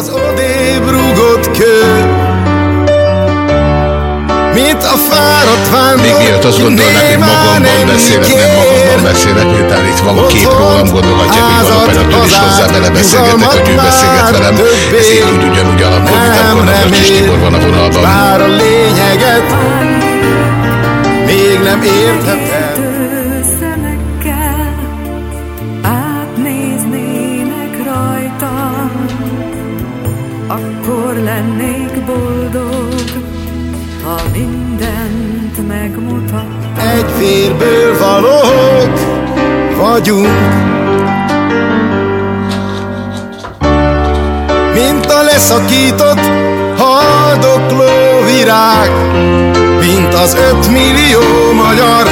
Az odébb rúgott kő. Mint a fáradt vándor? Még miatt azt gondolnak, hogy magamban beszélek, nem magamban beszélek, miután itt van a kép rólam, gondolhatják, hogy van operatőr is hozzá vele beszélgetek, hogy ő beszélget velem. Ez én úgy ugyanúgy alakul, mint amikor Navracsis Tibor van a vonalban. Bár a lényeget még nem érthetem Egy vérből valók vagyunk. Mint a leszakított haldokló virág Mint az ötmillió magyar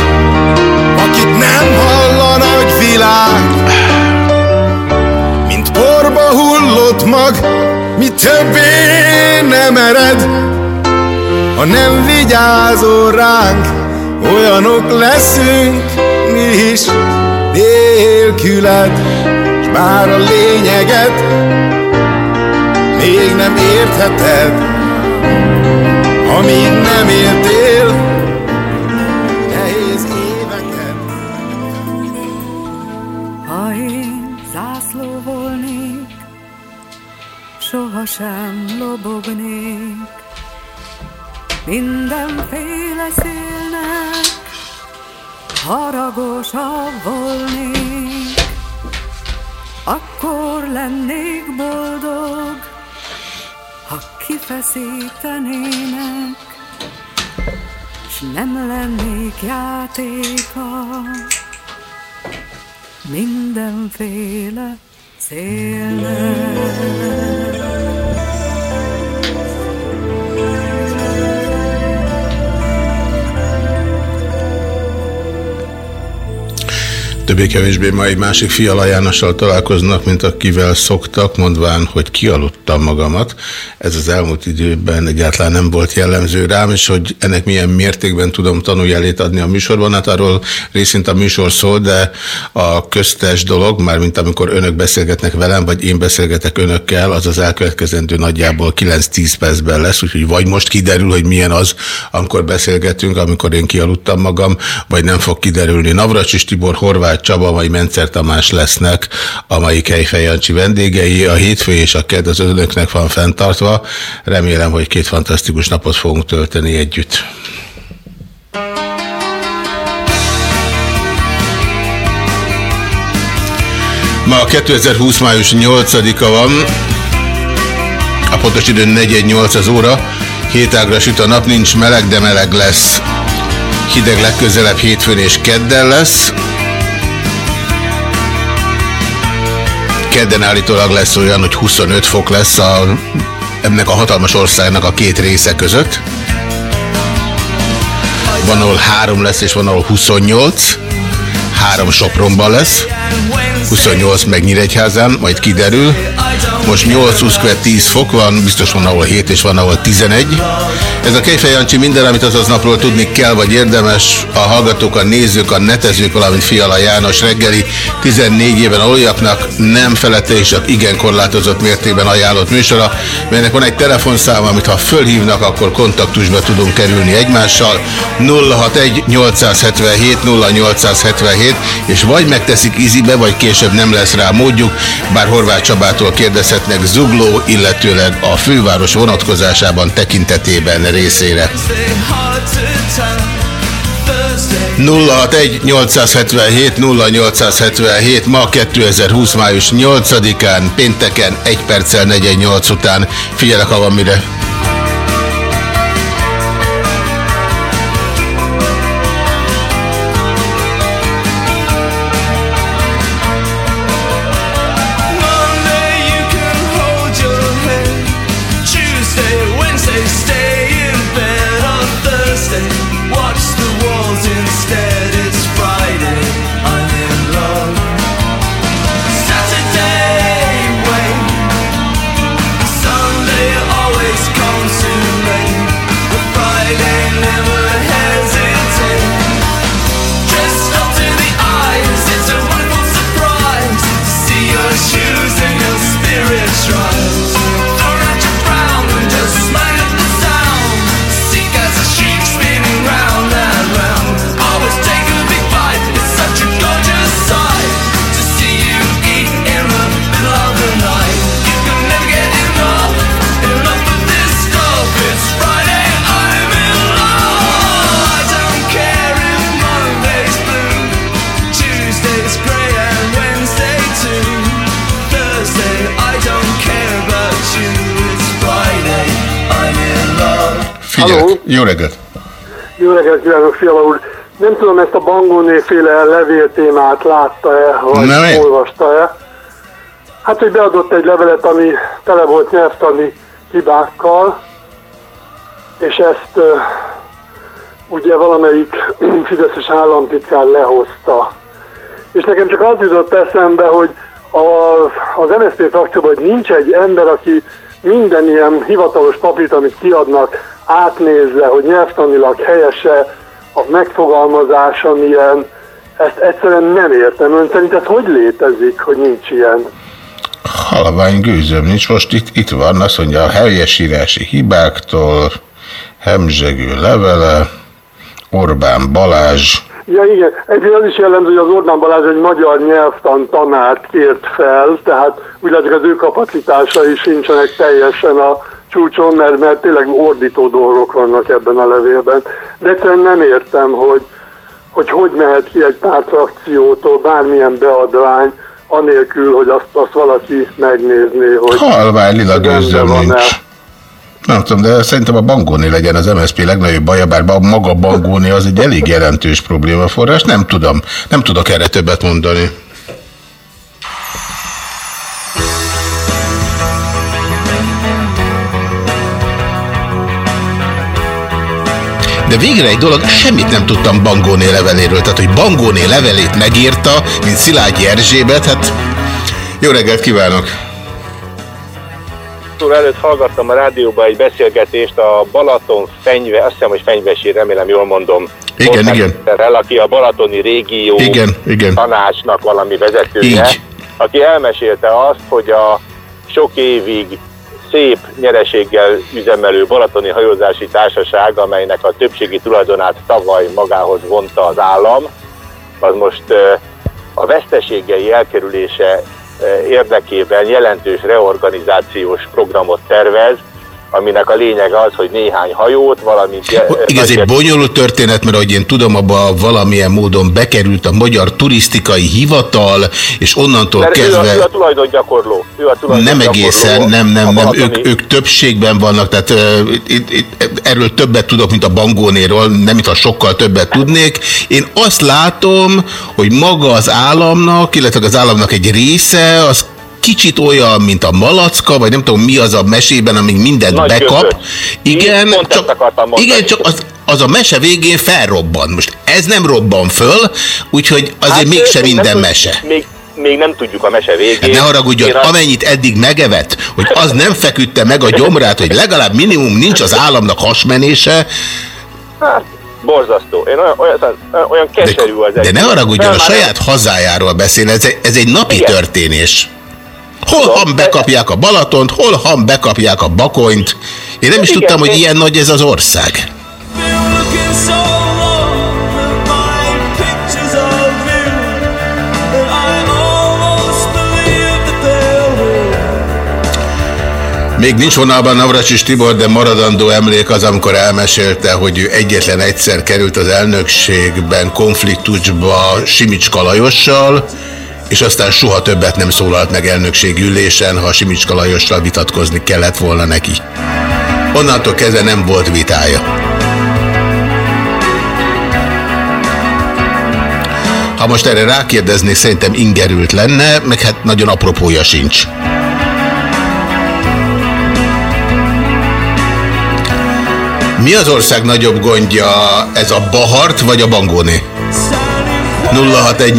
Akit nem hall a nagy világ. Mint porba hullott mag Mi többé nem ered Ha nem vigyázol ránk Olyanok leszünk mi is nélküled S bár a lényeget még nem értheted. Amíg nem éltél haragosabb volnék, akkor lennék boldog, ha kifeszítenének, s nem lennék játéka mindenféle szélnek. Többé-kevésbé ma egy másik Fiala Jánossal találkoznak, mint akivel szoktak, mondván, hogy kialudtam magamat. Ez az elmúlt időben egyáltalán nem volt jellemző rám, és hogy ennek milyen mértékben tudom tanuljelét adni a műsorban, hát arról részint a műsor szól, de a köztes dolog, mármint amikor önök beszélgetnek velem, vagy én beszélgetek önökkel, az az elkövetkezendő nagyjából 9-10 percben lesz, úgyhogy vagy most kiderül, hogy milyen az, amikor beszélgetünk, amikor én kialudtam magam, vagy nem fog kiderülni. Navracsis Tibor, Horváth Csaba, majd Mencer Tamás lesznek a mai Kejfej Jancsi vendégei. A hétfő és a kedd az önöknek van fenntartva. Remélem, hogy két fantasztikus napot fogunk tölteni együtt. Ma 2020. május 8-a van, a pontos idő 418 az óra, hétágra süt a nap, nincs meleg, de meleg lesz. Hideg legközelebb hétfőn és kedden lesz. Kedden állítólag lesz olyan, hogy 25 fok lesz a, ennek a hatalmas országnak a két része között. Van, ahol 3 lesz, és van, ahol 28. három Sopronban lesz, 28 meg Nyíregyházán, majd kiderül. Most 8, 20 10 fok van, biztos van ahol 7 és van ahol 11. Ez a Kejfej Jancsi minden, amit azaz napról tudni kell, vagy érdemes, a hallgatók, a nézők, a netezők, valamint Fiala János reggeli 14 éven aluljaknak nem felette és igen korlátozott mértékben ajánlott műsora, melynek van egy telefonszáma, amit ha fölhívnak, akkor kontaktusba tudunk kerülni egymással. 061 877 0877, és vagy megteszik izibe, vagy később nem lesz rá módjuk, bár Horváth Csabától kérdezhetnek Zugló, illetőleg a főváros vonatkozásában tekintetében részére. 061 877 0877 ma 2020 május 8-án, pénteken 1 perccel 48 után. Figyelek, ha van mire. Jó reggelt! Jó reggelt kívánok, Fiala úr! Nem tudom, ezt a Bangóné féle levéltémát látta-e, vagy Nem olvasta-e. Hát, hogy beadott egy levelet, ami tele volt nyelvtani hibákkal, és ezt uh, ugye valamelyik fideszes államtitkár lehozta. És nekem csak az jutott eszembe, hogy a, az MSZP frakcióban hogy nincs egy ember, aki minden ilyen hivatalos papírt, amit kiadnak, átnézze, hogy nyelvtanilag helyese a megfogalmazása milyen, ezt egyszerűen nem értem. Ön szerint ez hogy létezik, hogy nincs ilyen? Halvány gőzöm nincs. Most itt, itt van, azt mondja, a helyesírási hibáktól, hemzsegő levele, Orbán Balázs. Ja igen, egyébként az is jellemző, hogy az Orbán Balázs egy magyar nyelvtan tanárt kért fel, tehát úgy látszik az ő kapacitásai sincsenek teljesen a csúcson, mert, mert tényleg ordító dolgok vannak ebben a levélben. De egyszerűen nem értem, hogy hogy, hogy mehet ki egy pártfrakciótól bármilyen beadvány, anélkül, hogy azt, azt valaki megnézné, hogy... Halvány lila gőzöm nincs. Nem tudom, de szerintem a Bangóni legyen az MSZP legnagyobb baja, bár maga Bangóni az egy elég jelentős problémaforrás. Nem tudom, nem tudok erre többet mondani. De végre egy dolog, semmit nem tudtam Bangóné leveléről. Tehát, hogy Bangóné levelét megírta, mint Szilágyi Erzsébet, hát jó reggelt kívánok! úr előtt hallgattam a rádióban egy beszélgetést a Balaton fenyve, azt hiszem, hogy fenyvesé, remélem jól mondom. Igen, igen. El, aki a balatoni régió igen, igen. tanácsnak valami vezetője, Így. aki elmesélte azt, hogy a sok évig szép nyereséggel üzemelő Balatoni Hajózási Társaság, amelynek a többségi tulajdonát tavaly magához vonta az állam, az most a veszteségei elkerülése érdekében jelentős reorganizációs programot tervez, aminek a lényege az, hogy néhány hajót, valamint... Igaz, egy bonyolult történet, mert ahogy én tudom, abba valamilyen módon bekerült a Magyar Turisztikai Hivatal, és onnantól mert kezdve... Ő a, ő a tulajdongyakorló. Ő a tulajdon nem egészen, nem, nem, nem. Ők, ők többségben vannak, tehát uh, itt, itt, erről többet tudok, mint a Bangónéról, nem mintha sokkal többet tudnék. Én azt látom, hogy maga az államnak, illetve az államnak egy része, az kicsit olyan, mint a malacka, vagy nem tudom mi az a mesében, amíg mindent Nagy bekap. közös. Igen, Én csak, igen, csak az az a mese végén felrobban. Most ez nem robban föl, úgyhogy azért Hát, mégsem még nem minden tud- mese. Még, még nem tudjuk a mese végén. Hát ne haragudjon, azt- amennyit eddig megevet, hogy az nem feküdte meg a gyomrát, hogy legalább minimum nincs az államnak hasmenése, Hát, borzasztó. Én olyan, olyan, olyan keserű az de egész. ne haragudjon, a saját hazájáról beszél, ez, egy- ez egy napi Igen. történés. Hol ham bekapják a Balatont, hol ham bekapják a Bakonyt. Én nem is Igen, tudtam, hogy én- ilyen nagy ez az ország. Még nincs vonalban Navracsis Tibor, de maradandó emlék az, amikor elmesélte, hogy ő egyetlen egyszer került az elnökségben konfliktusba Simicska Lajossal, és aztán soha többet nem szólalt meg elnökségi ülésen, ha Simicska Lajossal vitatkozni kellett volna neki. Onnantól kezdve nem volt vitája. Ha most erre rákérdeznék, szerintem ingerült lenne, meg hát nagyon apropója sincs. Mi az ország nagyobb gondja, ez a Bahart vagy a Bangóni? 061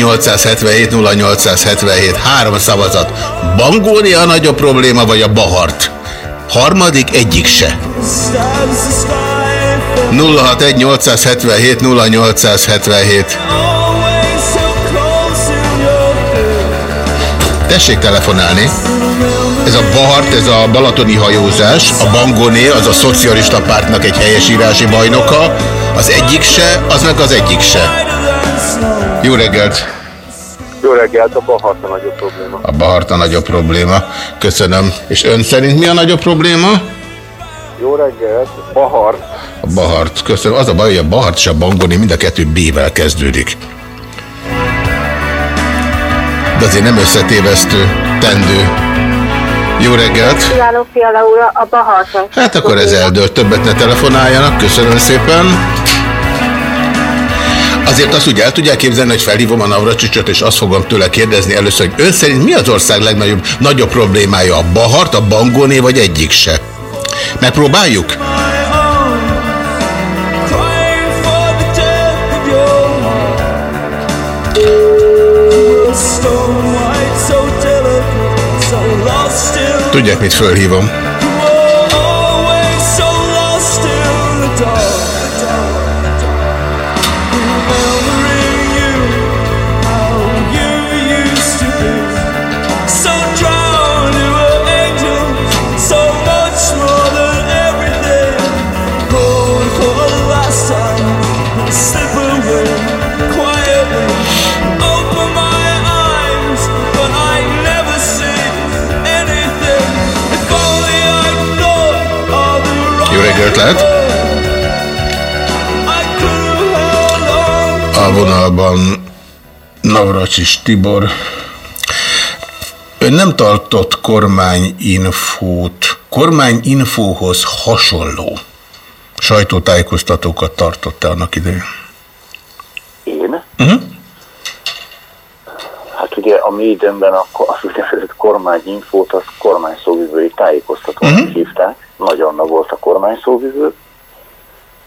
0877 három szavazat. Bangóni a nagyobb probléma, vagy a Bahart? Harmadik egyik se. 061 877 0877 Tessék telefonálni. Ez a Bahart, ez a balatoni hajózás, a Bangoné, az a szocialista pártnak egy helyesírási bajnoka, az egyik se, az meg az egyik se. Jó reggelt! Jó reggelt, a Bahart a nagyobb probléma. A Bahart a nagyobb probléma. Köszönöm. És ön szerint mi a nagyobb probléma? Jó reggelt, Bahart. A Bahart. Köszönöm. Az a baj, hogy a Bahart és a Bangoni mind a kettő B-vel kezdődik. De azért nem összetévesztő, tendő. Jó reggelt! Kívánok, Fiala úr, a Baharton. Hát akkor ez eldőlt, többet ne telefonáljanak, köszönöm szépen. Azért azt úgy el tudják képzelni, hogy felhívom a Navracsicsot, és azt fogom tőle kérdezni először, hogy ön szerint mi az ország legnagyobb nagyobb problémája? A Bahart, a Bangóné, vagy egyik se? Megpróbáljuk? Tudják, mit fölhívom? Lehet! A vonalban Navracsis Tibor. Ön nem tartott kormányinfót, kormányinfóhoz hasonló sajtótájékoztatókat tartott-e annak idején? Én? Uh-huh. Hát ugye a médiumben a, az úgynevezett kormányinfót, az kormányszóvivői tájékoztatónak Mhm. uh-huh. hívták. Nagy Anna volt a kormányszóvivő.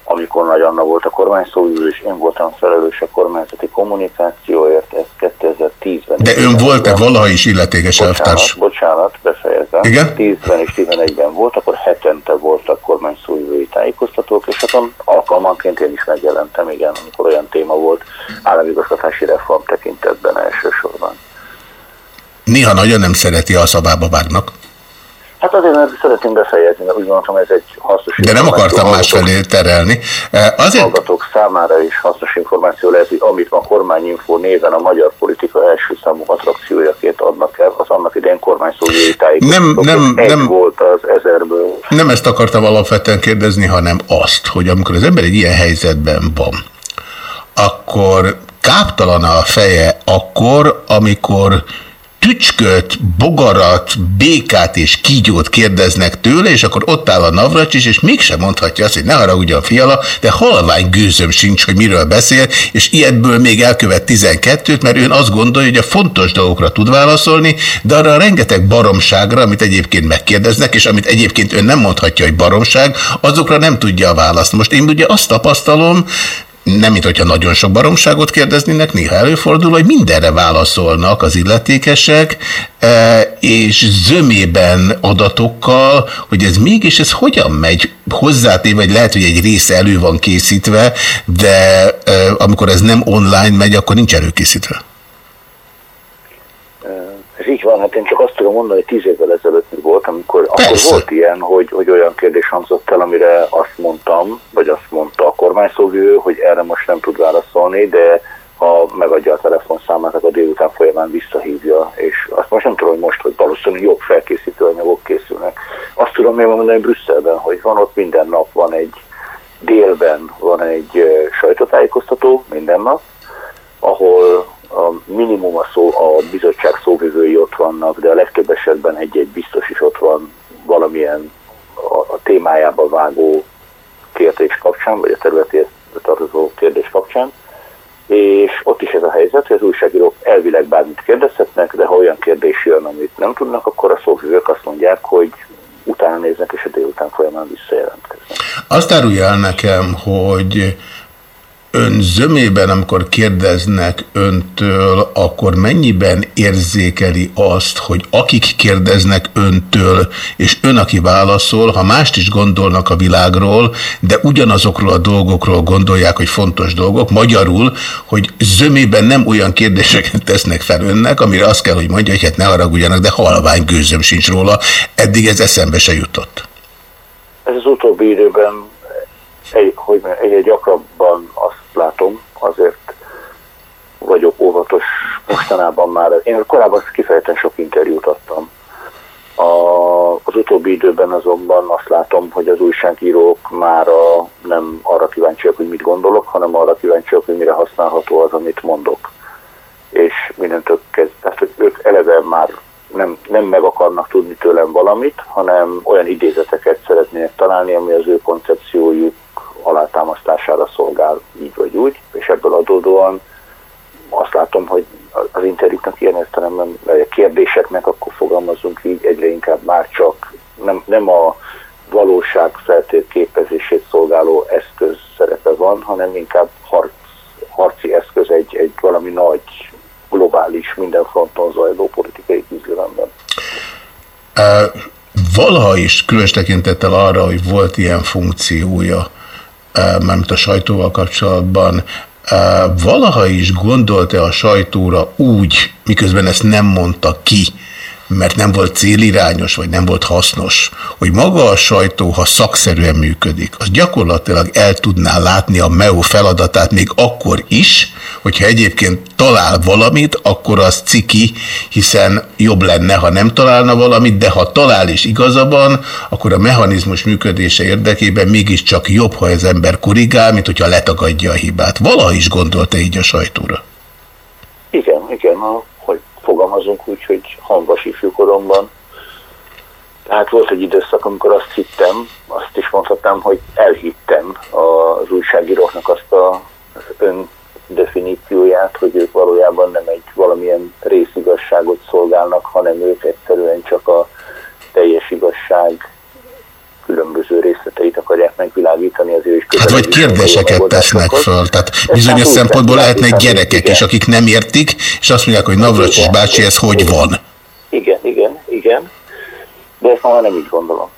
Amikor Nagy Anna volt a kormányszóvivő, és én voltam felelős a kormányzati kommunikációért, ez 2010-ben. De ön volt-e valaha is illetékes elvtárs? Bocsánat, bocsánat, befejezem. Igen? 10-ben és 11-ben volt, akkor hetente voltak kormányszóvivői tájékoztatók, és hát alkalmanként én is megjelentem, igen, amikor olyan téma volt, államigazgatási reform tekintetben elsősorban. Néha nagyon nem szereti, a szabába vágnak. Hát azért, mert szeretném befejezni, mert úgy gondolom, ez egy hasznos De nem akartam másfelé terelni. Eh, Azért hallgatók számára is hasznos információ lehet, hogy amit ma kormányinfo néven a magyar politika első számú attrakciójaként adnak el, az annak idején tájékoztatók. Nem, nem, nem. volt az ezerből. Nem ezt akartam alapvetően kérdezni, hanem azt, hogy amikor az ember egy ilyen helyzetben van, akkor káptalan a feje akkor, amikor tücsköt, bogarat, békát és kígyót kérdeznek tőle, és akkor ott áll a Navracsis, és mégsem mondhatja azt, hogy ne haragudjon fiala, de halvány gőzöm sincs, hogy miről beszél, és ilyenből még elkövet 12-t, mert ön azt gondolja, hogy a fontos dolgokra tud válaszolni, de arra a rengeteg baromságra, amit egyébként megkérdeznek, és amit egyébként ön nem mondhatja, hogy baromság, azokra nem tudja a választ. Most én ugye azt tapasztalom, nem, mint hogyha nagyon sok baromságot kérdeznének, néha előfordul, hogy mindenre válaszolnak az illetékesek, e, és zömében adatokkal, hogy ez mégis ez hogyan megy hozzátéve, vagy lehet, hogy egy része elő van készítve, de e, amikor ez nem online megy, akkor nincs előkészítve. Ez így van, hát én csak azt tudom mondani, hogy tíz évvel ezelőtt volt, amikor akkor volt ilyen, hogy, hogy olyan kérdés hangzott el, amire azt mondtam, vagy azt mondta a kormányszóvő, hogy erre most nem tud válaszolni, de ha megadja a telefonszámát, akkor délután folyamán visszahívja, és azt most nem tudom, hogy most, hogy valószínűleg jobb felkészítő anyagok készülnek. Azt tudom még mondani Brüsszelben, hogy van ott minden nap, van egy délben van egy sajtótájékoztató minden nap, ahol a minimum a, szó, a bizottság szóvivői ott vannak, de a legtöbb esetben egy-egy biztos is ott van valamilyen a, a témájába vágó kérdés kapcsán, vagy a területéhez tartozó kérdés kapcsán. És ott is ez a helyzet, hogy az újságírók elvileg bármit kérdezhetnek, de ha olyan kérdés jön, amit nem tudnak, akkor a szóvivők azt mondják, hogy utána néznek, és a délután folyamán visszajelentkeznek. Azt árulja el nekem, hogy ön zömében, amikor kérdeznek öntől, akkor mennyiben érzékeli azt, hogy akik kérdeznek öntől, és ön, aki válaszol, ha mást is gondolnak a világról, de ugyanazokról a dolgokról gondolják, hogy fontos dolgok, magyarul, hogy zömében nem olyan kérdéseket tesznek fel önnek, amire azt kell, hogy mondja, hogy hát ne haragudjanak, de halvány gőzöm sincs róla, eddig ez eszembe se jutott. Ez az utóbbi időben egy, hogy mondjam, egyre gyakrabban azt látom, azért vagyok óvatos mostanában már. Én korábban kifejezetten sok interjút adtam. A, az utóbbi időben azonban azt látom, hogy az újságírók már a, nem arra kíváncsiak, hogy mit gondolok, hanem arra kíváncsiak, hogy mire használható az, amit mondok. És mindentől kezd, tehát hogy ők eleve már nem, nem meg akarnak tudni tőlem valamit, hanem olyan idézeteket szeretnének találni, ami az ő koncepciójuk alátámasztására szolgál így vagy úgy, és ebből adódóan azt látom, hogy az interjúknak ilyen értelemben, vagy a kérdéseknek, akkor fogalmazunk így, egyre inkább már csak nem, nem a valóság feltérképezését szolgáló eszköz szerepe van, hanem inkább harc, harci eszköz egy, egy valami nagy, globális, minden fronton zajló politikai küzdelemben. Valaha is különös tekintettel arra, hogy volt ilyen funkciója, mármint a sajtóval kapcsolatban, valaha is gondolta a sajtóra úgy, miközben ezt nem mondta ki, mert nem volt célirányos, vagy nem volt hasznos, hogy maga a sajtó, ha szakszerűen működik, az gyakorlatilag el tudná látni a MEO feladatát még akkor is, hogyha egyébként talál valamit, akkor az ciki, hiszen jobb lenne, ha nem találna valamit, de ha talál is igazabban, akkor a mechanizmus működése érdekében mégiscsak jobb, ha az ember korrigál, mint hogyha letagadja a hibát. Valaha is gondolta így a sajtóra. Igen, igen, a, fogalmazunk úgy, hogy hangos ifjúkoromban. Tehát volt egy időszak, amikor azt hittem, azt is mondhatnám, hogy elhittem az újságíróknak azt a, ön definícióját, hogy ők valójában nem egy valamilyen részigazságot szolgálnak, hanem ők egyszerűen csak a teljes igazság különböző részleteit akarják megvilágítani az ő is Hát vagy kérdéseket tesznek föl, tehát bizonyos szempontból lehetnek gyerekek is, akik nem értik, és azt mondják, hogy Navracsis bácsi, ez hogy van? Igen, igen, igen. De ezt már nem így gondolom.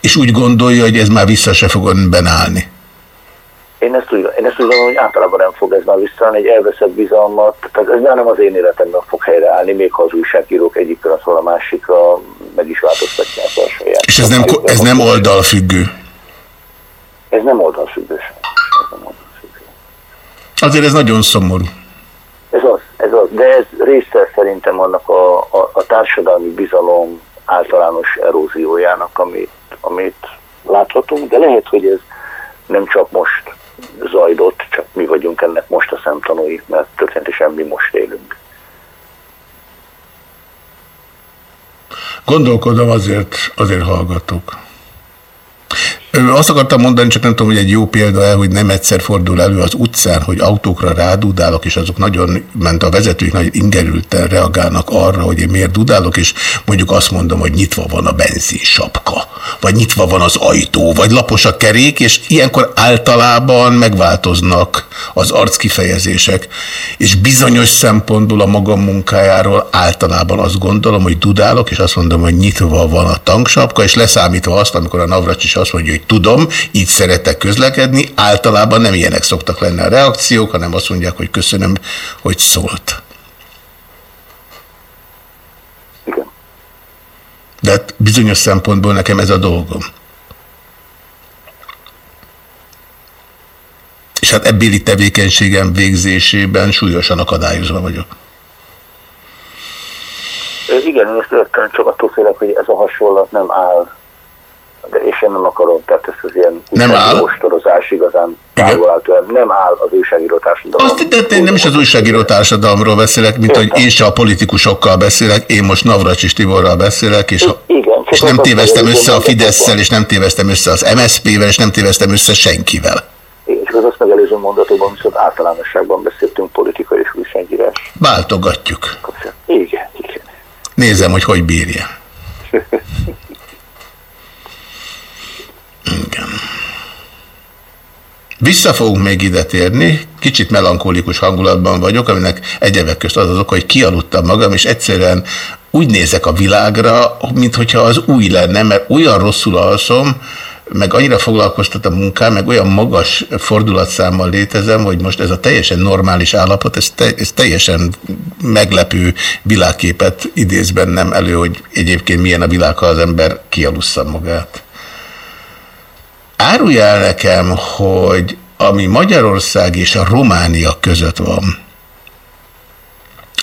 És úgy gondolja, hogy ez már vissza se fog önben állni. Én ezt, úgy, én ezt úgy gondolom, hogy általában nem fog ez már visszaállni, egy elveszett bizalmat, tehát ez már nem az én életemben fog helyreállni, még ha az újságírók egyik pillanatról a másikra meg is változtatják a saját. És ez nem, ez nem oldalfüggő? Ez nem oldalfüggő. Ez nem oldalfüggő. Azért ez nagyon szomorú. Ez az, ez az, de ez része szerintem annak a, a, a társadalmi bizalom általános eróziójának, amit, amit láthatunk, de lehet, hogy ez nem csak most zajlott, csak mi vagyunk ennek most a szemtanúi, mert történetesen mi most élünk. Gondolkodom, azért, azért hallgatok. Azt akartam mondani, csak nem tudom, hogy egy jó példa el, hogy nem egyszer fordul elő az utcán, hogy autókra rádudálok, és azok nagyon, ment a vezetők nagyon ingerülten reagálnak arra, hogy én miért dudálok, és mondjuk azt mondom, hogy nyitva van a benzinsapka, vagy nyitva van az ajtó, vagy lapos a kerék, és ilyenkor általában megváltoznak az arckifejezések, és bizonyos szempontból a magam munkájáról általában azt gondolom, hogy dudálok, és azt mondom, hogy nyitva van a tanksapka, és leszámítva azt, amikor a Navracs is azt mondja, hogy tudom, így szeretek közlekedni, általában nem ilyenek szoktak lenni a reakciók, hanem azt mondják, hogy köszönöm, hogy szólt. De hát bizonyos szempontból nekem ez a dolgom. És hát ebbéli tevékenységem végzésében súlyosan akadályozva vagyok. Igen, én ezt értem, csak attól félek, hogy ez a hasonlat nem áll. De és én nem akarom, tehát ez az ilyen Nem áll? ostorozás igazán távol. Nem áll az újságíró társadalom. Azt de, de nem is az újságíró társadalomról beszélek, mint hogy én se a politikusokkal beszélek, én most Navracsis Tiborral beszélek, és, ha, Igen, és nem azt össze a Fidesz-szel, és nem téveztem össze az MSZP-vel, és nem téveztem össze senkivel. Csak az azt megelőző mondatokban viszont általánosságban beszéltünk politika és újságírás. Váltogatjuk. Igen, igen. Nézem, hogy hogy bírja. Igen. Vissza fogunk még ide térni, kicsit melankolikus hangulatban vagyok, aminek egyebek közt az az oka, hogy kialudtam magam, és egyszerűen úgy nézek a világra, mintha az új lenne, mert olyan rosszul alszom, meg annyira foglalkoztat a munkám, meg olyan magas fordulatszámmal létezem, hogy most ez a teljesen normális állapot, ez, te, ez teljesen meglepő világképet idéz bennem elő, hogy egyébként milyen a világ, ha az ember kialussza magát. Árulj el nekem, hogy ami Magyarország és a Románia között van,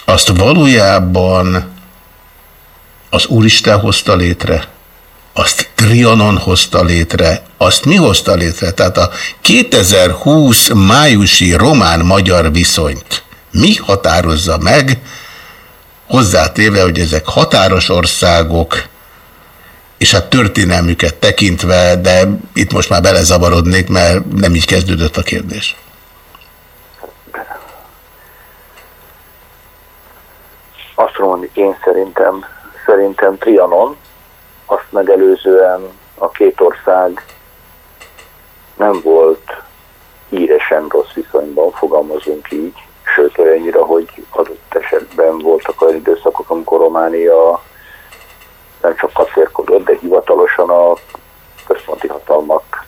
azt valójában az Úristen hozta létre, azt Trianon hozta létre, azt mi hozta létre? Tehát a 2020 májusi román-magyar viszonyt mi határozza meg, hozzátéve, hogy ezek határos országok, és hát történelmüket tekintve, de itt most már belezavarodnék, mert nem így kezdődött a kérdés. Azt mondani, én szerintem, szerintem Trianon, azt megelőzően a két ország nem volt híresen rossz viszonyban, fogalmazunk így, sőt olyannyira, hogy adott esetben voltak olyan időszakok, amikor Románia nem csak kacérkodott, de hivatalosan a központi hatalmak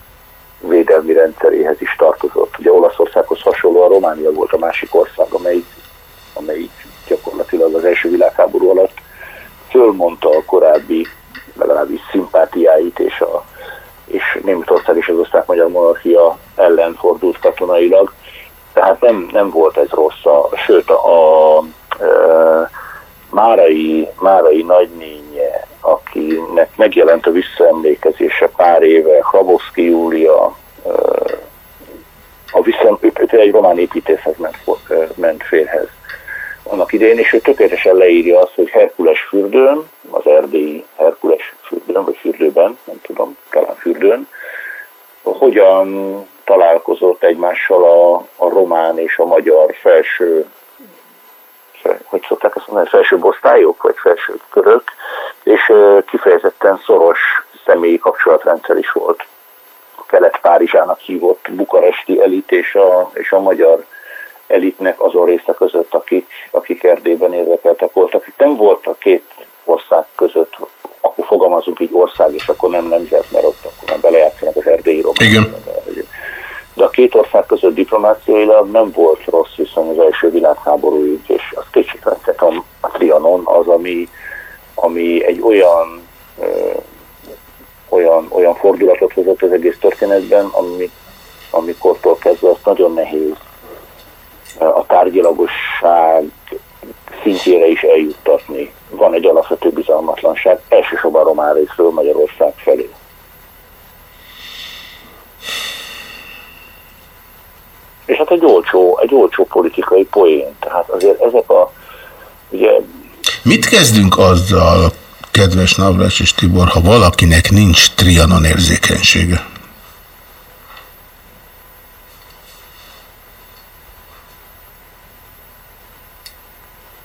védelmi rendszeréhez is tartozott. Ugye Olaszországhoz hasonlóan Románia volt a másik ország, amelyik, amelyik gyakorlatilag az első világháború alatt fölmondta a korábbi legalábbis szimpátiáit, és, a, és Németország és az osztrák-magyar monarchia ellen fordult katonailag. Tehát nem, nem volt ez rossz. A, sőt, a, a, a Márai, Márai nagynénye, akinek megjelent a visszaemlékezése pár éve, Hrabowski Júlia, a vissza, egy román építészhez ment, ment férhez annak idején, és ő tökéletesen leírja azt, hogy Herkules fürdőn, az erdélyi Herkules fürdőn, vagy fürdőben, nem tudom, talán fürdőn, hogyan találkozott egymással a, a román és a magyar felső, hogy szokták ezt mondani, felső osztályok, vagy felső körök, és kifejezetten szoros személyi kapcsolatrendszer is volt. A kelet-párizsának hívott bukaresti elit és a, és a magyar elitnek azon része között, akik, akik Erdélyben érdekeltek voltak. Itt nem volt a két ország között, akkor fogalmazunk így ország, és akkor nem nemzet, mert ott akkor nem belejátszanak az erdélyi román. De a két ország között diplomáciailag nem volt rossz viszony az első világháborúig, és az kétségtelen a, a Trianon az, ami, ami egy olyan, ö, olyan, olyan fordulatot hozott az egész történetben, ami, amikortól kezdve azt nagyon nehéz a tárgyilagosság szintjére is eljuttatni. Van egy alapvető bizalmatlanság, elsősorban román részről Magyarország felé. És hát egy olcsó, egy olcsó politikai poén. Tehát azért ezek a, ugye... Mit kezdünk azzal, kedves Navras és Tibor, ha valakinek nincs trianon érzékenysége?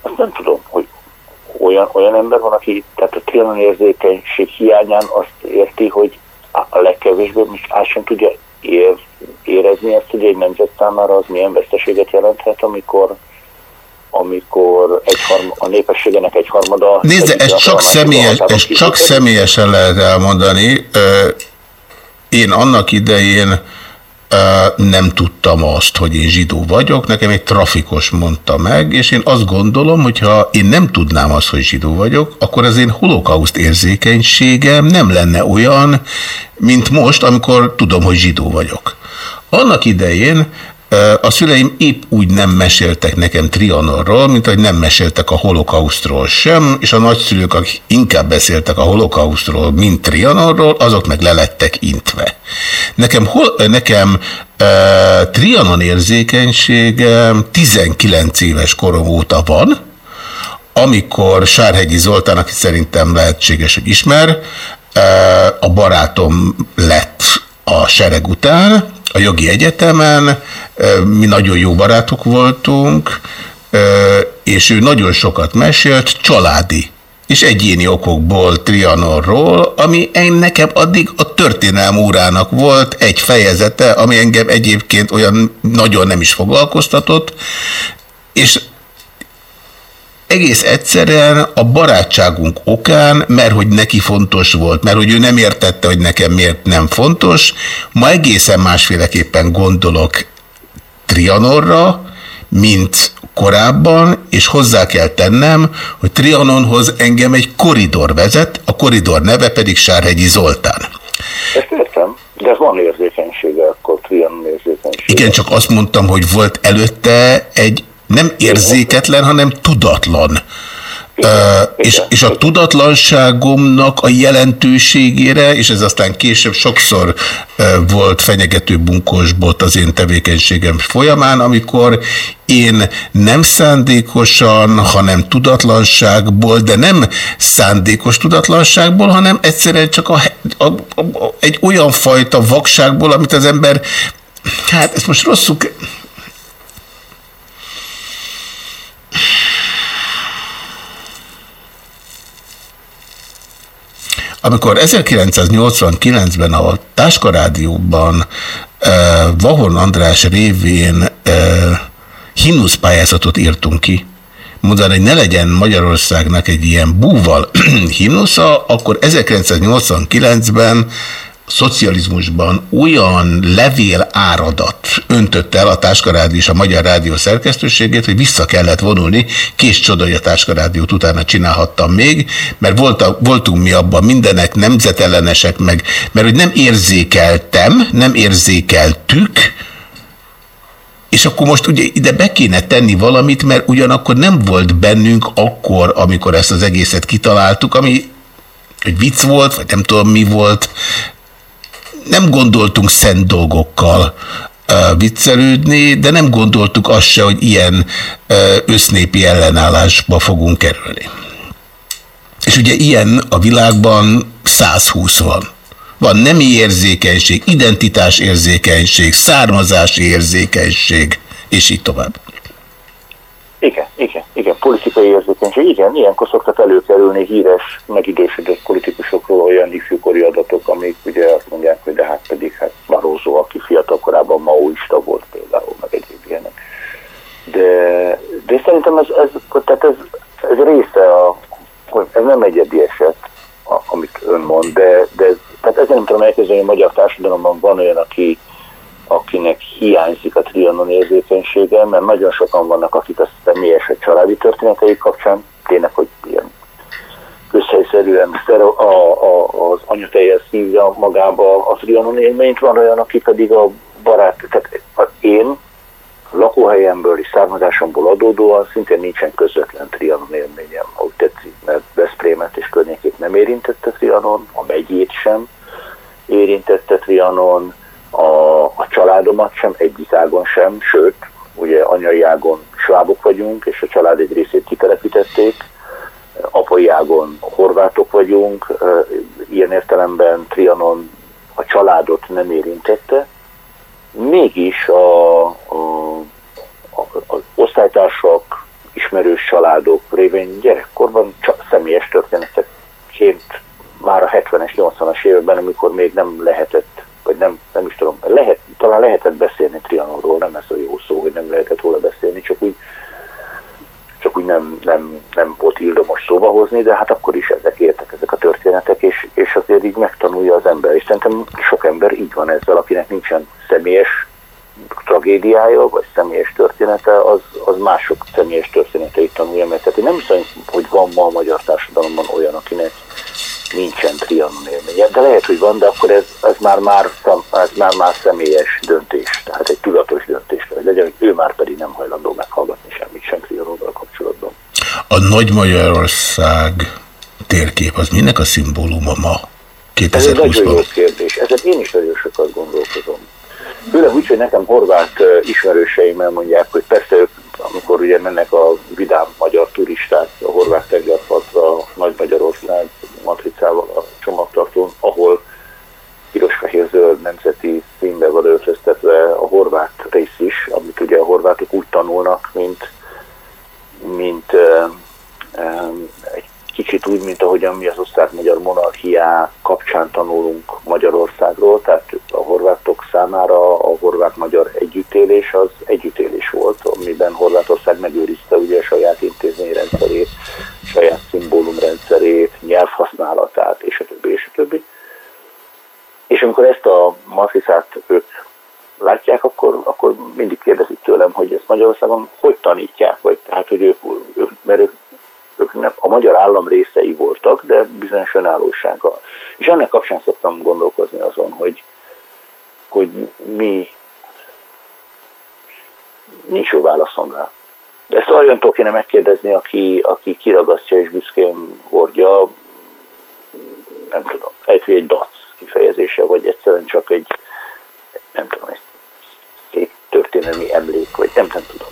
Azt nem tudom, hogy olyan, olyan ember van, aki tehát a trianon érzékenység hiányán azt érti, hogy a legkevésbé most át sem tudja ér, érezni ezt, hogy egy nemzet számára az milyen veszteséget jelenthet, amikor amikor egy harm, a népességenek egy harmada... Nézd, ez csak, személyes, ez csak személyesen lehet elmondani. Én annak idején nem tudtam azt, hogy én zsidó vagyok, nekem egy trafikos mondta meg, és én azt gondolom, hogy ha én nem tudnám azt, hogy zsidó vagyok, akkor az én holokauszt érzékenységem nem lenne olyan, mint most, amikor tudom, hogy zsidó vagyok. Annak idején a szüleim épp úgy nem meséltek nekem Trianonról, mint ahogy nem meséltek a holokausztról sem, és a nagyszülők, akik inkább beszéltek a holokausztról, mint Trianonról, azok meg lelettek intve. Nekem, hol, nekem uh, Trianon érzékenységem 19 éves korom óta van, amikor Sárhegyi Zoltán, aki szerintem lehetséges, hogy ismer, uh, a barátom lett a sereg után, a jogi egyetemen, mi nagyon jó barátok voltunk, és ő nagyon sokat mesélt családi és egyéni okokból Trianonról, ami en- nekem addig a történelm órának volt egy fejezete, ami engem egyébként olyan nagyon nem is foglalkoztatott, és egész egyszerűen a barátságunk okán, mert hogy neki fontos volt, mert hogy ő nem értette, hogy nekem miért nem fontos, ma egészen másféleképpen gondolok Trianonra, mint korábban, és hozzá kell tennem, hogy Trianonhoz engem egy koridor vezet, a koridor neve pedig Sárhegyi Zoltán. Ezt értem, de ez van érzékenysége, akkor trianon érzékenység. Igen, csak azt mondtam, hogy volt előtte egy nem érzéketlen, hanem tudatlan. Uh, és, és a tudatlanságomnak a jelentőségére, és ez aztán később sokszor uh, volt fenyegető bunkosbot az én tevékenységem folyamán, amikor én nem szándékosan, hanem tudatlanságból, de nem szándékos tudatlanságból, hanem egyszerűen csak a, a, a, a, egy olyan fajta vakságból, amit az ember, hát ezt most rosszul... Amikor 1989-ben a Táskarádióban uh, Vahorn András révén uh, himnuszpályázatot írtunk ki, mondani, hogy ne legyen Magyarországnak egy ilyen búval himnusza, akkor 1989-ben szocializmusban olyan levél áradat öntött el a Táskarádió és a Magyar Rádió szerkesztőségét, hogy vissza kellett vonulni, kés csoda, hogy a Táskarádiót utána csinálhattam még, mert volt a, voltunk mi abban mindenek nemzetellenesek meg, mert hogy nem érzékeltem, nem érzékeltük, és akkor most ugye ide be kéne tenni valamit, mert ugyanakkor nem volt bennünk akkor, amikor ezt az egészet kitaláltuk, ami hogy vicc volt, vagy nem tudom mi volt, nem gondoltunk szent dolgokkal viccelődni, de nem gondoltuk azt se, hogy ilyen uh, össznépi ellenállásba fogunk kerülni. És ugye ilyen a világban 120 van. Van nemi érzékenység, identitás érzékenység, származási érzékenység, és így tovább. Igen, igen, igen, politikai érzékenység, igen, ilyenkor szoktak előkerülni híres, megidősödött politikusokról olyan ifjúkori adatok, amik ugye azt mondják, hogy de hát pedig hát Barózó, aki fiatal korában maoista volt például, meg egyéb ilyenek. De, de szerintem ez, ez, tehát ez, ez része a, ez nem egyedi eset, a, amit ön mond, de, de tehát ezzel nem tudom elkezdeni, hogy a magyar társadalomban van olyan, aki akinek hiányzik a trianon érzékenysége, mert nagyon sokan vannak, akik a személyes vagy családi történetei kapcsán tényleg, hogy ilyen közhelyszerűen a, a, az anyatejjel szívja magába a trianon élményt, van olyan, aki pedig a barát, tehát én lakóhelyemből és származásomból adódóan szintén nincsen közvetlen trianon élményem, ahogy tetszik, mert Veszprémet és környékét nem érintette trianon, a megyét sem érintette trianon, a, a családomat sem, egyik ágon sem, sőt, ugye anyai ágon svábok vagyunk, és a család egy részét kitelepítették, apai ágon horvátok vagyunk, ilyen értelemben Trianon a családot nem érintette, mégis a, a, a, az osztálytársak, ismerős családok révén gyerekkorban csak személyes történeteként már a 70-es, 80-as években, amikor még nem lehetett tudom, lehet, talán lehetett beszélni Trianonról, nem ez a jó szó, hogy nem lehetett róla beszélni, csak úgy, csak úgy nem, nem, nem volt ildomos szóba hozni, de hát akkor is ezek értek, ezek a történetek, és, és azért így megtanulja az ember. És szerintem sok ember így van ezzel, akinek nincsen személyes tragédiája, vagy személyes története, az, az mások személyes történeteit tanulja meg. Tehát én nem hiszem, hogy van ma a magyar társadalomban olyan, akinek nincsen Trianon élménye. De lehet, hogy van, de akkor ez, ez, már, már, már, már személyes döntés, tehát egy tudatos döntés hogy legyen, hogy ő már pedig nem hajlandó meghallgatni semmit sem Trianonnal kapcsolatban. A Nagy Magyarország térkép az minek a szimbóluma ma? Ez egy nagyon jó 2020-ban? kérdés. Ezen én is nagyon sokat gondolkozom. Főleg úgy, hogy nekem horvát ö, ismerőseim elmondják, hogy persze ők, amikor ugye mennek a vidám magyar turisták a horvát tengerpartra, Nagy Magyarország matricával a csomagtartón, ahol piros-fehér-zöld nemzeti színbe van öltöztetve a horvát rész is, amit ugye a horvátok úgy tanulnak, mint, mint ö, ö, egy kicsit úgy, mint ahogyan mi az osztrák-magyar monarchiá kapcsán tanulunk Magyarországról, tehát a horvátok számára a horvát-magyar együttélés az együttélés volt, amiben Horvátország megőrizte ugye a saját intézményrendszerét, saját szimbólumrendszerét, nyelvhasználatát, és a többi, és a többi. És amikor ezt a matricát ők látják, akkor, akkor mindig kérdezik tőlem, hogy ezt Magyarországon hogy tanítják, vagy tehát, hogy ők, ők mert ők ők nem, a magyar állam részei voltak, de bizonyos önállósággal. És ennek kapcsán szoktam gondolkozni azon, hogy, hogy mi nincs jó válaszom rá. De ezt olyantól kéne megkérdezni, aki, aki kiragasztja és büszkén hordja, nem tudom, egy, hogy egy dac kifejezése, vagy egyszerűen csak egy, nem tudom, egy szép történelmi emlék, vagy nem, nem tudom.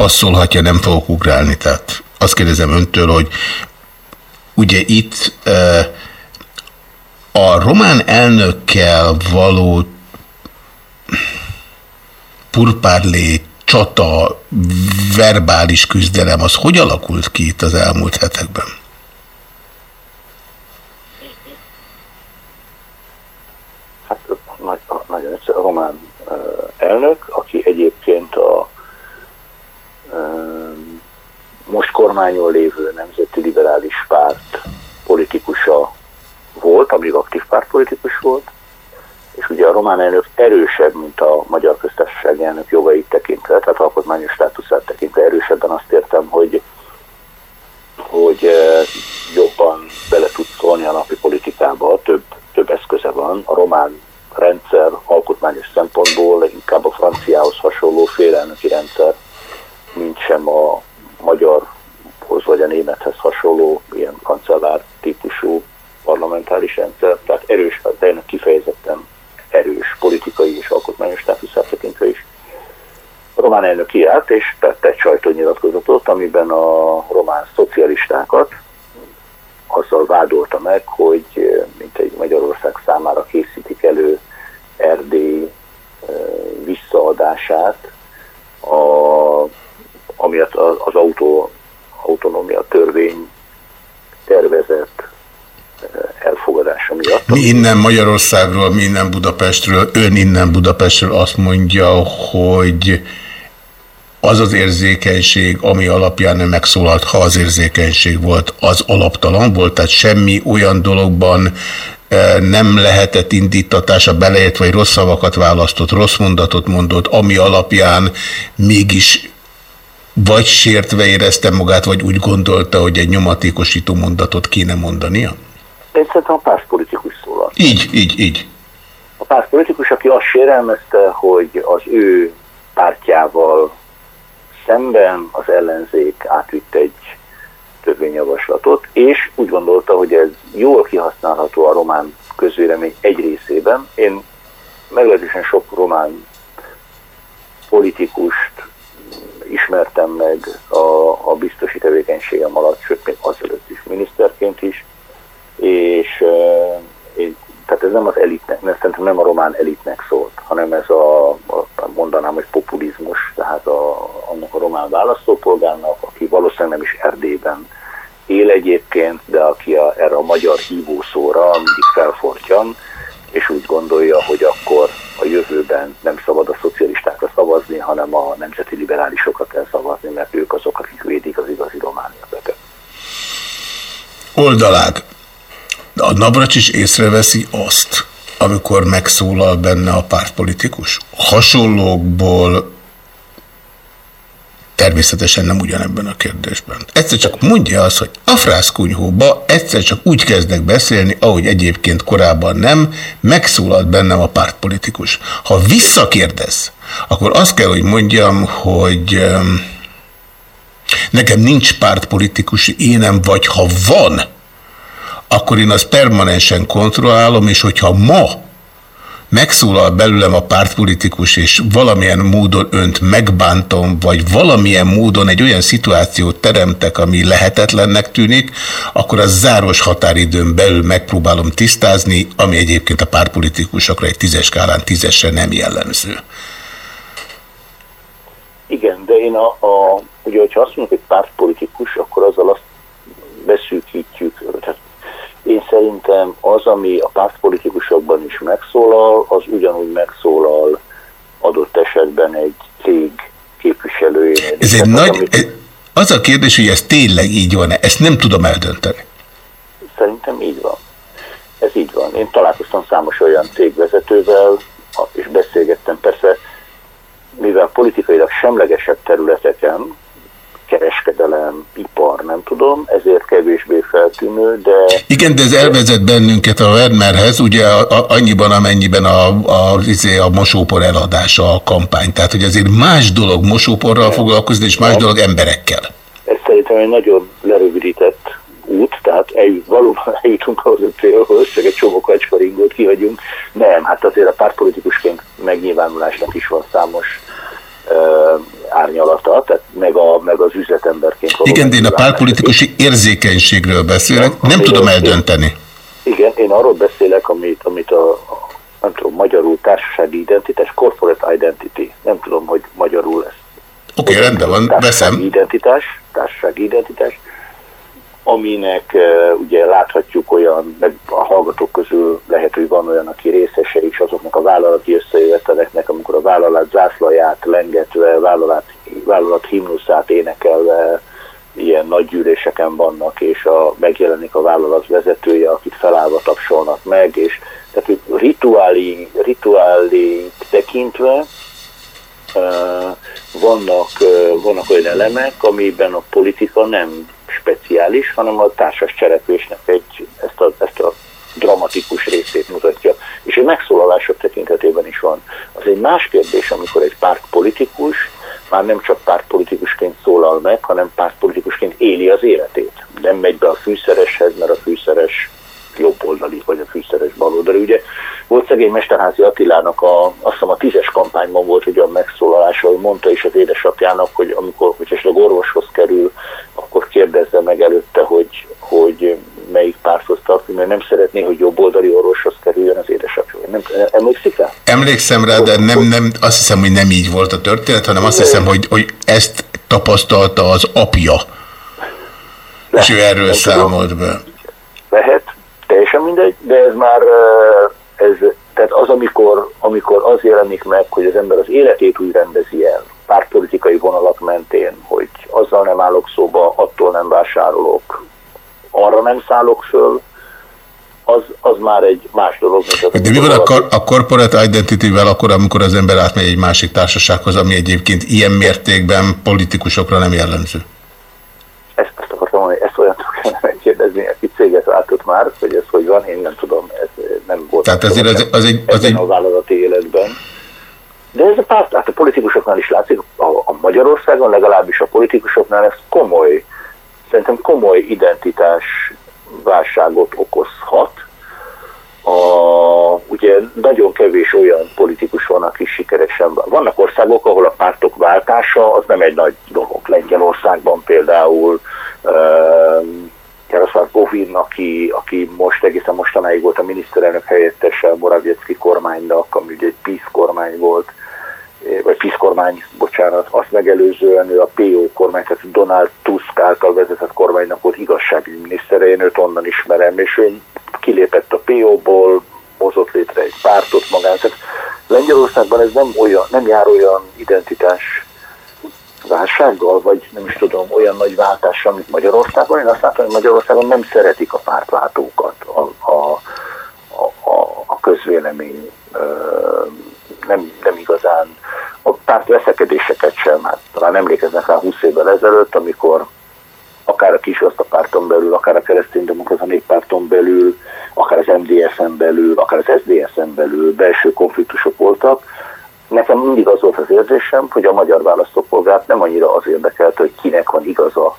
Lepasszolhatja, nem fogok ugrálni. Tehát azt kérdezem öntől, hogy ugye itt a román elnökkel való purpárlé csata, verbális küzdelem, az hogy alakult ki itt az elmúlt hetekben? Hát nagy, nagyon egyszerű, a román uh, elnök, aki egyébként a uh, most kormányon lévő Nemzeti Liberális Párt politikusa volt, amíg aktív pártpolitikus volt, és ugye a román elnök erősebb, mint a magyar köztársasági elnök jogait tekintve, tehát alkotmányos státuszát tekintve erősebben azt értem, hogy, hogy uh, jobban bele tud szólni a napi politikába, több, több eszköze van. A román rendszer alkotmányos szempontból inkább a franciához hasonló félelnöki rendszer, mint sem a magyarhoz vagy a némethez hasonló ilyen kancellár típusú parlamentáris rendszer, tehát erős, de ennek kifejezetten erős politikai és alkotmányos státuszát tekintve is. A román elnök írt és tett egy sajtónyilatkozatot, amiben a román szocialistákat azzal vádolta meg, hogy mint egy Magyarország számára készítik elő Erdély visszaadását, a, amiatt az autó, autonómia törvény tervezett elfogadása miatt. Mi innen Magyarországról, mi innen Budapestről, ön innen Budapestről azt mondja, hogy az az érzékenység, ami alapján ő megszólalt, ha az érzékenység volt, az alaptalan volt, tehát semmi olyan dologban nem lehetett indítatása beleért, vagy rossz szavakat választott, rossz mondatot mondott, ami alapján mégis vagy sértve érezte magát, vagy úgy gondolta, hogy egy nyomatékosító mondatot kéne mondania? Én szerintem a pártpolitikus szólalt. Így, így, így. A pártpolitikus, aki azt sérelmezte, hogy az ő pártjával szemben az ellenzék átvitt egy törvényjavaslatot, és úgy gondolta, hogy ez jól kihasználható a román közvélemény egy részében. Én meglehetősen sok román politikust ismertem meg a, a biztosi tevékenységem alatt, sőt még azelőtt is miniszterként is, és uh, én tehát ez nem az elitnek, nem, szerintem nem a román elitnek szólt, hanem ez a, a mondanám, hogy populizmus, tehát a, annak a román választópolgárnak, aki valószínűleg nem is Erdélyben él egyébként, de aki a, erre a magyar hívószóra mindig felfortyan, és úgy gondolja, hogy akkor a jövőben nem szabad a szocialistákra szavazni, hanem a nemzeti liberálisokra kell szavazni, mert ők azok, akik védik az igazi román érdeket. Oldalág. A Nabracs is észreveszi azt, amikor megszólal benne a pártpolitikus. Hasonlókból természetesen nem ugyanebben a kérdésben. Egyszer csak mondja azt, hogy a frászkunyhóba egyszer csak úgy kezdek beszélni, ahogy egyébként korábban nem, megszólalt bennem a pártpolitikus. Ha visszakérdez, akkor azt kell, hogy mondjam, hogy öm, nekem nincs pártpolitikus énem, vagy ha van, akkor én azt permanensen kontrollálom, és hogyha ma megszólal belőlem a pártpolitikus, és valamilyen módon önt megbántom, vagy valamilyen módon egy olyan szituációt teremtek, ami lehetetlennek tűnik, akkor az záros határidőn belül megpróbálom tisztázni, ami egyébként a pártpolitikusokra egy tízes skálán tízesre nem jellemző. Igen, de én a, a ugye, hogyha azt mondjuk, hogy pártpolitikus, akkor azzal azt beszűkítjük, tehát én szerintem az, ami a pártpolitikusokban is megszólal, az ugyanúgy megszólal adott esetben egy cég képviselőjénél. Ez egy nagy... Az, az a kérdés, hogy ez tényleg így van-e, ezt nem tudom eldönteni. Szerintem így van. Ez így van. Én találkoztam számos olyan cégvezetővel, és beszélgettem persze, mivel politikailag semlegesebb területeken, kereskedelem, ipar, nem tudom, ezért kevésbé feltűnő, de... Igen, de ez elvezet bennünket a Wernerhez, ugye annyiban, amennyiben a, a, izé, a mosópor eladása a kampány. Tehát, hogy azért más dolog mosóporral foglalkozni, és más dolog emberekkel. Ez szerintem egy nagyon lerövidített út, tehát eljut, valóban eljutunk ahhoz a célhoz, csak egy csomó kacskaringót kihagyunk. Nem, hát azért a pártpolitikusként megnyilvánulásnak is van számos árnyalata, tehát meg, a, meg az üzletemberként. Igen, de én a pártpolitikusi érzékenységről beszélek, nem, nem tudom eldönteni. Igen, én arról beszélek, amit, amit a, a nem tudom, magyarul társasági identitás, corporate identity, nem tudom, hogy magyarul lesz. Oké, okay, rendben van, veszem. Identitás, társasági identitás, aminek uh, ugye láthatjuk olyan, meg a hallgatók közül lehet, hogy van olyan, aki részese is azoknak a vállalati összejöveteleknek, amikor a vállalat zászlaját lengetve, vállalat, vállalat himnuszát énekelve ilyen nagy gyűléseken vannak, és a, megjelenik a vállalat vezetője, akit felállva tapsolnak meg, és tehát rituáli, rituáli tekintve uh, vannak, uh, vannak olyan elemek, amiben a politika nem speciális, hanem a társas cselekvésnek egy, ezt, a, ezt a dramatikus részét mutatja. És egy megszólalások tekintetében is van. Az egy más kérdés, amikor egy pártpolitikus már nem csak pártpolitikusként szólal meg, hanem pártpolitikusként éli az életét. Nem megy be a fűszereshez, mert a fűszeres jobboldali, vagy a fűszeres baloldali. Ugye volt szegény Mesterházi Attilának a, azt hiszem a tízes kampányban volt egy olyan megszólalása, hogy mondta is az édesapjának, hogy amikor hogy esetleg orvoshoz kerül, akkor kérdezze meg előtte, hogy, hogy melyik párthoz tartani, mert nem szeretné, hogy jobboldali orvoshoz kerüljön az édesapja. Nem, emlékszik rá? Emlékszem rá, de nem, nem, azt hiszem, hogy nem így volt a történet, hanem azt hiszem, hogy, hogy ezt tapasztalta az apja. Le, és ő erről számolt be. Lehet, teljesen mindegy, de ez már ez, tehát az, amikor, amikor az jelenik meg, hogy az ember az életét úgy rendezi el, pártpolitikai vonalak mentén, hogy azzal nem állok szóba, attól nem vásárolok, arra nem szállok föl, az, az már egy más dolog. Mint az De mi van a, kor, a corporate identity-vel akkor, amikor az ember átmegy egy másik társasághoz, ami egyébként ilyen mértékben politikusokra nem jellemző? Ezt, ezt akartam mondani, ezt olyan váltott már, hogy ez hogy van, én nem tudom, ez nem volt. Tehát ezért az, az, egy, az egy... a vállalati életben. De ez a párt, hát a politikusoknál is látszik, a, a Magyarországon legalábbis a politikusoknál ez komoly, szerintem komoly identitás válságot okozhat. A, ugye nagyon kevés olyan politikus van, aki sikeresen van. Vannak országok, ahol a pártok váltása az nem egy nagy dolog. Lengyelországban például, Jaroszláv Bovin, aki, aki most egészen mostanáig volt a miniszterelnök helyettese a Morawiecki kormánynak, ami ugye egy PISZ kormány volt, eh, vagy PISZ kormány, bocsánat, azt megelőzően ő a PO kormány, tehát Donald Tusk által vezetett kormánynak volt igazságügyi minisztere, én őt onnan ismerem, és ő kilépett a PO-ból, hozott létre egy pártot magán. Tehát Lengyelországban ez nem, olyan, nem jár olyan identitás válsággal, vagy nem is tudom, olyan nagy váltással, mint Magyarországon. Én azt látom, hogy Magyarországon nem szeretik a pártváltókat a, a, a, a, közvélemény. Nem, nem igazán a párt veszekedéseket sem, hát talán emlékeznek rá 20 évvel ezelőtt, amikor akár a kisoszt a párton belül, akár a kereszténydemokrata néppárton belül, akár az MDS-en belül, akár az SDS-en belül belső konfliktusok voltak. Nekem mindig az volt az érzésem, hogy a magyar választópolgárt nem annyira az érdekelt, hogy kinek van igaza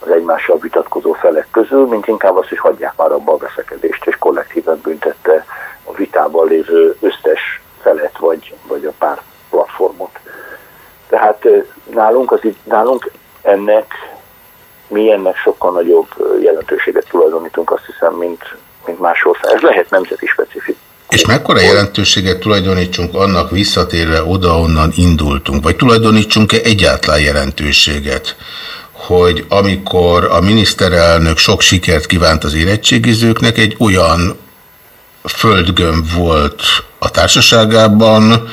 az egymással vitatkozó felek közül, mint inkább az, hogy hagyják már abba a veszekedést, és kollektíven büntette a vitában lévő összes felet, vagy, vagy a pár platformot. Tehát nálunk, az, nálunk ennek mi ennek sokkal nagyobb jelentőséget tulajdonítunk, azt hiszem, mint, mint más ország. Ez lehet nemzeti specifikus. És mekkora jelentőséget tulajdonítsunk annak visszatérve oda, onnan indultunk? Vagy tulajdonítsunk-e egyáltalán jelentőséget? hogy amikor a miniszterelnök sok sikert kívánt az érettségizőknek, egy olyan földgömb volt a társaságában,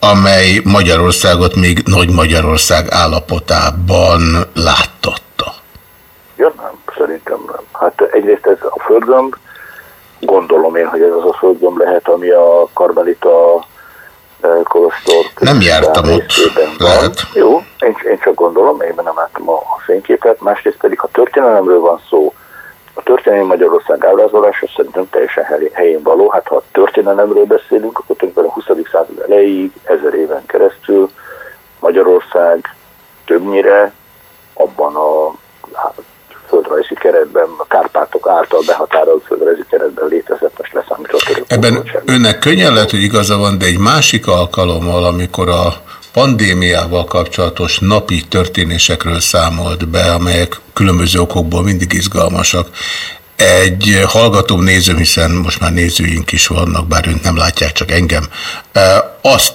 amely Magyarországot még Nagy Magyarország állapotában láttatta. Ja, nem, szerintem nem. Hát egyrészt ez a földgömb, gondolom én, hogy ez az a földgömb lehet, ami a Karmelita kolostor. Nem jártam ott, lehet. Jó, én, én csak gondolom, én nem láttam a, fényképet, másrészt pedig, ha történelemről van szó, a történelmi Magyarország ábrázolása szerintem teljesen helyén való. Hát ha történelemről beszélünk, akkor tulajdonképpen a 20. század elejéig, ezer éven keresztül Magyarország többnyire abban a földrajzi keretben, a Kárpátok által behatárolt földrajzi keretben létezett, most leszámított. Ebben önnek könnyen lehet, hogy igaza van, de egy másik alkalommal, amikor a pandémiával kapcsolatos napi történésekről számolt be, amelyek különböző okokból mindig izgalmasak. Egy hallgató nézőm, hiszen most már nézőink is vannak, bár önt nem látják, csak engem, azt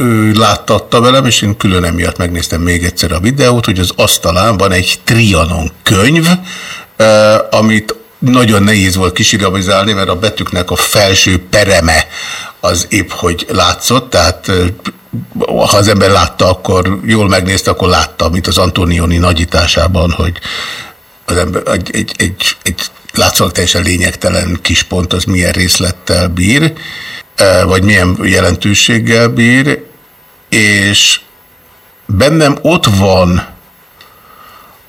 ő láttatta velem, és én külön emiatt megnéztem még egyszer a videót, hogy az asztalán van egy Trianon könyv, amit nagyon nehéz volt kisirabizálni, mert a betűknek a felső pereme az épp, hogy látszott, tehát ha az ember látta, akkor jól megnézte, akkor látta, mint az Antonioni nagyításában, hogy az ember egy, egy, egy, egy látszólag teljesen lényegtelen kis pont az milyen részlettel bír, vagy milyen jelentőséggel bír, és bennem ott van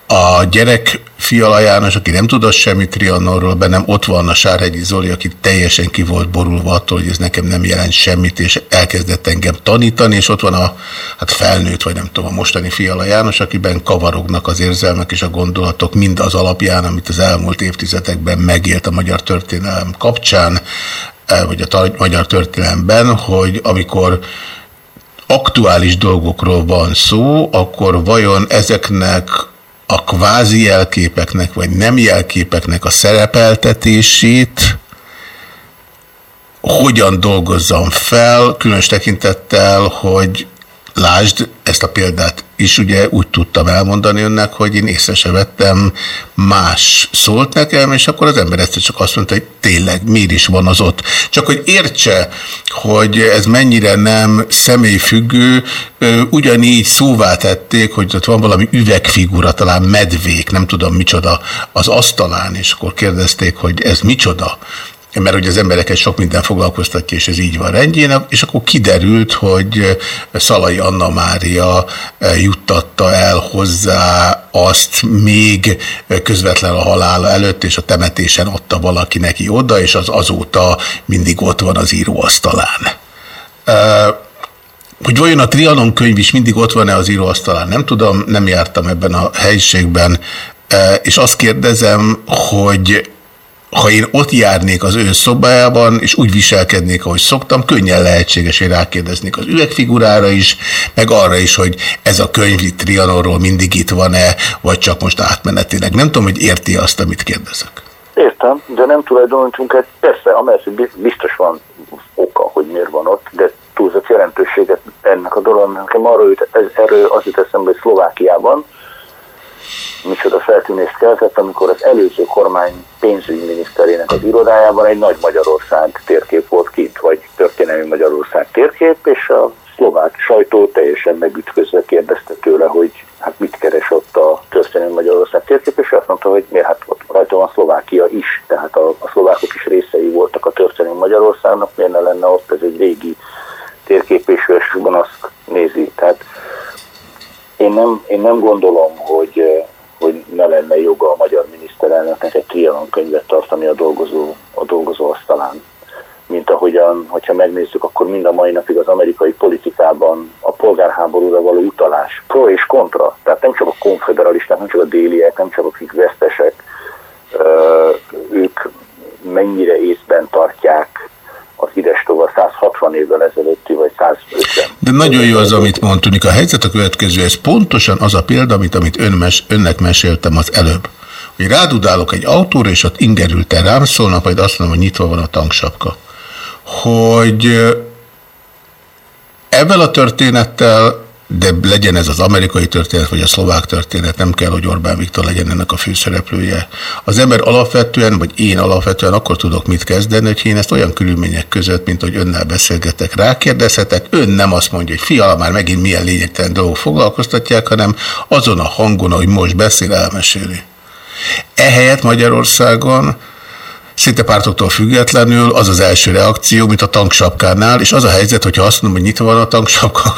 a gyerek Fiala János, aki nem tudott semmit Trianonról, bennem ott van a Sárhegyi Zoli, aki teljesen ki volt borulva attól, hogy ez nekem nem jelent semmit, és elkezdett engem tanítani, és ott van a hát felnőtt, vagy nem tudom, a mostani Fiala János, akiben kavarognak az érzelmek és a gondolatok mind az alapján, amit az elmúlt évtizedekben megélt a magyar történelem kapcsán, eh, vagy a magyar történelemben, hogy amikor aktuális dolgokról van szó, akkor vajon ezeknek a kvázi jelképeknek, vagy nem jelképeknek a szerepeltetését hogyan dolgozzam fel, különös tekintettel, hogy Lásd, ezt a példát is ugye úgy tudtam elmondani önnek, hogy én észre se vettem, más szólt nekem, és akkor az ember egyszer csak azt mondta, hogy tényleg miért is van az ott. Csak hogy értse, hogy ez mennyire nem személyfüggő, ugyanígy szóvá tették, hogy ott van valami üvegfigura, talán medvék, nem tudom micsoda, az asztalán, és akkor kérdezték, hogy ez micsoda mert hogy az embereket sok minden foglalkoztatja, és ez így van rendjén, és akkor kiderült, hogy Szalai Anna Mária eh, juttatta el hozzá azt még közvetlen a halála előtt, és a temetésen adta valaki neki oda, és az azóta mindig ott van az íróasztalán. Eh, hogy vajon a Trianon könyv is mindig ott van-e az íróasztalán, nem tudom, nem jártam ebben a helyiségben, eh, és azt kérdezem, hogy ha én ott járnék az ő szobájában, és úgy viselkednék, ahogy szoktam, könnyen lehetséges, hogy rákérdeznék az üvegfigurára is, meg arra is, hogy ez a könyv Trianonról mindig itt van-e, vagy csak most átmenetileg. Nem tudom, hogy érti azt, amit kérdezek. Értem, de nem tulajdonítunk egy, persze, amellett biztos van oka, hogy miért van ott, de túlzott jelentőséget ennek a dolognak. Nekem arról jut, ez, erről az jut eszembe, hogy Szlovákiában micsoda feltűnést keltett, amikor az előző kormány pénzügyminiszterének az irodájában egy nagy Magyarország térkép volt kint, vagy történelmi Magyarország térkép, és a szlovák sajtó teljesen megütközve kérdezte tőle, hogy hát mit keres ott a történelmi Magyarország térkép, és azt mondta, hogy miért, hát ott rajta van Szlovákia is, tehát a, a szlovákok is részei voltak a történelmi Magyarországnak, miért ne lenne ott, ez egy régi térkép, és elsősorban azt nézi. Tehát én nem, én nem gondolom, hogy, hogy ne lenne joga a magyar miniszterelnöknek egy Trianon könyvet tartani a dolgozó, a dolgozó asztalán. Mint ahogyan, hogyha megnézzük, akkor mind a mai napig az amerikai politikában a polgárháborúra való utalás, pro és kontra, tehát nem csak a konfederalisták, nem csak a déliek, nem csak akik vesztesek, ők mennyire észben tartják az ides tovább 160 évvel ezelőtti, vagy 150 De nagyon jó az, amit mond, Tunik. A helyzet a következő, ez pontosan az a példa, amit, amit ön mes, önnek meséltem az előbb. Hogy rádudálok egy autóra, és ott ingerülten rám szólnak, majd azt mondom, hogy nyitva van a tanksapka. Hogy ebben a történettel, de legyen ez az amerikai történet, vagy a szlovák történet, nem kell, hogy Orbán Viktor legyen ennek a főszereplője. Az ember alapvetően, vagy én alapvetően akkor tudok mit kezdeni, hogy én ezt olyan körülmények között, mint hogy önnel beszélgetek, rákérdezhetek, ön nem azt mondja, hogy fiala, már megint milyen lényegtelen dolgok foglalkoztatják, hanem azon a hangon, hogy most beszél, elmeséli. Ehelyett Magyarországon szinte pártoktól függetlenül az az első reakció, mint a tanksapkánál, és az a helyzet, hogyha azt mondom, hogy nyitva van a tanksapka,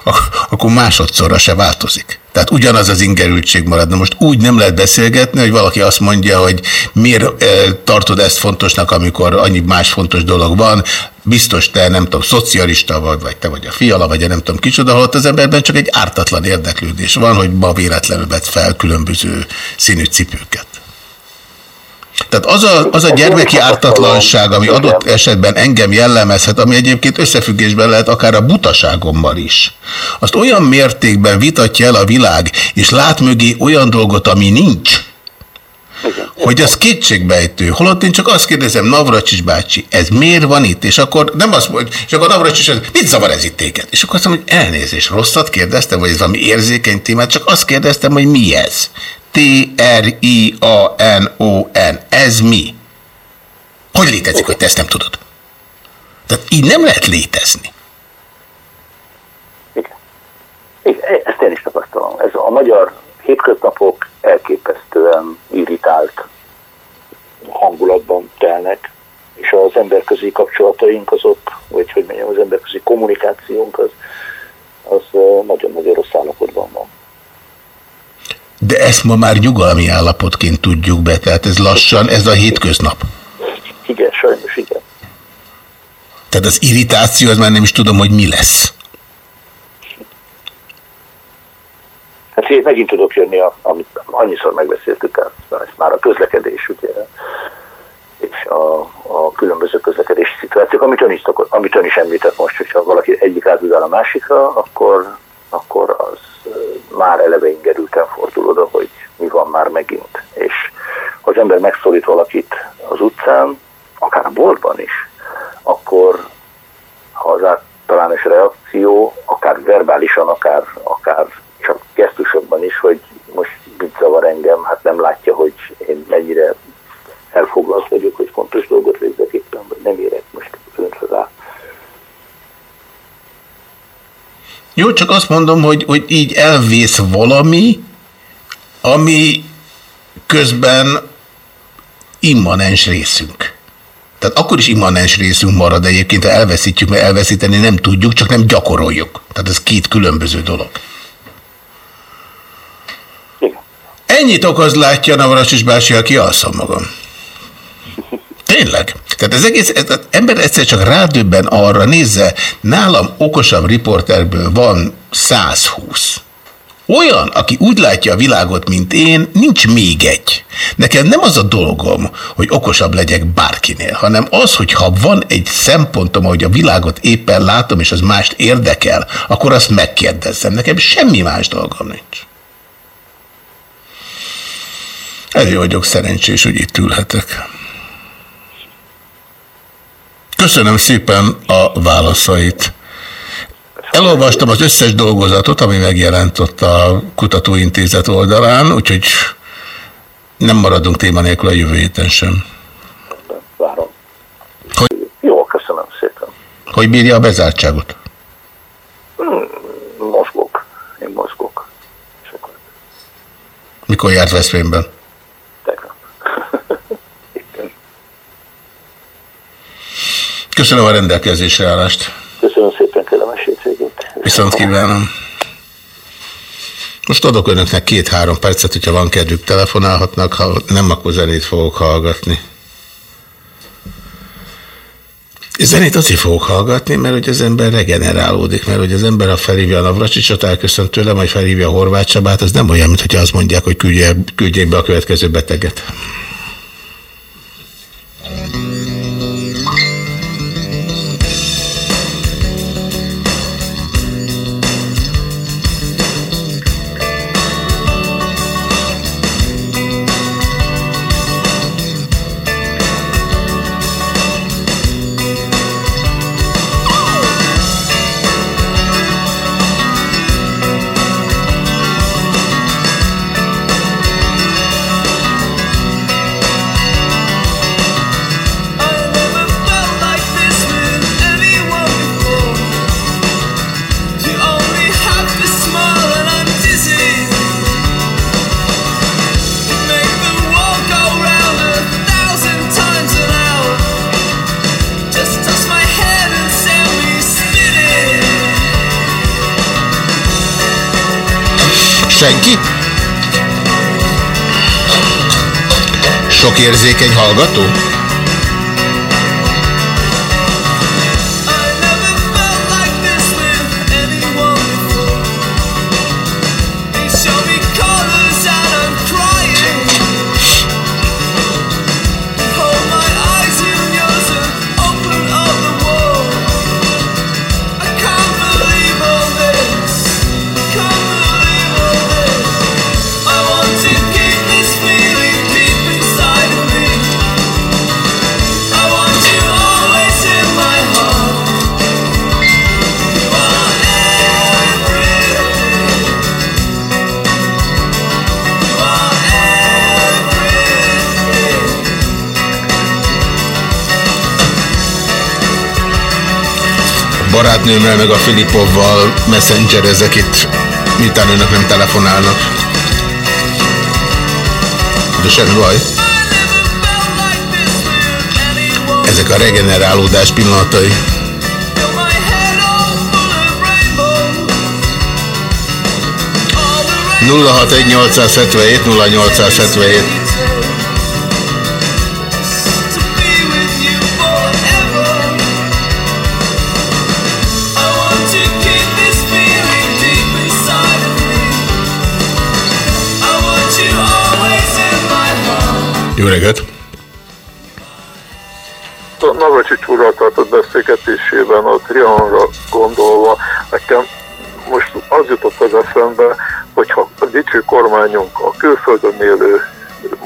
akkor másodszorra se változik. Tehát ugyanaz az ingerültség marad. Na most úgy nem lehet beszélgetni, hogy valaki azt mondja, hogy miért eh, tartod ezt fontosnak, amikor annyi más fontos dolog van, biztos te, nem tudom, szocialista vagy, vagy te vagy a fiala, vagy a nem tudom kicsoda, holott az emberben csak egy ártatlan érdeklődés van, hogy ma véletlenül vett fel különböző színű cipőket. Tehát az a, az a gyermeki ártatlanság, ami adott esetben engem jellemezhet, ami egyébként összefüggésben lehet akár a butaságommal is, azt olyan mértékben vitatja el a világ, és lát mögé olyan dolgot, ami nincs, hogy az kétségbejtő. Holott én csak azt kérdezem, Navracsics bácsi, ez miért van itt? És akkor nem azt mondja, és akkor Navracsics, mit zavar ez itt téged? És akkor azt mondom, hogy elnézés, rosszat kérdeztem, vagy ez valami érzékeny témát, csak azt kérdeztem, hogy mi ez? T-R-I-A-N-O-N. Ez mi? Hogy létezik, hogy te ezt nem tudod? Tehát így nem lehet létezni. Igen, ezt én is tapasztalom. Ez a magyar hétköznapok elképesztően irritált hangulatban telnek, és az emberközi kapcsolataink azok, vagy hogy mondjam, az emberközi kommunikációnk az, az nagyon-nagyon rossz állapotban van. De ezt ma már nyugalmi állapotként tudjuk be, tehát ez lassan, ez a hétköznap. Igen, sajnos igen. Tehát az irritáció, az már nem is tudom, hogy mi lesz. Hát én megint tudok jönni, amit annyiszor megbeszéltük el, ezt már a közlekedés, ugye, és a, a különböző közlekedési szituációk, amit ön, is amit ön is említett most, hogyha valaki egyik átudál a másikra, akkor, akkor az már eleve ingerülten fordul oda, hogy mi van már megint. És ha az ember megszólít valakit az utcán, akár a boltban is, akkor ha az általános reakció, akár verbálisan, akár, akár csak gesztusokban is, hogy most mit zavar engem, hát nem látja, hogy én mennyire elfoglalt vagyok, hogy fontos dolgot végzek éppen, vagy nem érek most önre rá. Jó, csak azt mondom, hogy, hogy így elvész valami, ami közben immanens részünk. Tehát akkor is immanens részünk marad egyébként, ha elveszítjük, mert elveszíteni nem tudjuk, csak nem gyakoroljuk. Tehát ez két különböző dolog. Ennyit okoz látja Navracsis bácsi, aki alszom magam. Tehát az egész, ez, az ember egyszer csak rádöbben arra, nézze, nálam okosabb riporterből van 120. Olyan, aki úgy látja a világot, mint én, nincs még egy. Nekem nem az a dolgom, hogy okosabb legyek bárkinél, hanem az, hogy ha van egy szempontom, hogy a világot éppen látom, és az mást érdekel, akkor azt megkérdezzem. Nekem semmi más dolgom nincs. Ezért vagyok szerencsés, hogy itt ülhetek. Köszönöm szépen a válaszait. Elolvastam az összes dolgozatot, ami megjelent ott a kutatóintézet oldalán, úgyhogy nem maradunk téma nélkül a jövő héten sem. Várom. Hogy, Jó, köszönöm szépen. hogy bírja a bezártságot? Hmm, mozgok. Én mozgok. Mikor járt Veszprémben? Köszönöm a rendelkezésre állást. Köszönöm szépen, kellemes hétvégét. Viszont kívánom. Most adok önöknek két-három percet, hogyha van kedvük, telefonálhatnak, ha nem, akkor zenét fogok hallgatni. Zenét azért fogok hallgatni, mert hogy az ember regenerálódik, mert hogy az ember, ha felhívja a Navracsicsot, elköszönt tőlem, vagy felhívja a Horváth Csabát, az nem olyan, mint hogyha azt mondják, hogy küldje, küldjék be a következő beteget. Érzékeny hallgató? Barátnőmmel meg a Filipovval messengerezek itt, miután önök nem telefonálnak. De semmi baj. Ezek a regenerálódás pillanatai. nulla hat egy 877 0877 Jó reggelt! Navracsics úrral tartott beszélgetésében a Trianonra gondolva, nekem most az jutott az eszembe, hogyha a dicső kormányunk a külföldön élő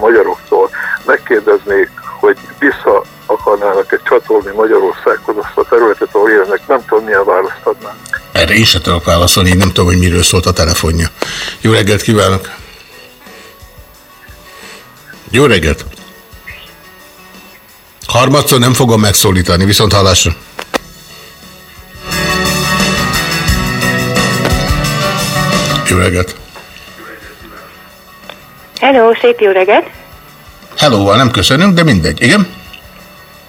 magyaroktól megkérdeznék, hogy vissza akarnának egy csatolni Magyarországhoz azt a területet, ahol élnek, nem tudom milyen választ adnánk. Erre én sem tudok válaszolni, én nem tudom, hogy miről szólt a telefonja. Jó reggelt kívánok! Jó reggelt! Harmadszor nem fogom megszólítani, viszont hallásra. Jó reggelt! Hello, szép jó reggelt! Hello, nem köszönöm, de mindegy. Igen?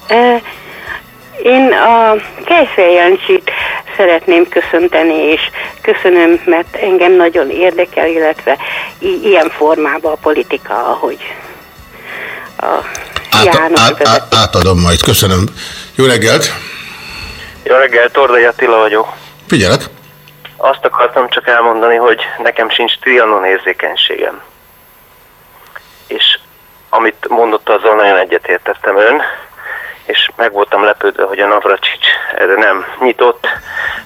Uh, én a Kejfej Jancsit szeretném köszönteni, és köszönöm, mert engem nagyon érdekel, illetve ilyen formában a politika, ahogy Át, át, átadom majd. Köszönöm. Jó reggelt! Jó reggelt, Tordai Attila vagyok. Figyelek! Azt akartam csak elmondani, hogy nekem sincs trianon érzékenységem. És amit mondott, azzal nagyon egyetértettem ön, és meg voltam lepődve, hogy a Navracsics erre nem nyitott,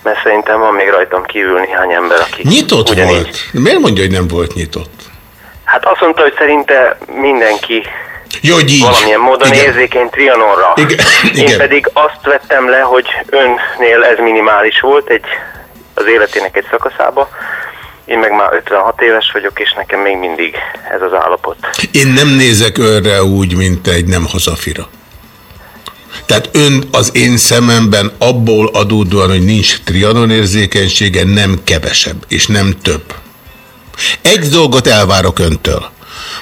mert szerintem van még rajtam kívül néhány ember, aki Nyitott ugyanígy. volt. Miért mondja, hogy nem volt nyitott? Hát azt mondta, hogy szerinte mindenki Jó, hogy így. valamilyen módon Igen. érzékeny Trianonra. Igen. Én Igen. pedig azt vettem le, hogy önnél ez minimális volt egy, az életének egy szakaszába. Én meg már 56 éves vagyok, és nekem még mindig ez az állapot. Én nem nézek önre úgy, mint egy nem hazafira. Tehát ön az én szememben abból adódóan, hogy nincs trianon érzékenysége, nem kevesebb, és nem több. Egy dolgot elvárok öntől.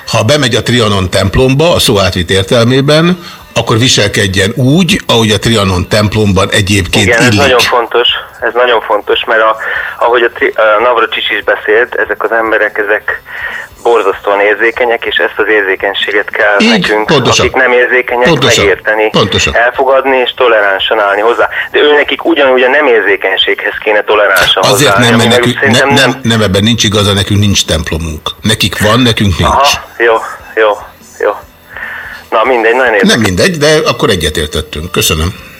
Ha bemegy a Trianon templomba, a szó átvitt értelmében, akkor viselkedjen úgy, ahogy a Trianon templomban egyébként Igen, ez illik. nagyon fontos, ez nagyon fontos, mert a, ahogy a, Tri- a Navracsics is beszélt, ezek az emberek, ezek borzasztóan érzékenyek, és ezt az érzékenységet kell Így, nekünk, pontosan. akik nem érzékenyek, Pontosan. megérteni, Pontosan. elfogadni és toleránsan állni hozzá. De ő nekik ugyanúgy a nem érzékenységhez kéne toleránsan Azért hozzáállni, nem, mert nekünk, szerintem nem, nem, nem, ebben nincs igaza, nekünk nincs templomunk. Nekik van, nekünk nincs. Aha, jó, jó, jó. Na mindegy, nagyon érdekes. Nem mindegy, de akkor egyetértettünk. Köszönöm.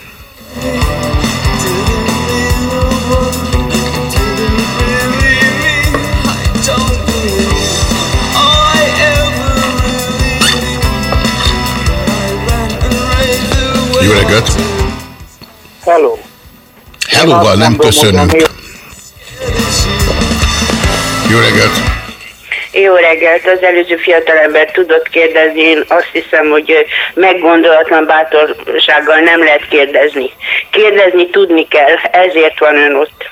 Reggelt! Hello. Hello-val nem köszönünk. Jó reggelt! Jó reggelt, az előző fiatalember tudott kérdezni, én azt hiszem, hogy meggondolatlan bátorsággal nem lehet kérdezni. Kérdezni tudni kell, ezért van ön ott.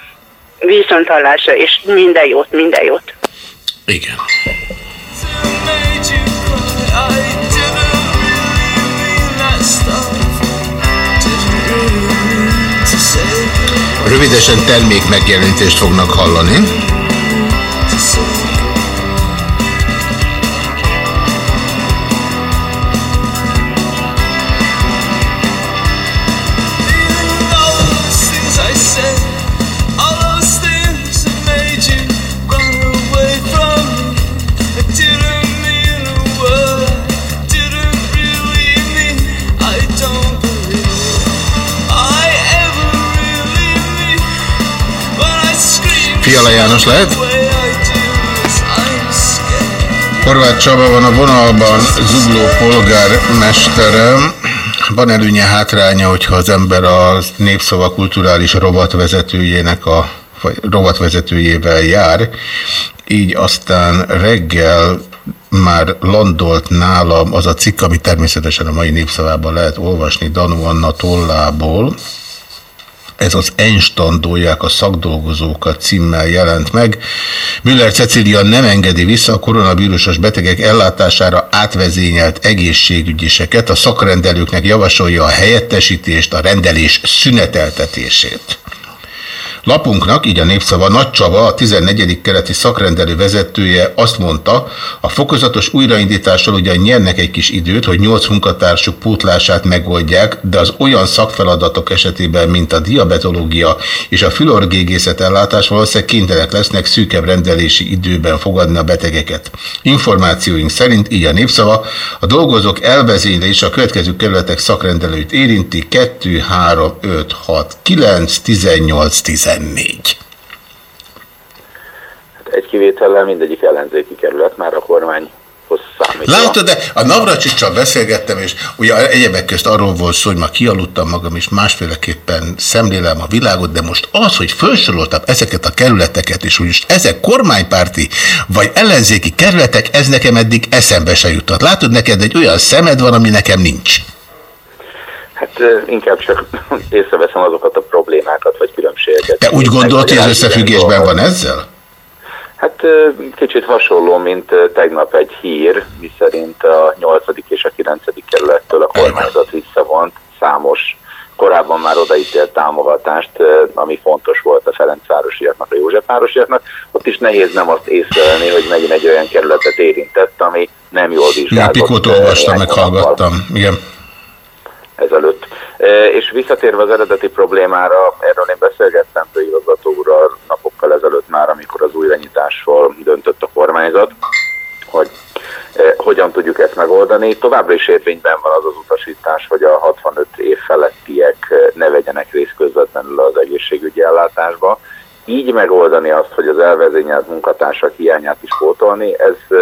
Viszont hallásra, és minden jót, minden jót. Igen. Rövidesen termék megjelenítést fognak hallani. János lehet? Horváth Csaba van a vonalban, Zugló polgármesterem. Van előnye hátránya, hogyha az ember a Népszava kulturális rovatvezetőjének a vagy rovatvezetőjével jár, így aztán reggel már landolt nálam az a cikk, ami természetesen a mai népszavában lehet olvasni Danu Anna tollából, ez az Enstandolják a szakdolgozókat címmel jelent meg. Müller Cecília nem engedi vissza a koronavírusos betegek ellátására átvezényelt egészségügyiseket, a szakrendelőknek javasolja a helyettesítést, a rendelés szüneteltetését. Lapunknak, így a népszava, Nagy Csaba, a 14. keleti szakrendelő vezetője azt mondta, a fokozatos újraindítással ugyan nyernek egy kis időt, hogy nyolc munkatársuk pótlását megoldják, de az olyan szakfeladatok esetében, mint a diabetológia és a fülorgégészet ellátás valószínűleg kénytelenek lesznek szűkebb rendelési időben fogadni a betegeket. Információink szerint, így a népszava, a dolgozók elvezénylése a következő kerületek szakrendelőit érinti 2, 3, 5, 6, 9, 18, 14. Egy kivétellel mindegyik ellenzéki kerület, már a számít. Látod, de a Navracsicsal beszélgettem, és ugye egyebek közt arról volt szó, hogy ma kialudtam magam, és másféleképpen szemlélem a világot, de most az, hogy felsoroltam ezeket a kerületeket, és most ezek kormánypárti vagy ellenzéki kerületek, ez nekem eddig eszembe se jutott. Látod, neked egy olyan szemed van, ami nekem nincs. Hát inkább csak észreveszem azokat a problémákat, vagy különbségeket. Te úgy gondolod, hogy ez összefüggésben van ezzel? Hát kicsit hasonló, mint tegnap egy hír, miszerint a 8. és a 9. kerülettől a kormányzat visszavont számos korábban már odaítélt támogatást, ami fontos volt a Ferencvárosiaknak, a Józsefvárosiaknak. Ott is nehéz nem azt észrevenni, hogy megint egy olyan kerületet érintett, ami nem jól vizsgázott. Napikot ö, olvastam, meghallgattam. Igen. Ezelőtt. E, És visszatérve az eredeti problémára, erről én beszélgettem főigazgató úrral napokkal ezelőtt újranyitásról döntött a kormányzat, hogy eh, hogyan tudjuk ezt megoldani. Továbbra is érvényben van az az utasítás, hogy a 65 év felettiek eh, ne vegyenek részt közvetlenül az egészségügyi ellátásba. Így megoldani azt, hogy az elvezényelt munkatársak hiányát is pótolni, ez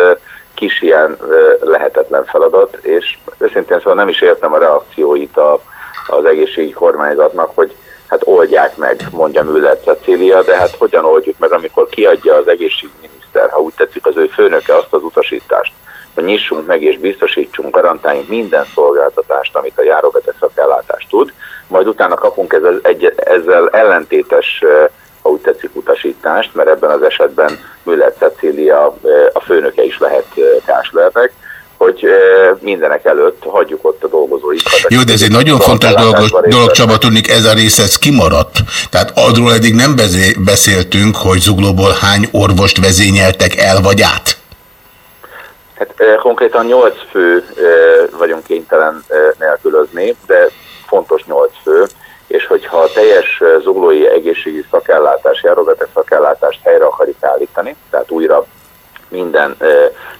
kis ilyen eh, lehetetlen feladat, és őszintén szóval nem is értem a reakcióit a, az egészségügyi kormányzatnak, hogy hát oldják meg, mondja Müller Cecília, de hát hogyan oldjuk meg, amikor kiadja az egészségügyminiszter, ha úgy tetszik az ő főnöke azt az utasítást, hogy nyissunk meg és biztosítsunk, garantáljunk minden szolgáltatást, amit a járóbeteg szakellátás tud, majd utána kapunk ezzel, ezzel ellentétes, eh, ha úgy tetszik, utasítást, mert ebben az esetben Müller Cecília a főnöke is lehet eh, Káslernek, hogy mindenek előtt hagyjuk ott a dolgozóikat. Jó, de ez egy nagyon fontos dolog, dolog Csaba, tudnik, ez a rész ez kimaradt. Tehát arról eddig nem beszéltünk, hogy zuglóból hány orvost vezényeltek el vagy át. Hát konkrétan 8 fő vagyunk kénytelen nélkülözni, de fontos 8 fő, és hogyha a teljes zuglói egészségügyi szakellátás, járóbeteg szakellátást helyre akarjuk állítani, tehát újra minden,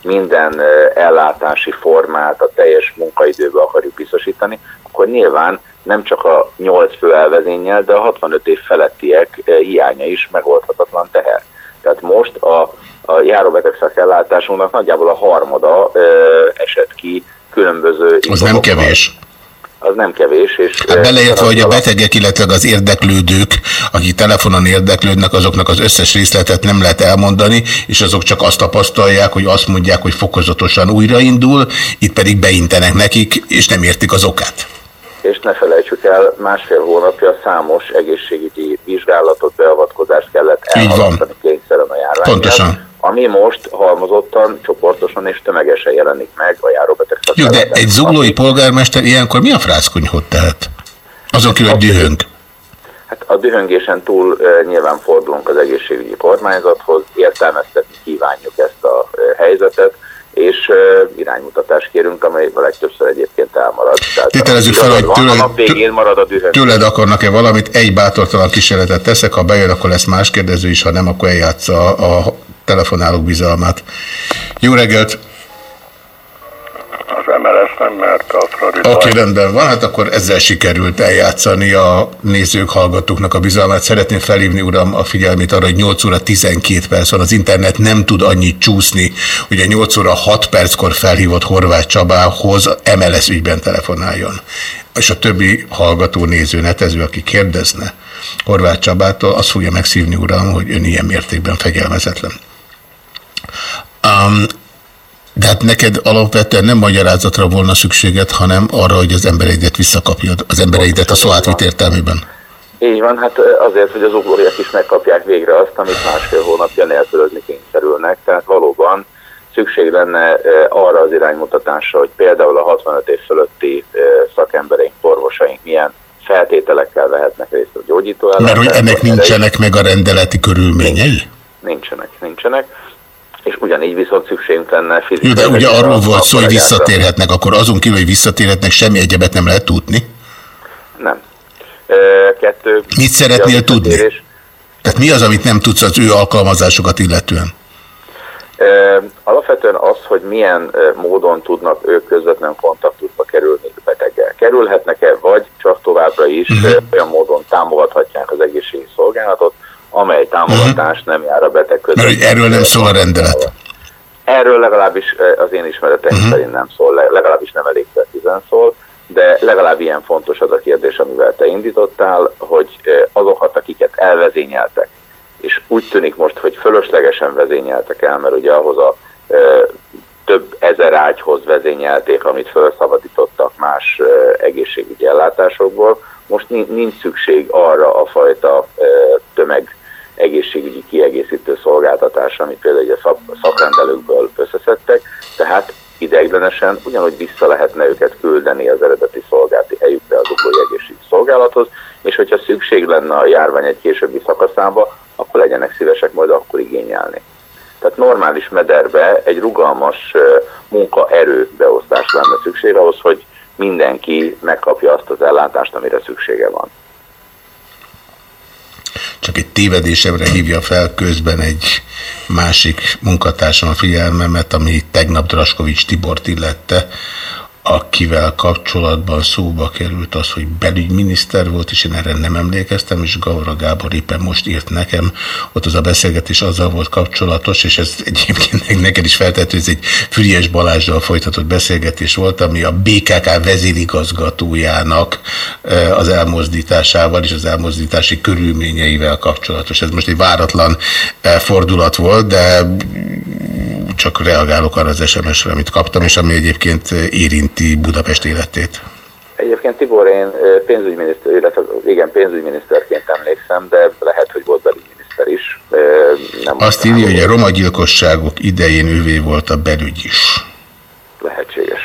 minden ellátási formát a teljes munkaidőbe akarjuk biztosítani, akkor nyilván nem csak a 8 fő elvezényel, de a 65 év felettiek hiánya is megoldhatatlan teher. Tehát most a, a járóbeteg szakellátásunknak nagyjából a harmada ö, esett ki különböző... Az nem kevés. Az nem kevés, és... Hát beleértve, hogy a betegek, illetve az érdeklődők, akik telefonon érdeklődnek, azoknak az összes részletet nem lehet elmondani, és azok csak azt tapasztalják, hogy azt mondják, hogy fokozatosan újraindul, itt pedig beintenek nekik, és nem értik az okát. És ne felejtsük el, másfél hónapja számos egészségügyi vizsgálatot, beavatkozást kellett elhalasztani kényszeren a járvány Pontosan. ami most halmozottan, csoportosan és tömegesen jelenik meg a járóbeteg Jó, de egy zuglói polgármester ilyenkor mi a frászkonyhot tehet? Azon kívül, hogy dühöng. Hát a dühöngésen túl e, nyilván fordulunk az egészségügyi kormányzathoz, értelmeztetni kívánjuk ezt a e, helyzetet, és e, iránymutatást kérünk, amely a legtöbbször egyébként elmarad. Tételezzük fel, hogy van, tőled- marad a. Tőled akarnak-e valamit? Egy bátortalan kísérletet teszek, ha bejön, akkor lesz más kérdező is, ha nem, akkor eljátsza a, a telefonálók bizalmát. Jó reggelt! Az MLS nem mert a Fradi Oké, okay, rendben van, hát akkor ezzel sikerült eljátszani a nézők, hallgatóknak a bizalmát. Szeretném felhívni, uram, a figyelmét arra, hogy 8 óra 12 perc van. Az internet nem tud annyit csúszni, hogy a 8 óra 6 perckor felhívott Horváth Csabához MLS ügyben telefonáljon. És a többi hallgató, néző, netező, aki kérdezne Horváth Csabától, azt fogja megszívni, uram, hogy ön ilyen mértékben fegyelmezetlen. Um, de hát neked alapvetően nem magyarázatra volna szükséged, hanem arra, hogy az embereidet visszakapjad, az embereidet a szó átvit értelmében. Így van, hát azért, hogy az uglóriak is megkapják végre azt, amit másfél hónapja nélkülözni kényszerülnek. Tehát valóban szükség lenne arra az iránymutatásra, hogy például a 65 év fölötti szakembereink, orvosaink milyen feltételekkel vehetnek részt a gyógyító Mert hogy ennek nincsenek meg a rendeleti körülményei? Nincsenek, nincsenek. És ugyanígy viszont szükségünk lenne fizikai... De ugye arról volt szó, hogy visszatérhetnek, akkor azon kívül, hogy visszatérhetnek, semmi egyebet nem lehet tudni. Nem. Kettő... Mit szeretnél tudni? Tehát mi az, amit nem tudsz az ő alkalmazásokat illetően? Alapvetően az, hogy milyen módon tudnak ők közvetlen kontaktusba kerülni a beteggel. Kerülhetnek-e, vagy csak továbbra is Mhm. ö, olyan módon támogathatják az egészségügyi szolgálatot, amely támogatás nem jár a beteg között. Mhm. Mert erről nem szól a rendelet. Erről legalábbis az én ismereteim Mhm. szerint nem szól, le- legalábbis nem elég precízen szól, de legalább ilyen fontos az a kérdés, amivel te indítottál, hogy azokat, akiket elvezényeltek, és úgy tűnik most, hogy fölöslegesen vezényeltek el, mert ugye ahhoz a eh, több ezer ágyhoz vezényelték, amit felszabadítottak más eh, egészségügyi ellátásokból. Most ni- nincs szükség arra a fajta eh, tömeg egészségügyi kiegészítő szolgáltatás, amit például ugye szak, szakrendelőkből összeszedtek, tehát ideiglenesen ugyanúgy vissza lehetne őket küldeni az eredeti szolgálati helyükre az uglói egészségügyi szolgálathoz, és hogyha szükség lenne a járvány egy későbbi szakaszába, akkor legyenek szívesek majd akkor igényelni. Tehát normális mederbe egy rugalmas munkaerő beosztás lenne szükség ahhoz, hogy mindenki megkapja azt az ellátást, amire szüksége van. Csak egy tévedésemre hívja fel közben egy másik munkatársam a figyelmemet, ami tegnap Draskovics Tibort illette, akivel kapcsolatban szóba került az, hogy belügyminiszter volt, és én erre nem emlékeztem, és Gavra Gábor éppen most írt nekem, ott az a beszélgetés azzal volt kapcsolatos, és ez egyébként neked is feltető, ez egy Füriás Balázsdal folytatott beszélgetés volt, ami a BKK vezérigazgatójának az elmozdításával és az elmozdítási körülményeivel kapcsolatos. Ez most egy váratlan fordulat volt, de csak reagálok arra az SMS-re, amit kaptam, és ami egyébként érinti Budapest életét. Egyébként Tibor, én pénzügyminiszter, illetve igen, pénzügyminiszterként emlékszem, de lehet, hogy volt belügyminiszter is. Nem Azt írja, hogy a roma gyilkosságok idején ővé volt a belügy is. lehetséges.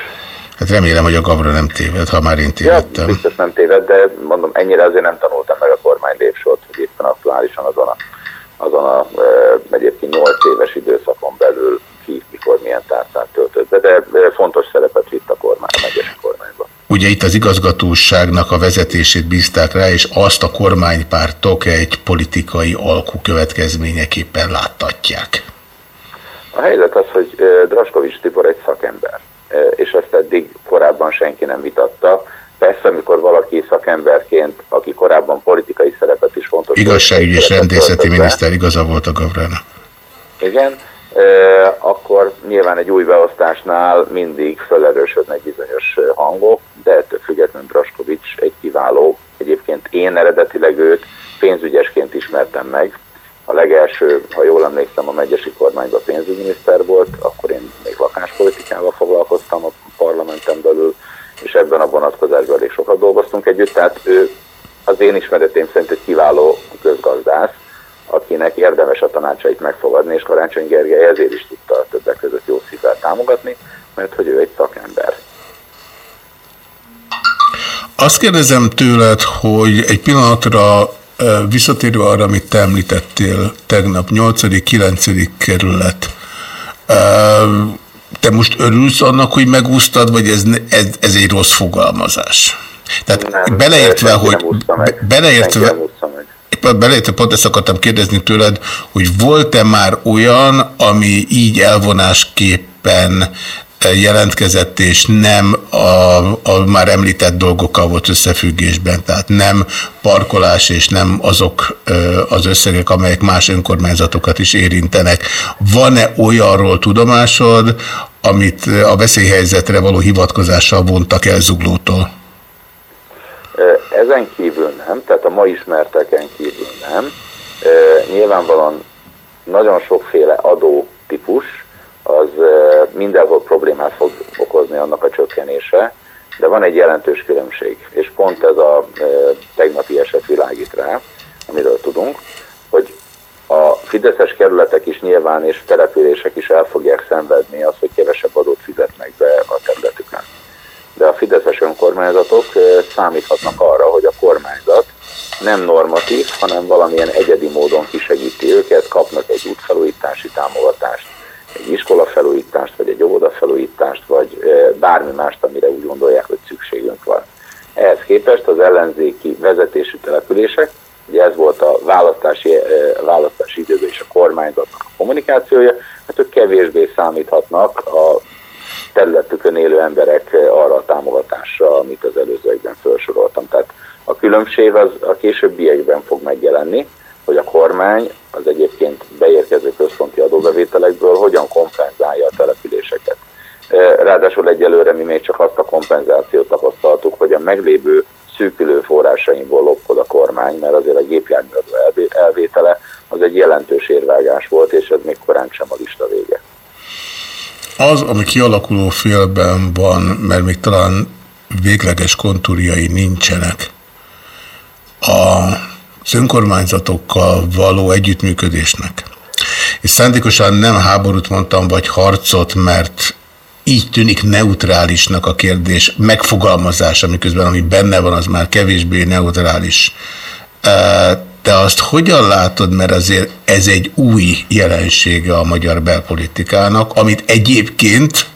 Hát remélem, hogy a Gabra nem téved, ha már én Ja, tévedtem. biztos nem téved, de mondom, ennyire azért nem tanultam meg a kormány lépsort, hogy éppen aktuálisan azon a, azon a egyébként 8 éves időszakon belül ki, mikor milyen tárcát töltött be, de fontos szerepet vitt a kormány, a megyesi kormányban. Ugye itt az igazgatóságnak a vezetését bízták rá, és azt a kormánypártok egy politikai alkú következményeképpen láttatják. A helyzet az, hogy Draskovics Tibor egy szakember, és ezt eddig korábban senki nem vitatta. Persze, amikor valaki szakemberként, aki korábban politikai szerepet is fontos... Igazságügyi és rendészeti miniszter igaza volt a Gabrának. Igen, akkor nyilván egy új beosztásnál mindig felerősödnek bizonyos hangok, de ettől függetlenül Draskovics egy kiváló, egyébként én eredetileg őt pénzügyesként ismertem meg. A legelső, ha jól emlékszem, a megyesi kormányban pénzügyminiszter volt, akkor én még lakáspolitikával foglalkoztam a parlamenten belül, és ebben a vonatkozásban elég sokat dolgoztunk együtt, tehát ő az én ismeretém szerint egy kiváló közgazdász, akinek érdemes a tanácsait megfogadni, és Karácsony Gergely ezért is tudta többek között jó szívvel támogatni, mert hogy ő egy szakember. Azt kérdezem tőled, hogy egy pillanatra visszatérve arra, amit te említettél tegnap, 8.-9. kerület, te most örülsz annak, hogy megúsztad, vagy ez, ez, ez egy rossz fogalmazás? Tehát Nem, beleértve, hogy beleértve, Éppen Beleértve pont ezt akartam kérdezni tőled, hogy volt-e már olyan, ami így elvonásképpen eh, jelentkezett, és nem a, a már említett dolgokkal volt összefüggésben, tehát nem parkolás, és nem azok ö, az összegek, amelyek más önkormányzatokat is érintenek. Van-e olyanról tudomásod, amit a veszélyhelyzetre való hivatkozással vontak el zuglótól? Ezen kívül nem, tehát a ma ismerteken kívül nem. Ö, Nyilvánvalóan nagyon sokféle adó típus, az ö, mindenhol problémát fog okozni annak a csökkenése, de van egy jelentős különbség, és pont ez a ö, tegnapi eset világít rá, amiről tudunk, hogy a fideszes kerületek is nyilván és települések is el fogják szenvedni azt, hogy kevesebb adót fizetnek be a területükön de a fideszes önkormányzatok ö, számíthatnak arra, hogy a kormányzat nem normatív, hanem valamilyen egyedi módon kisegíti őket, kapnak egy útfelújítási támogatást, egy iskolafelújítást, vagy egy óvodafelújítást, vagy ö, bármi mást, amire úgy gondolják, hogy szükségünk van. Ehhez képest az ellenzéki vezetésű települések, ugye ez volt a választási, ö, választási időben is a kormányzatnak a kommunikációja, hát ők kevésbé számíthatnak a területükön élő emberek arra a támogatásra, amit az előzőekben felsoroltam. Tehát a különbség az a későbbiekben fog megjelenni, hogy a kormány az egyébként beérkező központi adóbevételekből hogyan kompenzálja a településeket. Ráadásul egyelőre mi még csak azt a kompenzációt tapasztaltuk, hogy a meglévő szűkülő forrásaimból lopkod a kormány, mert azért a gépjárműadó elvé- elvétele az egy jelentős érvágás volt, és ez még korán sem a lista vége. Az, ami kialakuló félben van, mert még talán végleges kontúrjai nincsenek, az önkormányzatokkal való együttműködésnek. És szándékosan nem háborút mondtam, vagy harcot, mert így tűnik neutrálisnak a kérdés megfogalmazása, miközben ami benne van, az már kevésbé neutrális. Te azt hogyan látod, mert azért ez egy új jelensége a magyar belpolitikának, amit egyébként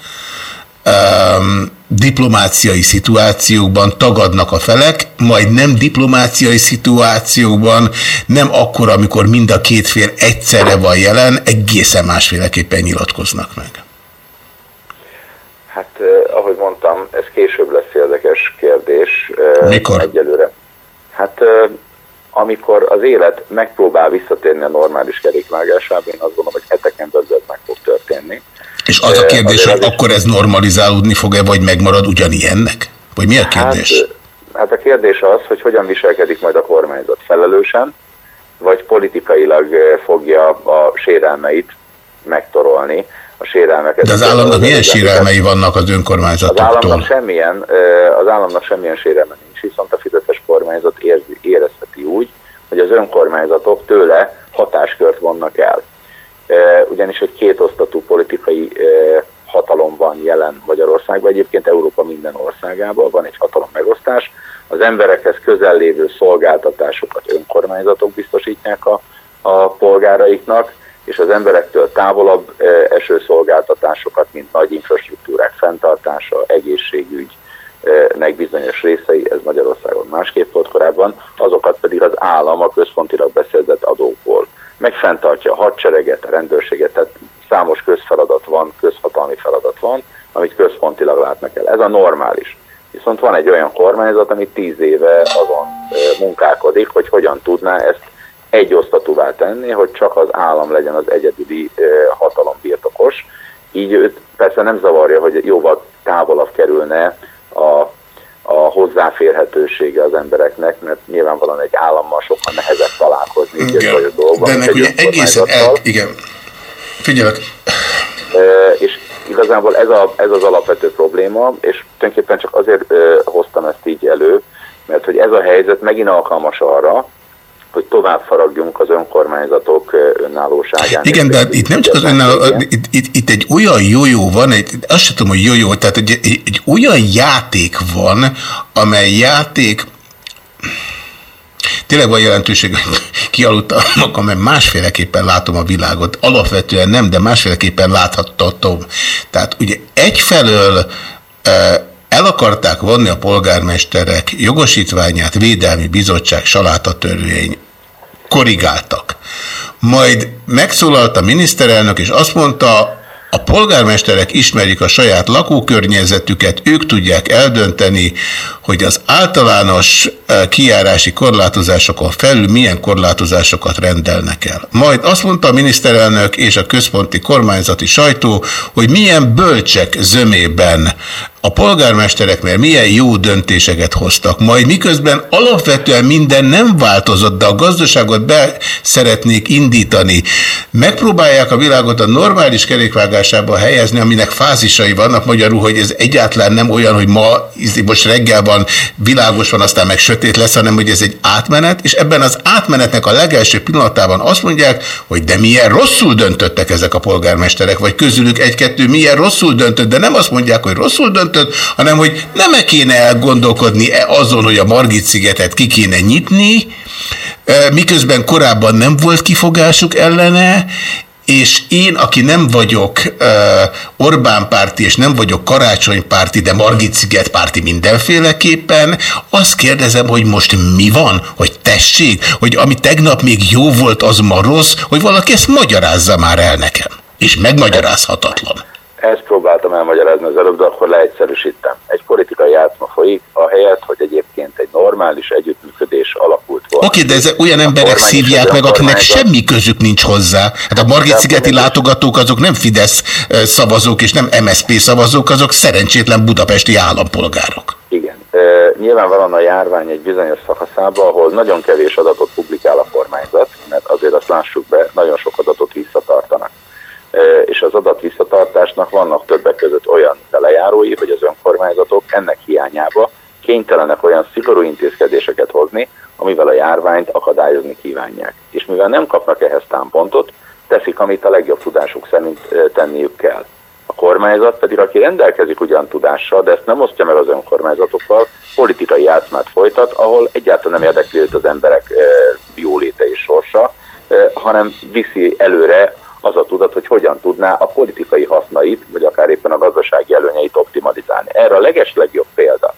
um, diplomáciai szituációkban tagadnak a felek, majd nem diplomáciai szituációkban, nem akkor, amikor mind a két fél egyszerre van jelen, egészen másféleképpen nyilatkoznak meg. Hát, eh, ahogy mondtam, ez később lesz érdekes kérdés. eh, Mikor? Egyelőre. Hát, eh, amikor az élet megpróbál visszatérni a normális kerékvágásába, én azt gondolom, hogy heteken belül ez meg fog történni. És az a kérdés, hogy az akkor ez normalizálódni fog-e, vagy megmarad ugyanilyennek? Vagy mi a kérdés? Hát, hát a kérdés az, hogy hogyan viselkedik majd a kormányzat felelősen, vagy politikailag fogja a sérelmeit megtorolni, a sérelmeket. De az államnak milyen Az- sérelmei vannak az Az önkormányzatoktól? államnak semmilyen, az államnak semmilyen sérelme nincs, viszont a Fideszes kormányzat érzi, érezheti úgy, hogy az önkormányzatok tőle hatáskört vonnak el. Ö, Ugyanis egy kétosztatú politikai ö, hatalom van jelen Magyarországban, egyébként Európa minden országában van egy hatalom megosztás. Az emberekhez közel lévő szolgáltatásokat önkormányzatok biztosítják a, a polgáraiknak, és az emberektől távolabb ö, eső szolgáltatásokat, mint nagy infrastruktúrák fenntartása, egészségügynek bizonyos részei, ez Magyarországon másképp volt korábban, azokat pedig az állam a központilag beszerzett adókból megfenntartja a hadsereget, a rendőrséget, tehát számos közfeladat van, közhatalmi feladat van, amit központilag látnak el. Ez a normális. Viszont van egy olyan kormányzat, ami tíz éve azon ö, munkálkodik, hogy hogyan tudná ezt egyosztatúvá tenni, hogy csak az állam legyen az egyedüli ö, hatalombirtokos. Így őt persze nem zavarja, hogy jóval távolabb kerülne hozzáférhetősége az embereknek, mert nyilvánvalóan egy állammal sokkal nehezebb találkozni így egy vagy a dolgban. De ennek ugye egészen el... Igen. Figyelek. És igazából ez, a, ez az alapvető probléma, és tulajdonképpen csak azért hoztam ezt így elő, mert hogy ez a helyzet megint alkalmas arra, hogy tovább faragjunk az önkormányzatok önállóságán. Igen, de itt nem csak az önálló, itt, itt, itt egy olyan jó-jó van, egy, azt sem tudom, hogy jó-jó, tehát egy, egy, egy olyan játék van, amely játék tényleg van jelentőség, hogy kialudtam magam, mert másféleképpen látom a világot. Alapvetően nem, de másféleképpen láthattatom. Tehát ugye egyfelől el akarták vonni a polgármesterek jogosítványát, védelmi bizottság, salátatörvény, korrigáltak. Majd megszólalt a miniszterelnök, és azt mondta, a polgármesterek ismerik a saját lakókörnyezetüket, ők tudják eldönteni, hogy az általános eh, kijárási korlátozásokon felül milyen korlátozásokat rendelnek el. Majd azt mondta a miniszterelnök és a központi kormányzati sajtó, hogy milyen bölcsek zömében a polgármesterek mert milyen jó döntéseket hoztak. Majd miközben alapvetően minden nem változott, de a gazdaságot be szeretnék indítani. Megpróbálják a világot a normális kerékvágásába helyezni, aminek fázisai vannak, magyarul, hogy ez egyáltalán nem olyan, hogy ma, most reggel van, világos van, aztán meg sötét lesz, hanem hogy ez egy átmenet, és ebben az átmenetnek a legelső pillanatában azt mondják, hogy de milyen rosszul döntöttek ezek a polgármesterek, vagy közülük egy-kettő milyen rosszul döntött, de nem azt mondják, hogy rosszul döntött, hanem hogy nem -e kéne elgondolkodni -e azon, hogy a Margit szigetet ki kéne nyitni, e, miközben korábban nem volt kifogásuk ellene, és én, aki nem vagyok uh, Orbán párti, és nem vagyok karácsonypárti, de Margit sziget párti mindenféleképpen, azt kérdezem, hogy most mi van, hogy tessék, hogy ami tegnap még jó volt, az ma rossz, hogy valaki ezt magyarázza már el nekem. És megmagyarázhatatlan. Ezt próbáltam elmagyarázni az előbb, de akkor leegyszerűsítem. Egy politikai játszma folyik, ahelyett, hogy egyébként egy normális együttműködés alakult volna. Oké, de ezek olyan emberek szívják meg, akinek semmi közük nincs hozzá. Hát a Margit-szigeti látogatók azok nem Fidesz szavazók és nem MSZP szavazók, azok szerencsétlen budapesti állampolgárok. Igen. Nyilvánvalóan a járvány egy bizonyos szakaszában, ahol nagyon kevés adatot publikál a kormányzat, mert azért azt lássuk be, nagyon sok adatot visszatartanak. És az adat visszatartásnak vannak többek között olyan belejárói, hogy az önkormányzatok ennek hiányába kénytelenek olyan szigorú intézkedéseket hozni, amivel a járványt akadályozni kívánják. És mivel nem kapnak ehhez támpontot, teszik, amit a legjobb tudásuk szerint tenniük kell. A kormányzat pedig, aki rendelkezik ugyan tudással, de ezt nem osztja meg az önkormányzatokkal, politikai játszmát folytat, ahol egyáltalán nem érdekli őt az emberek jóléte és sorsa, hanem viszi előre az a tudat, hogy hogyan tudná a politikai hasznait, vagy akár éppen a gazdasági előnyeit optimalizálni. erre a legeslegjobb példa.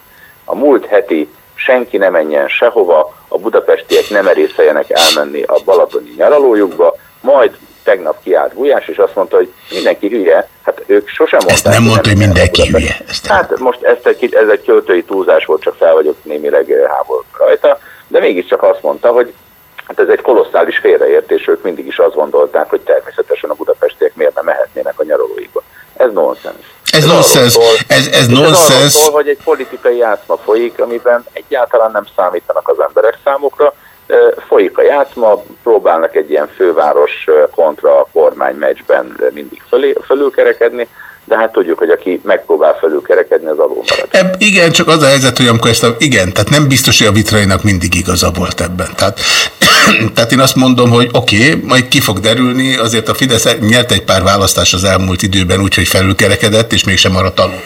A múlt heti senki ne menjen sehova, a budapestiek nem merészeljenek elmenni a balatoni nyaralójukba, majd tegnap kiállt Gulyás, és azt mondta, hogy mindenki hülye, hát ők sosem mondták. Ezt nem mondta, hogy mindenki hülye. Hát most ezt egy, ez egy költői túlzás volt, csak fel vagyok némileg eh, háborúban rajta, de mégiscsak azt mondta, hogy hát ez egy kolosszális félreértés, ők mindig is azt gondolták, hogy természetesen a budapestiek miért nem mehetnének a nyaralóikba. Ez nonsens. Ez arról nonsens. Ez- ez arról nonsens. szól, hogy egy politikai játszma folyik, amiben egyáltalán nem számítanak az emberek számukra. Ö, Folyik a játszma, próbálnak egy ilyen főváros kontra a kormány meccsben mindig fölé, fölülkerekedni, de hát tudjuk, hogy aki megpróbál fölülkerekedni, az alul marad. Ebb, igen, csak az a helyzet, hogy amikor ezt a, igen, tehát nem biztos, hogy a vitrainak mindig igaza volt ebben. Tehát, tehát én azt mondom, hogy oké, okay, majd ki fog derülni, azért a Fidesz nyert egy pár választás az elmúlt időben, úgyhogy felülkerekedett, és mégsem maradt alul.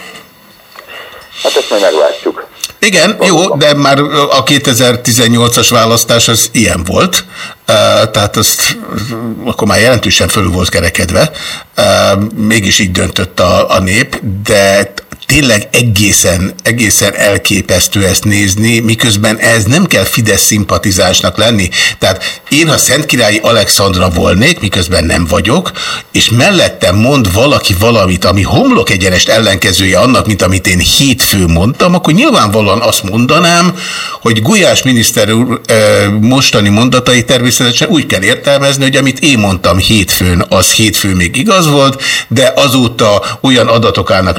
Hát ezt majd meglátjuk. Igen, jó, de már a 2018-as választás az ilyen volt, tehát azt akkor már jelentősen fölül volt kerekedve, mégis így döntött a, a nép, de tényleg egészen, egészen elképesztő ezt nézni, miközben ez nem kell Fidesz szimpatizásnak lenni. Tehát én, ha Szentkirályi Alexandra volnék, miközben nem vagyok, és mellettem mond valaki valamit, ami homlok egyenest ellenkezője annak, mint amit én hétfő mondtam, akkor nyilvánvalóan azt mondanám, hogy Gulyás miniszter úr mostani mondatai természetesen úgy kell értelmezni, hogy amit én mondtam hétfőn, az hétfő még igaz volt, de azóta olyan adatok állnak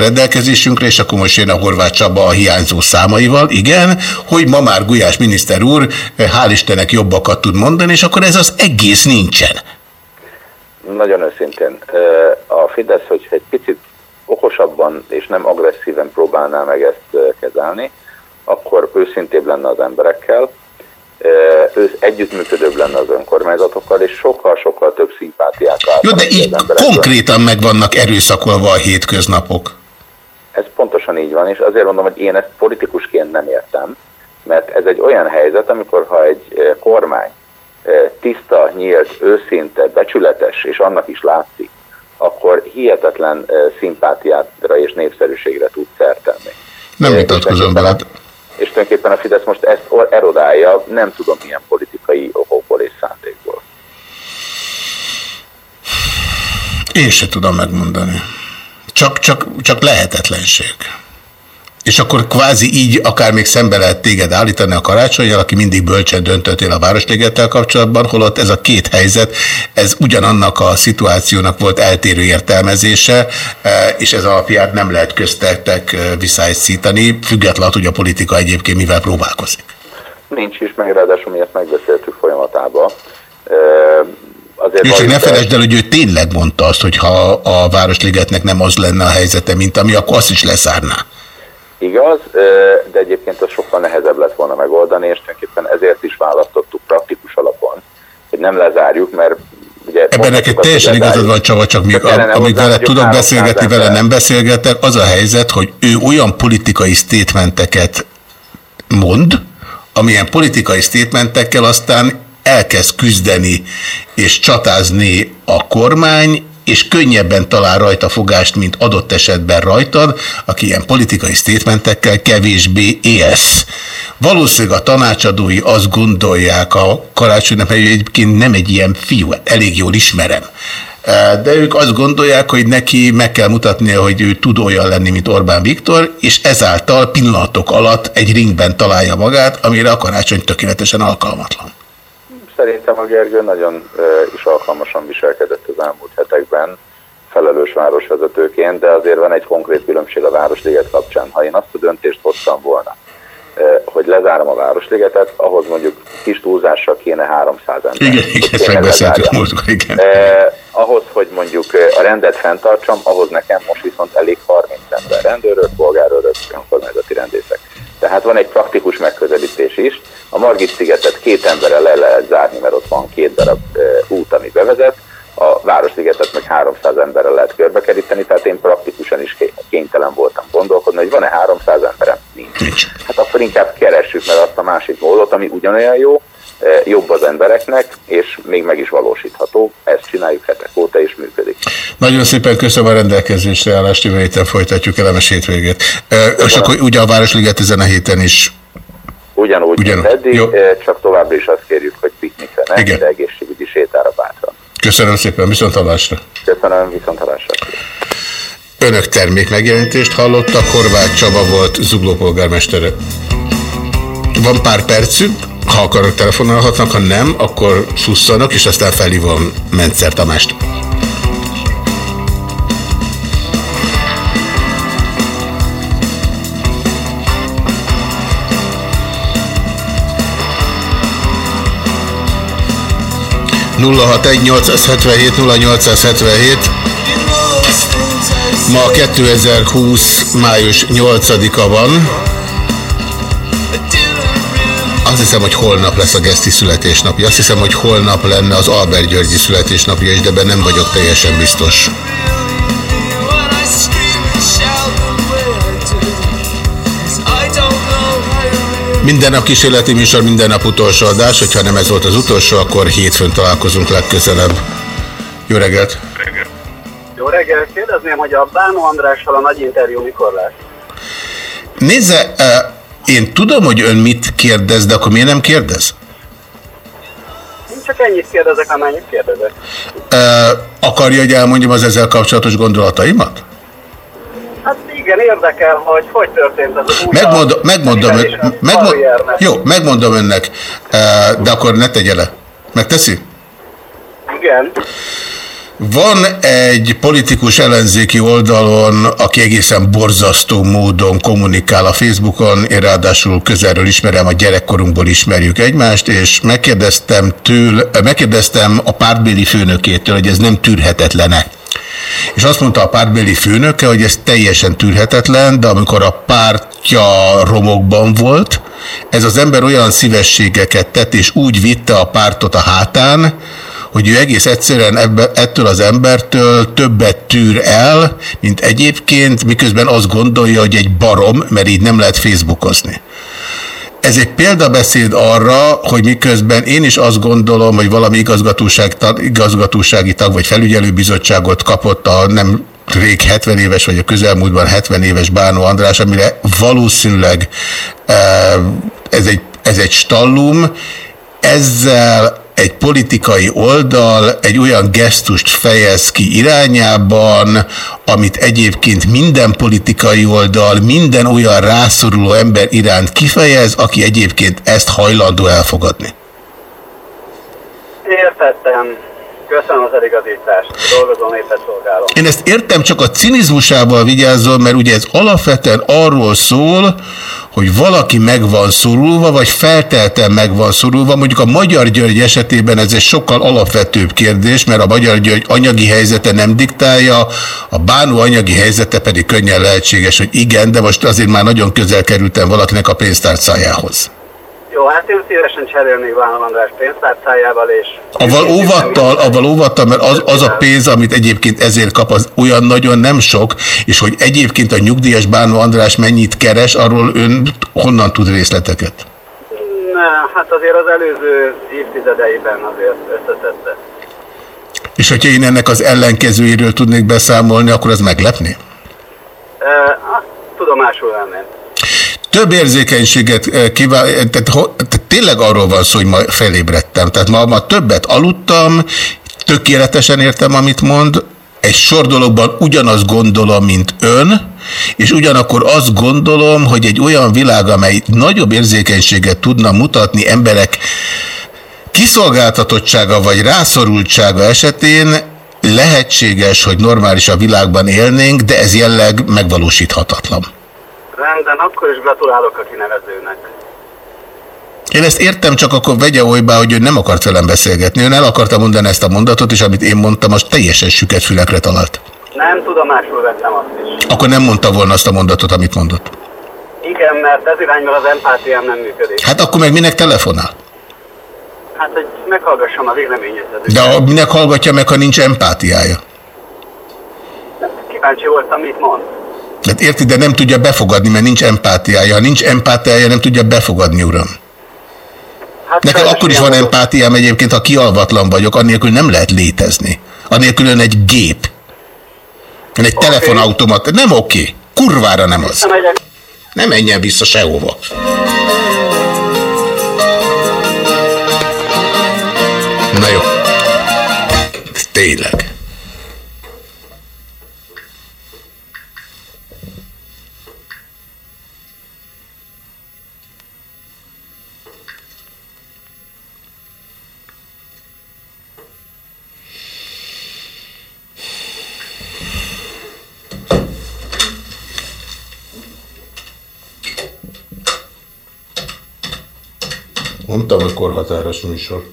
rendelkezésünkre, és akkor most jön a Horváth Csaba a hiányzó számaival, igen, hogy ma már Gulyás miniszter úr eh, hál' Istennek jobbakat tud mondani, és akkor ez az egész nincsen. Nagyon őszintén, ö, a Fidesz, hogy egy picit okosabban és nem agresszíven próbálná meg ezt ö, kezelni, akkor őszintébb lenne az emberekkel, ő együttműködőbb lenne az önkormányzatokkal, és sokkal-sokkal több szimpátiát Jó, de így konkrétan meg vannak erőszakolva a hétköznapok. Ez pontosan így van, és azért mondom, hogy én ezt politikusként nem értem, mert ez egy olyan helyzet, amikor ha egy eh, kormány eh, tiszta, nyílt, őszinte, becsületes, és annak is látszik, akkor hihetetlen eh, szimpátiára és népszerűségre tud szert tenni. Nem vitatkozom veled. És tulajdonképpen a Fidesz most ezt erodálja, nem tudom milyen politikai okokból és szándékból. Én se tudom megmondani. Csak, csak, csak lehetetlenség. És akkor kvázi így akár még szembe lehet téged állítani a karácsonyjal, aki mindig bölcsen döntöttél a Városligettel kapcsolatban, holott ez a két helyzet, ez ugyanannak a szituációnak volt eltérő értelmezése, eh, és ez alapján nem lehet köztetek eh, visszaegyszítani, függetlenül, hogy a politika egyébként mivel próbálkozik. Nincs is, meg ráadásul mi ezt megbeszéltük folyamatában. Azért És ne felejtsd el, hogy ő tényleg mondta azt, hogy ha a Városligetnek nem az lenne a helyzete, mint ami, akkor azt is leszárná. Igaz, de egyébként az sokkal nehezebb lett volna megoldani, és tulajdonképpen ezért is választottuk praktikus alapon, hogy nem lezárjuk, mert ugye... Ebben neked teljesen igazad van, Csaba, csak még, amíg vele tudok 300 beszélgetni, vele nem beszélgetek, az a helyzet, hogy ő olyan politikai statementeket mond, amilyen politikai statementekkel aztán elkezd küzdeni és csatázni a kormány, és könnyebben talál rajta fogást, mint adott esetben rajtad, aki ilyen politikai statementekkel kevésbé élsz. Valószínűleg a tanácsadói azt gondolják a karácsonynak, hogy egyébként nem egy ilyen fiú, elég jól ismerem. De ők azt gondolják, hogy neki meg kell mutatnia, hogy ő tud olyan lenni, mint Orbán Viktor, és ezáltal pillanatok alatt egy ringben találja magát, amire a karácsony tökéletesen alkalmatlan. Szerintem a Gergő nagyon is alkalmasan viselkedett az elmúlt hetekben, felelős városvezetőként, de azért van egy konkrét különbség a Városliget kapcsán. Ha én azt a döntést hoztam volna, hogy lezárom a Városligetet, ahhoz mondjuk kis túlzással kéne 300 ember. Igen, igen, megbeszéltük múltkor, igen. Eh, ahhoz, hogy mondjuk a rendet fenntartsam, ahhoz nekem most viszont elég 30 ember, rendőrök, polgárőrök, önkormányzati rendészek. Tehát van egy praktikus megközelítés is. A Margit szigetet két emberrel le lehet zárni, mert ott van két darab út, ami bevezet. A Városligetet meg 300 emberrel lehet körbekeríteni, tehát én praktikusan is ké- kénytelen voltam gondolkodni, hogy van-e 300 emberem? Nincs. Hát akkor inkább keressük meg azt a másik módot, ami ugyanolyan jó, jobb az embereknek, és még meg is valósítható. Ezt csináljuk hetek óta, és működik. Nagyon szépen köszönöm a rendelkezésre állást, jövő héten folytatjuk elemes hétvégét. E, és akkor ugye a Városliget ezen a héten is. Ugyanúgy, Ugyanúgy. eddig, Jó. eh, csak továbbra is azt kérjük, hogy piknikre nem, Igen. de egészségügyi sétára bátran. Köszönöm szépen, viszont hallásra. Köszönöm, viszont hallásra. Önök termék megjelentést hallottak, Horváth Csaba volt Zugló polgármestere. Van pár percük, ha akarok telefonálhatnak, ha nem, akkor szusszanak, és aztán felhívom Mencer Tamást. nulla hat egy 877 0877 Ma 2020. május 8-a van. Azt hiszem, hogy holnap lesz a Geszti születésnapja. Azt hiszem, hogy holnap lenne az Albert Györgyi születésnapja is, de ebben nem vagyok teljesen biztos. Minden nap kísérleti műsor, minden nap utolsó adás. Hogyha nem ez volt az utolsó, akkor hétfőn találkozunk legközelebb. Jó reggelt! Jó reggelt, kérdezném, hogy a Bánó Andrással a nagy interjú mikor lesz? Nézze, eh, én tudom, hogy ön mit kérdez, de akkor miért nem kérdez? Én csak ennyit kérdezek, amennyit kérdezek. Eh, Akarja, hogy elmondjam az ezzel kapcsolatos gondolataimat? Hát igen, érdekel, hogy hogy történt ez az út. Megmondom, a- megmondom, ön, megmond, jó, megmondom önnek, de akkor ne tegye le. Megteszi? Igen. Van egy politikus ellenzéki oldalon, aki egészen borzasztó módon kommunikál a Facebookon, én ráadásul közelről ismerem, a gyerekkorunkból ismerjük egymást, és megkérdeztem től, megkérdeztem a pártbéli főnökétől, hogy ez nem tűrhetetlene. És azt mondta a pártbéli főnöke, hogy ez teljesen tűrhetetlen, de amikor a pártja romokban volt, ez az ember olyan szívességeket tett, és úgy vitte a pártot a hátán, hogy ő egész egyszerűen ebbe, ettől az embertől többet tűr el, mint egyébként, miközben azt gondolja, hogy egy barom, mert így nem lehet facebookozni. Ez egy példabeszéd arra, hogy miközben én is azt gondolom, hogy valami igazgatóság, igazgatósági tag vagy felügyelőbizottságot kapott a nem rég 70 éves, vagy a közelmúltban 70 éves Bánó András, amire valószínűleg eh, ez egy, ez egy stallum, ezzel egy politikai oldal egy olyan gesztust fejez ki irányában, amit egyébként minden politikai oldal, minden olyan rászoruló ember iránt kifejez, aki egyébként ezt hajlandó elfogadni. Értettem. Köszönöm az eligazítást. Dolgozom éppen szolgálom. Én ezt értem, csak a cinizmusával vigyázzon, mert ugye ez alapvetően arról szól, hogy valaki meg van szorulva, vagy feltelten meg van szorulva. Mondjuk a Magyar György esetében ez egy sokkal alapvetőbb kérdés, mert a Magyar György anyagi helyzete nem diktálja, a Bánó anyagi helyzete pedig könnyen lehetséges, hogy igen, de most azért már nagyon közel kerültem valakinek a pénztárcájához. Jó, hát én szívesen cserélnék Bánó András pénztárcájával, és... Aval óvattal, aval óvattal, mert az, az a pénz, amit egyébként ezért kap, az olyan nagyon nem sok, és hogy egyébként a nyugdíjas Bánó András mennyit keres, arról ön honnan tud részleteket? Ne, hát azért az előző évtizedeiben azért összeszedte. És hogyha én ennek az ellenkezőjéről tudnék beszámolni, akkor az meglepni? E, azt tudomásul venném. Több érzékenységet eh, kíván, eh, tehát, tehát tényleg arról van szó, hogy ma felébredtem. Tehát ma, ma többet aludtam, tökéletesen értem, amit mond, egy sor dologban ugyanazt gondolom, mint ön, és ugyanakkor azt gondolom, hogy egy olyan világ, amely nagyobb érzékenységet tudna mutatni emberek kiszolgáltatottsága vagy rászorultsága esetén lehetséges, hogy normális a világban élnénk, de ez jelleg megvalósíthatatlan. Rendben, akkor is gratulálok a kinevezőnek. Én ezt értem, csak akkor vegye olybá, hogy ő nem akart velem beszélgetni. Ön el akarta mondani ezt a mondatot, és amit én mondtam, az teljesen süket fülekre talált. Nem tudomásul vettem azt is. Akkor nem mondta volna azt a mondatot, amit mondott. Igen, mert ez irányban az empátiám nem működik. Hát akkor meg minek telefonál? Hát, hogy meghallgassam a véleményedet. De a- minek hallgatja meg, ha nincs empátiája? Kíváncsi voltam, mit mond. Hát érti, de nem tudja befogadni, mert nincs empátiája. Ha nincs empátiája, nem tudja befogadni, uram. Hát Nekem akkor is van empátiám egyébként, ha kialvatlan vagyok, annélkül nem lehet létezni. Annélkül ön egy gép. Ön egy telefonautomat. Nem oké. Kurvára nem az. Nem menjen vissza sehova. Na jó. Tényleg. Mondtam, hogy korhatáros műsor.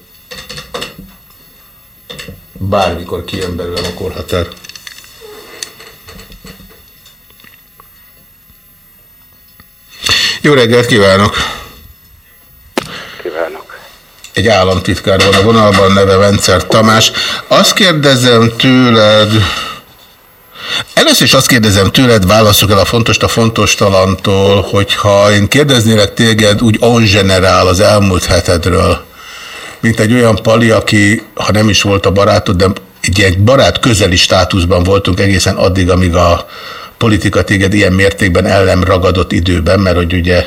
Bármikor kijön belőlem a korhatár. Jó reggelt kívánok! Kívánok. Egy államtitkár van a vonalban, neve Vencer Tamás. Azt kérdezem tőled, először is azt kérdezem tőled, válaszok el a fontos a fontos talantól, hogyha én kérdeznélek téged úgy en generál az elmúlt hetedről, mint egy olyan pali, aki, ha nem is volt a barátod, de egy ilyen barát közeli státuszban voltunk egészen addig, amíg a politika téged ilyen mértékben el nem ragadott időben, mert hogy ugye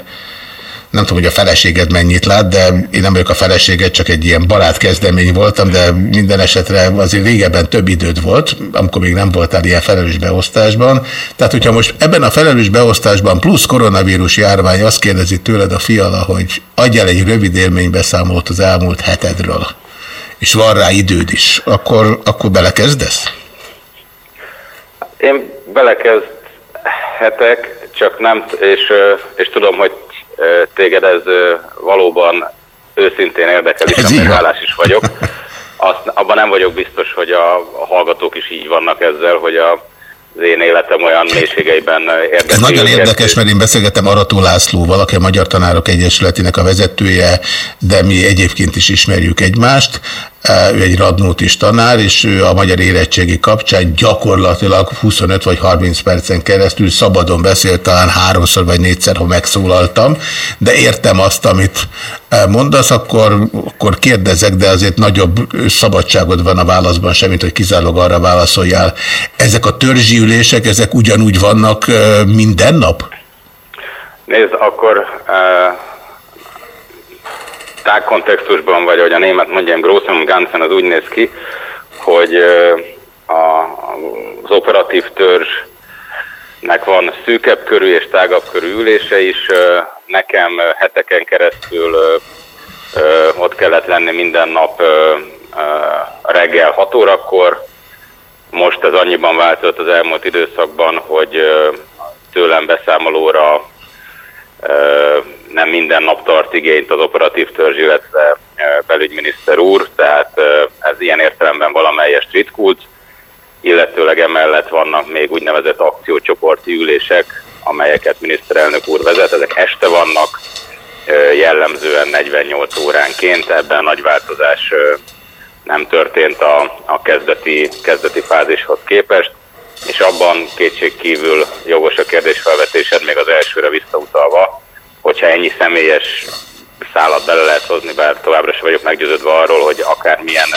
nem tudom, hogy a feleséged mennyit lát, de én nem vagyok a feleséged, csak egy ilyen barát kezdemény voltam, de minden esetre azért régebben több időd volt, amikor még nem voltál ilyen felelős beosztásban. Tehát, hogyha most ebben a felelős beosztásban plusz koronavírus járvány azt kérdezi tőled a fiala, hogy adjál egy rövid élménybeszámolót az elmúlt hetedről, és van rá időd is, akkor, akkor belekezdesz? Én belekezdhetek, csak nem, és, és tudom, hogy téged ez valóban őszintén érdekel, és hálás is vagyok. Azt, abban nem vagyok biztos, hogy a, a hallgatók is így vannak ezzel, hogy a, az én életem olyan mélységeiben érdekli. Ez nagyon érdekes, mert én beszélgetem Arató Lászlóval, aki a Magyar Tanárok Egyesületének a vezetője, de mi egyébként is ismerjük egymást. Ő egy Radnót is tanár, és ő a magyar érettségi kapcsán gyakorlatilag 25 vagy 30 percen keresztül szabadon beszélt, talán háromszor vagy négyszer, ha megszólaltam, de értem azt, amit mondasz, akkor, akkor kérdezek, de azért nagyobb szabadságod van a válaszban, semmit, hogy kizárólag arra válaszoljál. Ezek a törzsi ülések, ezek ugyanúgy vannak minden nap? Nézd, akkor uh, tágkontextusban, vagy ahogy a német mondja, und Ganzen az úgy néz ki, hogy a, az operatív törzsnek van szűkebb körű és tágabb körű ülése is. Nekem heteken keresztül ott kellett lenni minden nap reggel 6 órakor. Most ez annyiban változott az elmúlt időszakban, hogy tőlem beszámolóra nem minden nap tart igényt az operatív törzs, illetve belügyminiszter úr, tehát ez ilyen értelemben valamelyest ritkult, illetőleg emellett vannak még úgynevezett akciócsoporti ülések, amelyeket miniszterelnök úr vezet, ezek este vannak, jellemzően 48 óránként, ebben nagy változás nem történt a, a kezdeti, kezdeti fázishoz képest, és abban kétség kívül jogos a kérdés felvetésed még az elsőre visszautalva, hogyha ennyi személyes szállat bele lehet hozni, bár továbbra sem vagyok meggyőződve arról, hogy akármilyen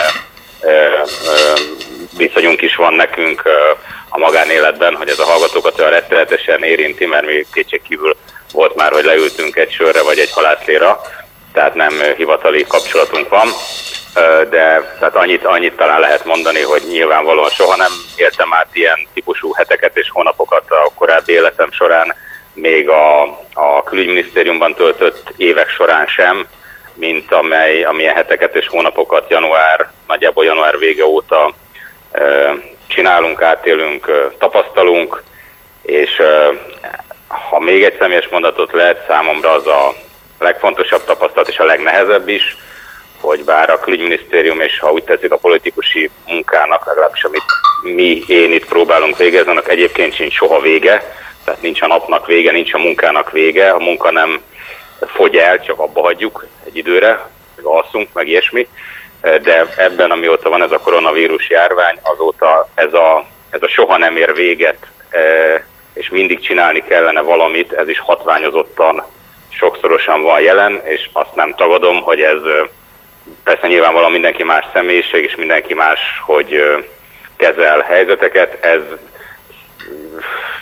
ö, ö, viszonyunk is van nekünk ö, a magánéletben, hogy ez a hallgatókat olyan rettenetesen érinti, mert mi kétség kívül volt már, hogy leültünk egy sörre vagy egy halászléra, tehát nem hivatali kapcsolatunk van. De tehát annyit, annyit talán lehet mondani, hogy nyilvánvalóan soha nem éltem át ilyen típusú heteket és hónapokat a korábbi életem során, még a, a külügyminisztériumban töltött évek során sem, mint amely, amilyen heteket és hónapokat január, nagyjából január vége óta ö, csinálunk, átélünk, ö, tapasztalunk, és ö, ha még egy személyes mondatot lehet, számomra az a legfontosabb tapasztalat és a legnehezebb is, hogy bár a külügyminisztérium és ha úgy tetszik a politikusi munkának, legalábbis amit mi, én itt próbálunk végezni, annak egyébként sincs soha vége, tehát nincs a napnak vége, nincs a munkának vége, a munka nem fogy el, csak abba hagyjuk egy időre, meg alszunk, meg ilyesmi, de ebben, amióta van ez a koronavírus járvány, azóta ez a, ez a soha nem ér véget, eh, és mindig csinálni kellene valamit, ez is hatványozottan sokszorosan van jelen, és azt nem tagadom, hogy ez persze nyilvánvalóan mindenki más személyiség, és mindenki más, hogy kezel helyzeteket, ez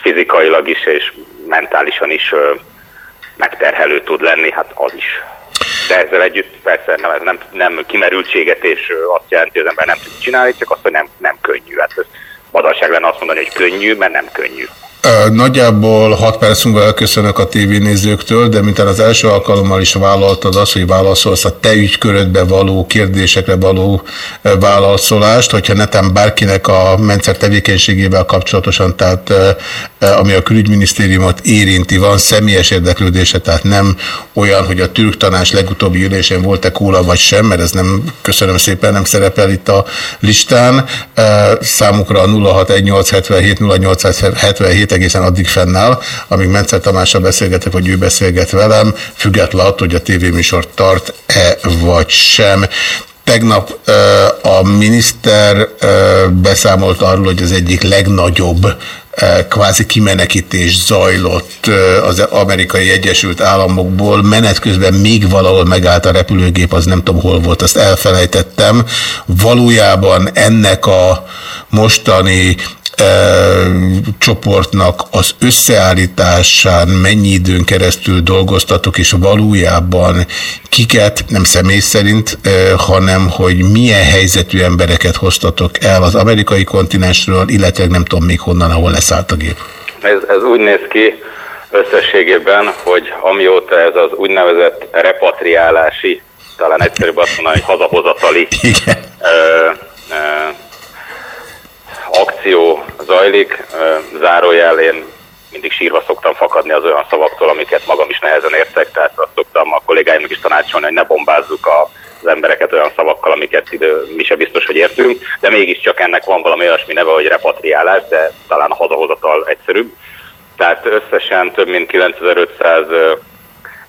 fizikailag is és mentálisan is megterhelő tud lenni, hát az is. De ezzel együtt persze nem, nem, nem kimerültséget és azt jelenti, hogy az ember nem tud csinálni, csak azt, hogy nem, nem könnyű. Hát ez badarság lenne azt mondani, hogy könnyű, mert nem könnyű. Nagyjából 6 perc múlva elköszönök a tévénézőktől, de mintán az első alkalommal is vállaltad azt, hogy válaszolsz a te ügykörödbe való kérdésekre való válaszolást, hogyha netán bárkinek a mentszer tevékenységével kapcsolatosan, tehát ami a külügyminisztériumot érinti, van személyes érdeklődése, tehát nem olyan, hogy a türk tanács legutóbbi ülésén volt-e kóla vagy sem, mert ez nem, köszönöm szépen, nem szerepel itt a listán. Számukra a 061877 0877 egészen addig fennáll, amíg Mencer Tamással beszélgetek, vagy ő beszélget velem, független attól, hogy a tévéműsor tart-e vagy sem. Tegnap a miniszter beszámolt arról, hogy az egyik legnagyobb kvázi kimenekítés zajlott az amerikai Egyesült Államokból. Menet közben még valahol megállt a repülőgép, az nem tudom hol volt, azt elfelejtettem. Valójában ennek a mostani csoportnak az összeállításán mennyi időn keresztül dolgoztatok, és valójában kiket, nem személy szerint, hanem hogy milyen helyzetű embereket hoztatok el az amerikai kontinensről, illetve nem tudom még honnan, ahol leszállt a gép. Ez, ez úgy néz ki összességében, hogy amióta ez az úgynevezett repatriálási, talán egyszerűbb azt mondani, hogy hazahozatali Igen. ö, ö, akció zajlik, zárójel én mindig sírva szoktam fakadni az olyan szavaktól, amiket magam is nehezen értek, tehát azt szoktam a kollégáimnak is tanácsolni, hogy ne bombázzuk a, az embereket olyan szavakkal, amiket idő, mi se biztos, hogy értünk, de mégiscsak ennek van valami olyasmi neve, hogy repatriálás, de talán a hazahozatal egyszerűbb. Tehát összesen több mint 9500 ö,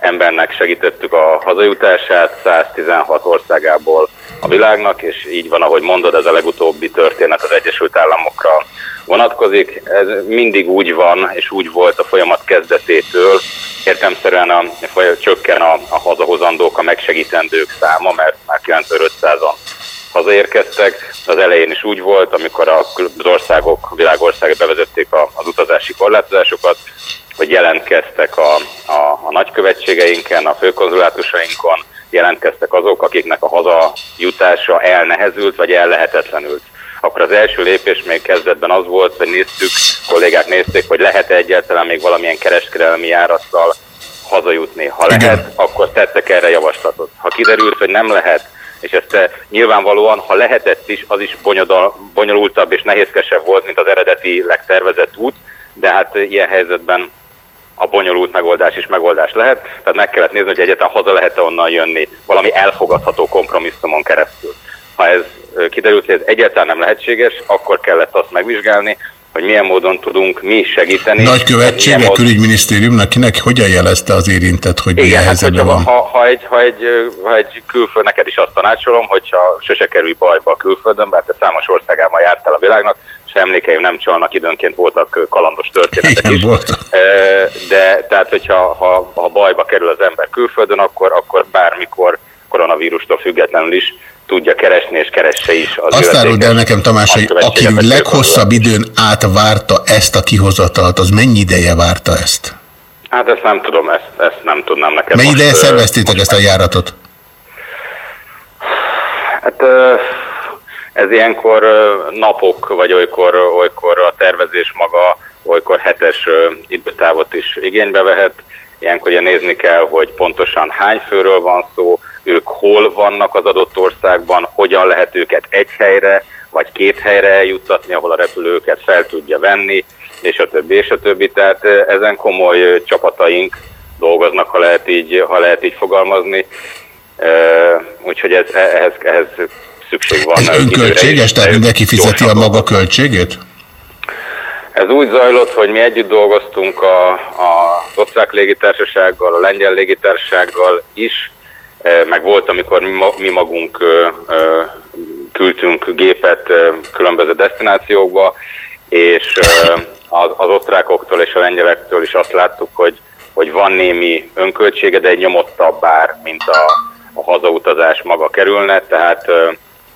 embernek segítettük a hazajutását 116 országából a világnak, és így van, ahogy mondod, ez a legutóbbi történet az Egyesült Államokra vonatkozik. Ez mindig úgy van, és úgy volt a folyamat kezdetétől. Értemszerűen a, a, csökken a, a hazahozandók, a megsegítendők száma, mert már 9500-an hazaérkeztek. Az elején is úgy volt, amikor az országok, a világországok bevezették az utazási korlátozásokat, hogy jelentkeztek a, a, a nagykövetségeinken, a főkonzulátusainkon, jelentkeztek azok, akiknek a hazajutása elnehezült, vagy ellehetetlenült. Akkor az első lépés még kezdetben az volt, hogy néztük, kollégák nézték, hogy lehet-e egyáltalán még valamilyen kereskedelmi járattal hazajutni. Ha lehet, akkor tettek erre javaslatot. Ha kiderült, hogy nem lehet, és ezt eh, nyilvánvalóan, ha lehetett is, az is bonyodal, bonyolultabb és nehézkesebb volt, mint az eredetileg tervezett út, de hát eh, ilyen helyzetben a bonyolult megoldás is megoldás lehet, tehát meg kellett nézni, hogy egyáltalán haza lehet-e onnan jönni valami elfogadható kompromisszumon keresztül. Ha ez ö, kiderült, hogy ez egyáltalán nem lehetséges, akkor kellett azt megvizsgálni, hogy milyen módon tudunk mi segíteni. Nagykövetsége milyen módon- külügyminisztériumnak, kinek hogyan jelezte az érintett, hogy milyen igen, hát helyzetben van? ha, ha, egy, ha, egy, ha egy külföld, neked is azt tanácsolom, hogyha sose kerülj bajba a külföldön, mert te számos országában jártál a világnak, és emlékeim nem csalnak, időnként voltak kalandos történetek Igen, is. voltak. Ö, De tehát, hogyha ha, ha bajba kerül az ember külföldön, akkor, akkor bármikor koronavírustól függetlenül is tudja keresni, és keresse is az Azt áruld el nekem, Tamás, hogy aki leghosszabb időn át várta ezt a kihozatalt, az mennyi ideje várta ezt? Hát ezt nem tudom, ezt, ezt nem tudnám neked. Mennyi ideje szerveztétek ezt a járatot? Hát ez ilyenkor napok, vagy olykor, olykor a tervezés maga, olykor hetes időtávot is igénybe vehet. Ilyenkor ugye nézni kell, hogy pontosan hány főről van szó, ők hol vannak az adott országban, hogyan lehet őket egy helyre, vagy két helyre eljuttatni, ahol a repülőket fel tudja venni, és a többi, és a többi. Tehát ezen komoly csapataink dolgoznak, ha lehet így, ha lehet így fogalmazni. Úgyhogy ez, ehhez, ehhez szükség van. Ez önköltséges, is, tehát de mindenki fizeti a maga költségét? Ez úgy zajlott, hogy mi együtt dolgoztunk a, a, az osztrák légitársasággal, a lengyel légitársasággal is, meg volt, amikor mi, ma- mi magunk küldtünk gépet különböző destinációkba, és az, az osztrákoktól és a lengyelektől is azt láttuk, hogy hogy van némi önköltsége, de egy nyomottabb ár, mint a, a hazautazás maga kerülne, tehát,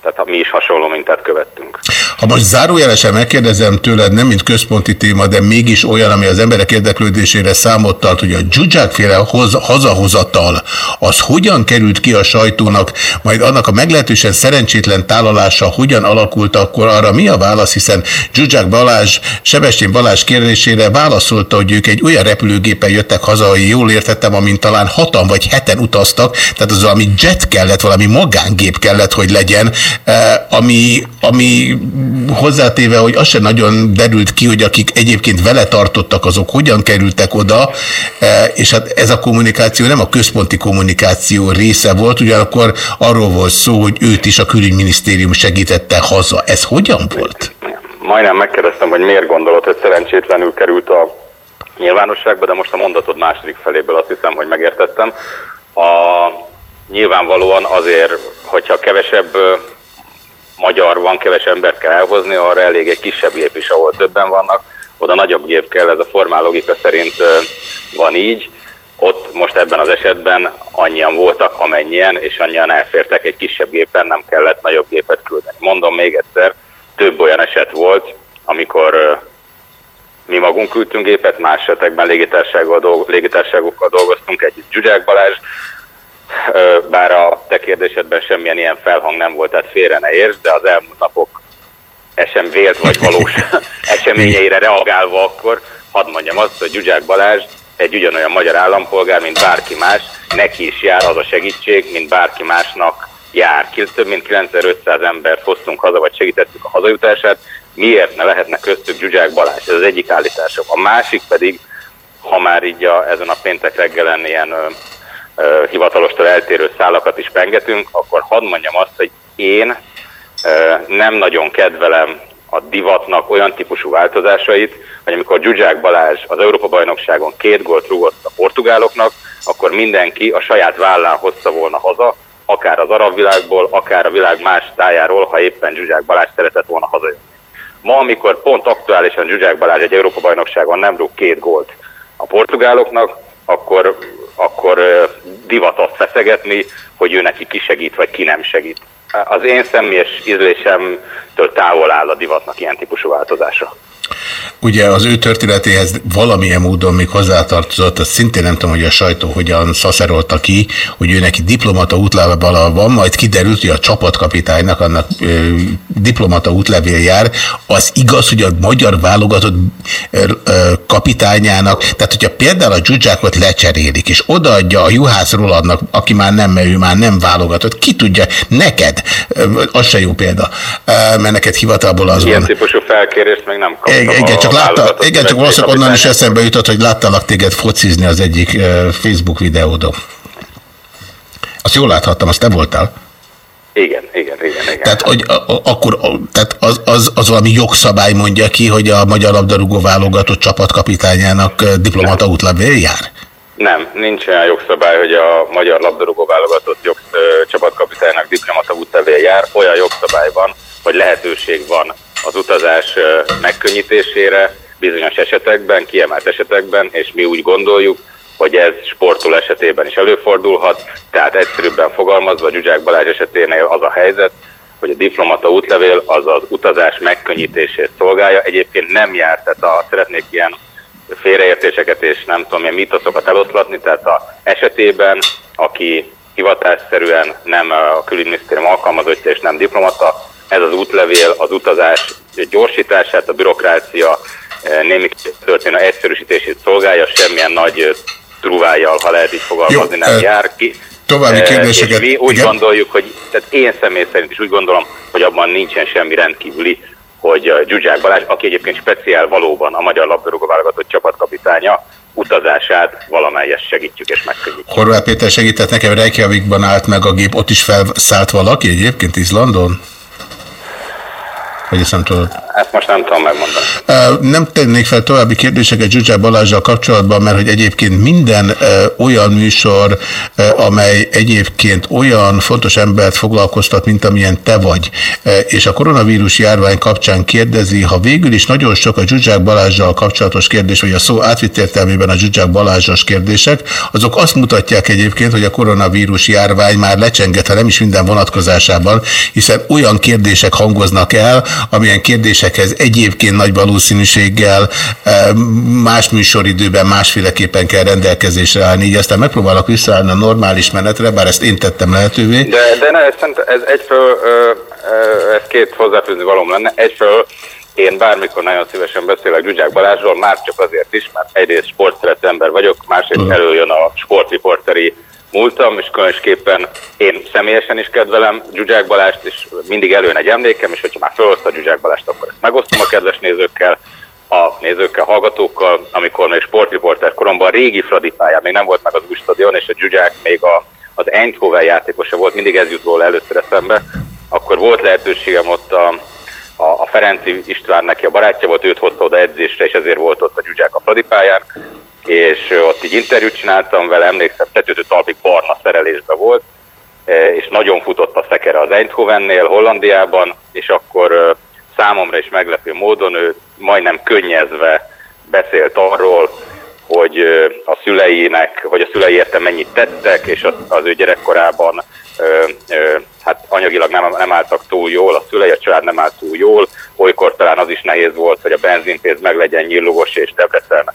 tehát mi is hasonló mintát követtünk. Ha most zárójelesen megkérdezem tőled, nem mint központi téma, de mégis olyan, ami az emberek érdeklődésére számot tart, hogy a dzsuzsákféle hoz, hazahozatal, az hogyan került ki a sajtónak, majd annak a meglehetősen szerencsétlen tálalása hogyan alakult, akkor arra mi a válasz, hiszen Zsuzsák Balázs, Sebestyén Balázs kérdésére válaszolta, hogy ők egy olyan repülőgépen jöttek haza, hogy jól értettem, amint talán hatan vagy heten utaztak, tehát az valami jet kellett, valami magángép kellett, hogy legyen, eh, ami, ami hozzátéve, hogy az sem nagyon derült ki, hogy akik egyébként vele tartottak, azok hogyan kerültek oda, e, és hát ez a kommunikáció nem a központi kommunikáció része volt, ugyanakkor arról volt szó, hogy őt is a külügyminisztérium segítette haza. Ez hogyan volt? Majdnem megkérdeztem, hogy miért gondolod, hogy szerencsétlenül került a nyilvánosságba, de most a mondatod második feléből azt hiszem, hogy megértettem. A, nyilvánvalóan azért, hogyha kevesebb magyar van, kevesebb embert kell elhozni, arra elég egy kisebb gép is, ahol többen vannak, oda nagyobb gép kell, ez a formál logika szerint van így. Ott most ebben az esetben annyian voltak, amennyien, és annyian elfértek egy kisebb gépen, nem kellett nagyobb gépet küldeni. Mondom még egyszer, több olyan eset volt, amikor mi magunk küldtünk gépet, más esetekben légitárságokkal dolgoztunk együtt. Zsuzsák Balázs, bár a te kérdésedben semmilyen ilyen felhang nem volt, tehát félre ne értsd, de az elmúlt napok esem vélt vagy valós eseményeire reagálva akkor, hadd mondjam azt, hogy Zsuzsák Balázs egy ugyanolyan magyar állampolgár, mint bárki más, neki is jár az a segítség, mint bárki másnak jár. Több mint 9500 embert hoztunk haza, vagy segítettük a hazajutását, miért ne lehetne köztük Zsuzsák Balázs? Ez az egyik állításom. A másik pedig, ha már így a, ezen a péntek reggelen ilyen hivatalostól eltérő szálakat is pengetünk, akkor hadd mondjam azt, hogy én nem nagyon kedvelem a divatnak olyan típusú változásait, hogy amikor Zsuzsák Balázs az Európa-bajnokságon két gólt rúgott a portugáloknak, akkor mindenki a saját vállán hozta volna haza, akár az arab világból, akár a világ más tájáról, ha éppen Zsuzsák Balázs szeretett volna hazajönni. Ma, amikor pont aktuálisan Zsuzsák Balázs egy Európa-bajnokságon nem rúg két gólt a portugáloknak, akkor, akkor divat azt feszegetni, hogy ő neki ki segít, vagy ki nem segít. Az én személyes ízlésemtől távol áll a divatnak ilyen típusú változása. Ugye az ő történetéhez valamilyen módon még hozzátartozott, azt szintén nem tudom, hogy a sajtó hogyan szaszerolta ki, hogy ő neki diplomata útlevél van, majd kiderült, hogy a csapatkapitánynak annak ö, diplomata útlevél jár. Az igaz, hogy a magyar válogatott ö, ö, kapitányának, tehát hogyha például a dzsuzsákot lecserélik, és odaadja a Juhász Rolandnak, aki már nem, mert ő már nem válogatott, ki tudja, neked, ö, az se jó példa, ö, mert neked hivatalból az Ilyen van. típusú felkérést még nem kaptam. Igen, csak, látta, igen, csak valószínűleg onnan is eszembe jutott, hogy láttalak téged focizni az egyik uh, Facebook videódon. Azt jól láthattam, azt te voltál. Igen, igen, igen, igen. Tehát, hogy a, akkor tehát az, az, az valami jogszabály mondja ki, hogy a magyar labdarúgó válogatott csapatkapitányának ö, diplomata útlevél jár? Nem, nincs olyan jogszabály, hogy a magyar labdarúgó válogatott jog, ö, csapatkapitánynak diplomata útlevél jár. Olyan jogszabály van, hogy lehetőség van az utazás megkönnyítésére bizonyos esetekben, kiemelt esetekben, és mi úgy gondoljuk, hogy ez sportol esetében is előfordulhat, tehát egyszerűbben fogalmazva Zsuzsák Balázs eseténél az a helyzet, hogy a diplomata útlevél az az utazás megkönnyítését szolgálja. Egyébként nem jár, tehát a, szeretnék ilyen félreértéseket és nem tudom, milyen mitoszokat eloszlatni, tehát a esetében, aki hivatásszerűen nem a külügyminisztérium alkalmazottja és nem diplomata, ez az útlevél az utazás gyorsítását, a bürokrácia eh, némi történő egyszerűsítését szolgálja, semmilyen nagy eh, truvájjal, ha lehet így fogalmazni, nem eh, jár ki. további Eh, kérdéseket- És mi úgy igen. gondoljuk, hogy tehát én személy szerint is úgy gondolom, hogy abban nincsen semmi rendkívüli, hogy Zsuzsák Balázs, aki egyébként speciál valóban a magyar labdarúgó válogatott csapatkapitánya, utazását valamelyest segítjük és megkönnyítjük. Horváth Péter segített nekem, Reykjavikban állt meg a gép, ott is felszállt valaki egyébként Izlandon? Vagy ezt nem tudod? Ezt most nem tudom megmondani. Nem tennék fel további kérdéseket Zsuzsák Balázsral kapcsolatban, mert hogy egyébként minden olyan műsor, amely egyébként olyan fontos embert foglalkoztat, mint amilyen te vagy, és a koronavírus járvány kapcsán kérdezi, ha végül is nagyon sok a Zsuzsák Balázsral kapcsolatos kérdés, vagy a szó átvitt értelmében a Zsuzsák Balázsos kérdések, azok azt mutatják egyébként, hogy a koronavírus járvány már lecsengett, ha nem is minden vonatkozásában, hiszen olyan kérdések hangoznak el, amilyen kérdésekhez egyébként nagy valószínűséggel eh, más műsoridőben másféleképpen kell rendelkezésre állni. Így aztán megpróbálok visszaállni a normális menetre, bár ezt én tettem lehetővé. De, de ne, ez, ez ö, ez két hozzáfűzni valóm lenne. Egyfelől én bármikor nagyon szívesen beszélek Zsuzsák Balázsról, már csak azért is, mert egyrészt sportszerető ember vagyok, másrészt előjön a sportriporteri múltam, és különösképpen én személyesen is kedvelem Zsuzsák Balást, és mindig előjön egy emlékem, és hogyha már felhozta Zsuzsák Balást, akkor ezt megosztom a kedves nézőkkel, a nézőkkel, hallgatókkal, amikor még sportriporter koromban régi Fradi pályán, még nem volt meg az új stadion, és a Zsuzsák még a, az Eindhoven játékosa volt, mindig ez jut róla először eszembe, akkor volt lehetőségem ott a, a, a Ferenci István neki a barátja volt, őt hozta oda edzésre, és ezért volt ott a Zsuzsák a Fradi pályán, és ott így interjút csináltam vele, emlékszem, tetőtő talpig barna szerelésben volt, és nagyon futott a szekere az Eindhovennél, Hollandiában, és akkor számomra is meglepő módon ő majdnem könnyezve beszélt arról, hogy a szüleinek, hogy a szülei érte mennyit tettek, és az, ő gyerekkorában hát anyagilag nem, nem álltak túl jól, a szülei, a család nem állt túl jól, olykor talán az is nehéz volt, hogy a benzinpénz meg legyen Nyírlugos és Debrecen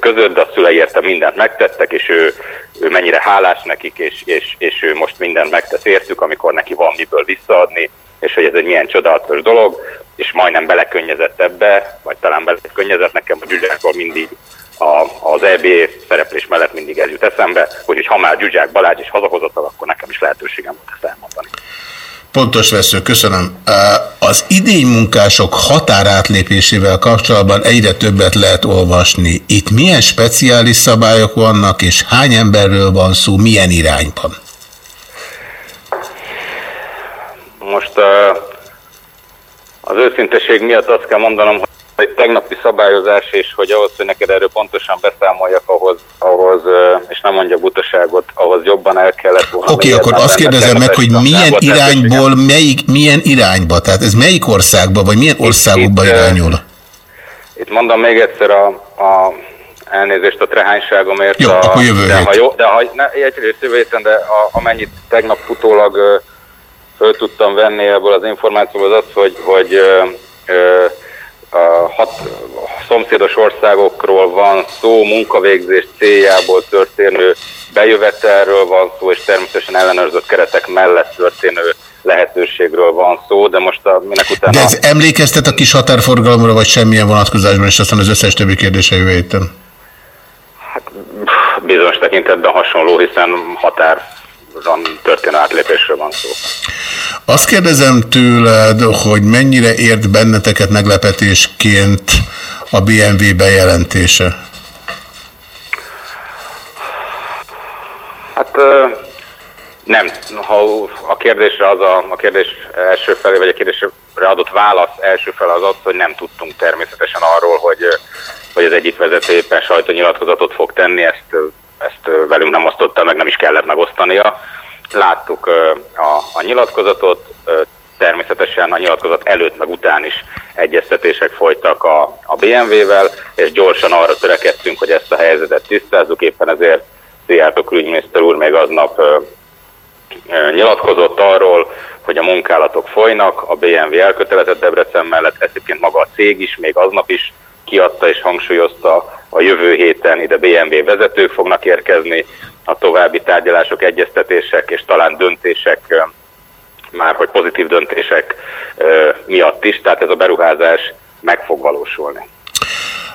között, de a szülei érte mindent megtettek, és ő, ő mennyire hálás nekik, és, és, és ő most mindent megtesz értük, amikor neki van miből visszaadni, és hogy ez egy milyen csodálatos dolog, és majdnem belekönnyezett ebbe, vagy talán belekönnyezett nekem, a Gyugyákról mindig a, az EB szereplés mellett mindig ez jut eszembe, hogy ha már Gyugyák Balázs is hazahozott, akkor nekem is lehetőségem volt ezt elmondani. Pontos vesző, köszönöm. Az idénymunkások határátlépésével kapcsolatban egyre többet lehet olvasni. Itt milyen speciális szabályok vannak, és hány emberről van szó, milyen irányban? Most az őszinteség miatt azt kell mondanom, hogy tegnapi szabályozás, és hogy ahhoz, hogy neked erről pontosan beszámoljak, ahhoz, ahhoz és nem mondja butaságot, ahhoz jobban el kellett volna. Oké, okay, akkor azt kérdezem meg, hogy milyen irányból, melyik, milyen irányba? Tehát ez melyik országba, vagy milyen országokba itt, irányul? Itt mondom még egyszer a, a elnézést a trehányságomért. Jó, a, akkor jövő de ha jó, de ha ne, egyrészt jövő héten, de a, amennyit tegnap futólag ö, föl tudtam venni ebből az információból, az az, hogy, hogy ö, ö, hat, szomszédos országokról van szó, munkavégzés céljából történő bejövetelről van szó, és természetesen ellenőrzött keretek mellett történő lehetőségről van szó, de most a, minek utána... De ez emlékeztet a kis határforgalomra, vagy semmilyen vonatkozásban, és aztán az összes többi kérdése jövő héten? bizonyos tekintetben hasonló, hiszen határon történő átlépésről van szó. Azt kérdezem tőled, hogy mennyire ért benneteket meglepetésként a BMW bejelentése? Hát nem, ha a kérdésre az a, a kérdés első felé, vagy a kérdésre adott válasz első fel az az, hogy nem tudtunk természetesen arról, hogy, hogy az egyik vezető éppen sajtónyilatkozatot fog tenni, ezt, ezt velünk nem osztotta, meg nem is kellett megosztania. Láttuk a, a nyilatkozatot, természetesen a nyilatkozat előtt meg után is egyeztetések folytak a, a BMW-vel, és gyorsan arra törekedtünk, hogy ezt a helyzetet tisztázzuk, éppen ezért Szijjártó külügyminiszter úr még aznap nyilatkozott arról, hogy a munkálatok folynak, a BMW elkötelezett Debrecen mellett, egyébként maga a cég is, még aznap is kiadta és hangsúlyozta, a jövő héten ide BMW vezetők fognak érkezni, a további tárgyalások, egyeztetések és talán döntések, már hogy pozitív döntések miatt is, tehát ez a beruházás meg fog valósulni.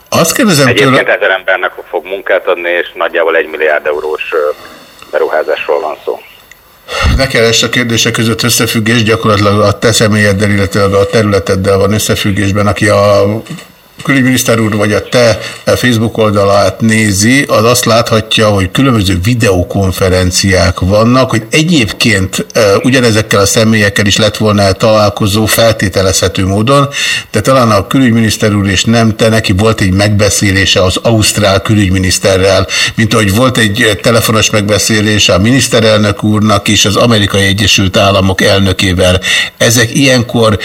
Azt kérdezem Egyébként tőle, ezer embernek fog munkát adni, és nagyjából egy milliárd eurós beruházásról van szó. ne kell a kérdések között összefüggés, gyakorlatilag a te személyeddel, illetve a területeddel van összefüggésben, aki a külügyminiszter úr vagy a te Facebook oldalát nézi, az azt láthatja, hogy különböző videokonferenciák vannak, hogy egyébként ugyanezekkel a személyekkel is lett volna találkozó feltételezhető módon, de talán a külügyminiszter úr és nem te, neki volt egy megbeszélése az Ausztrál külügyminiszterrel, mint ahogy volt egy telefonos megbeszélése a miniszterelnök úrnak és az Amerikai Egyesült Államok elnökével. Ezek ilyenkor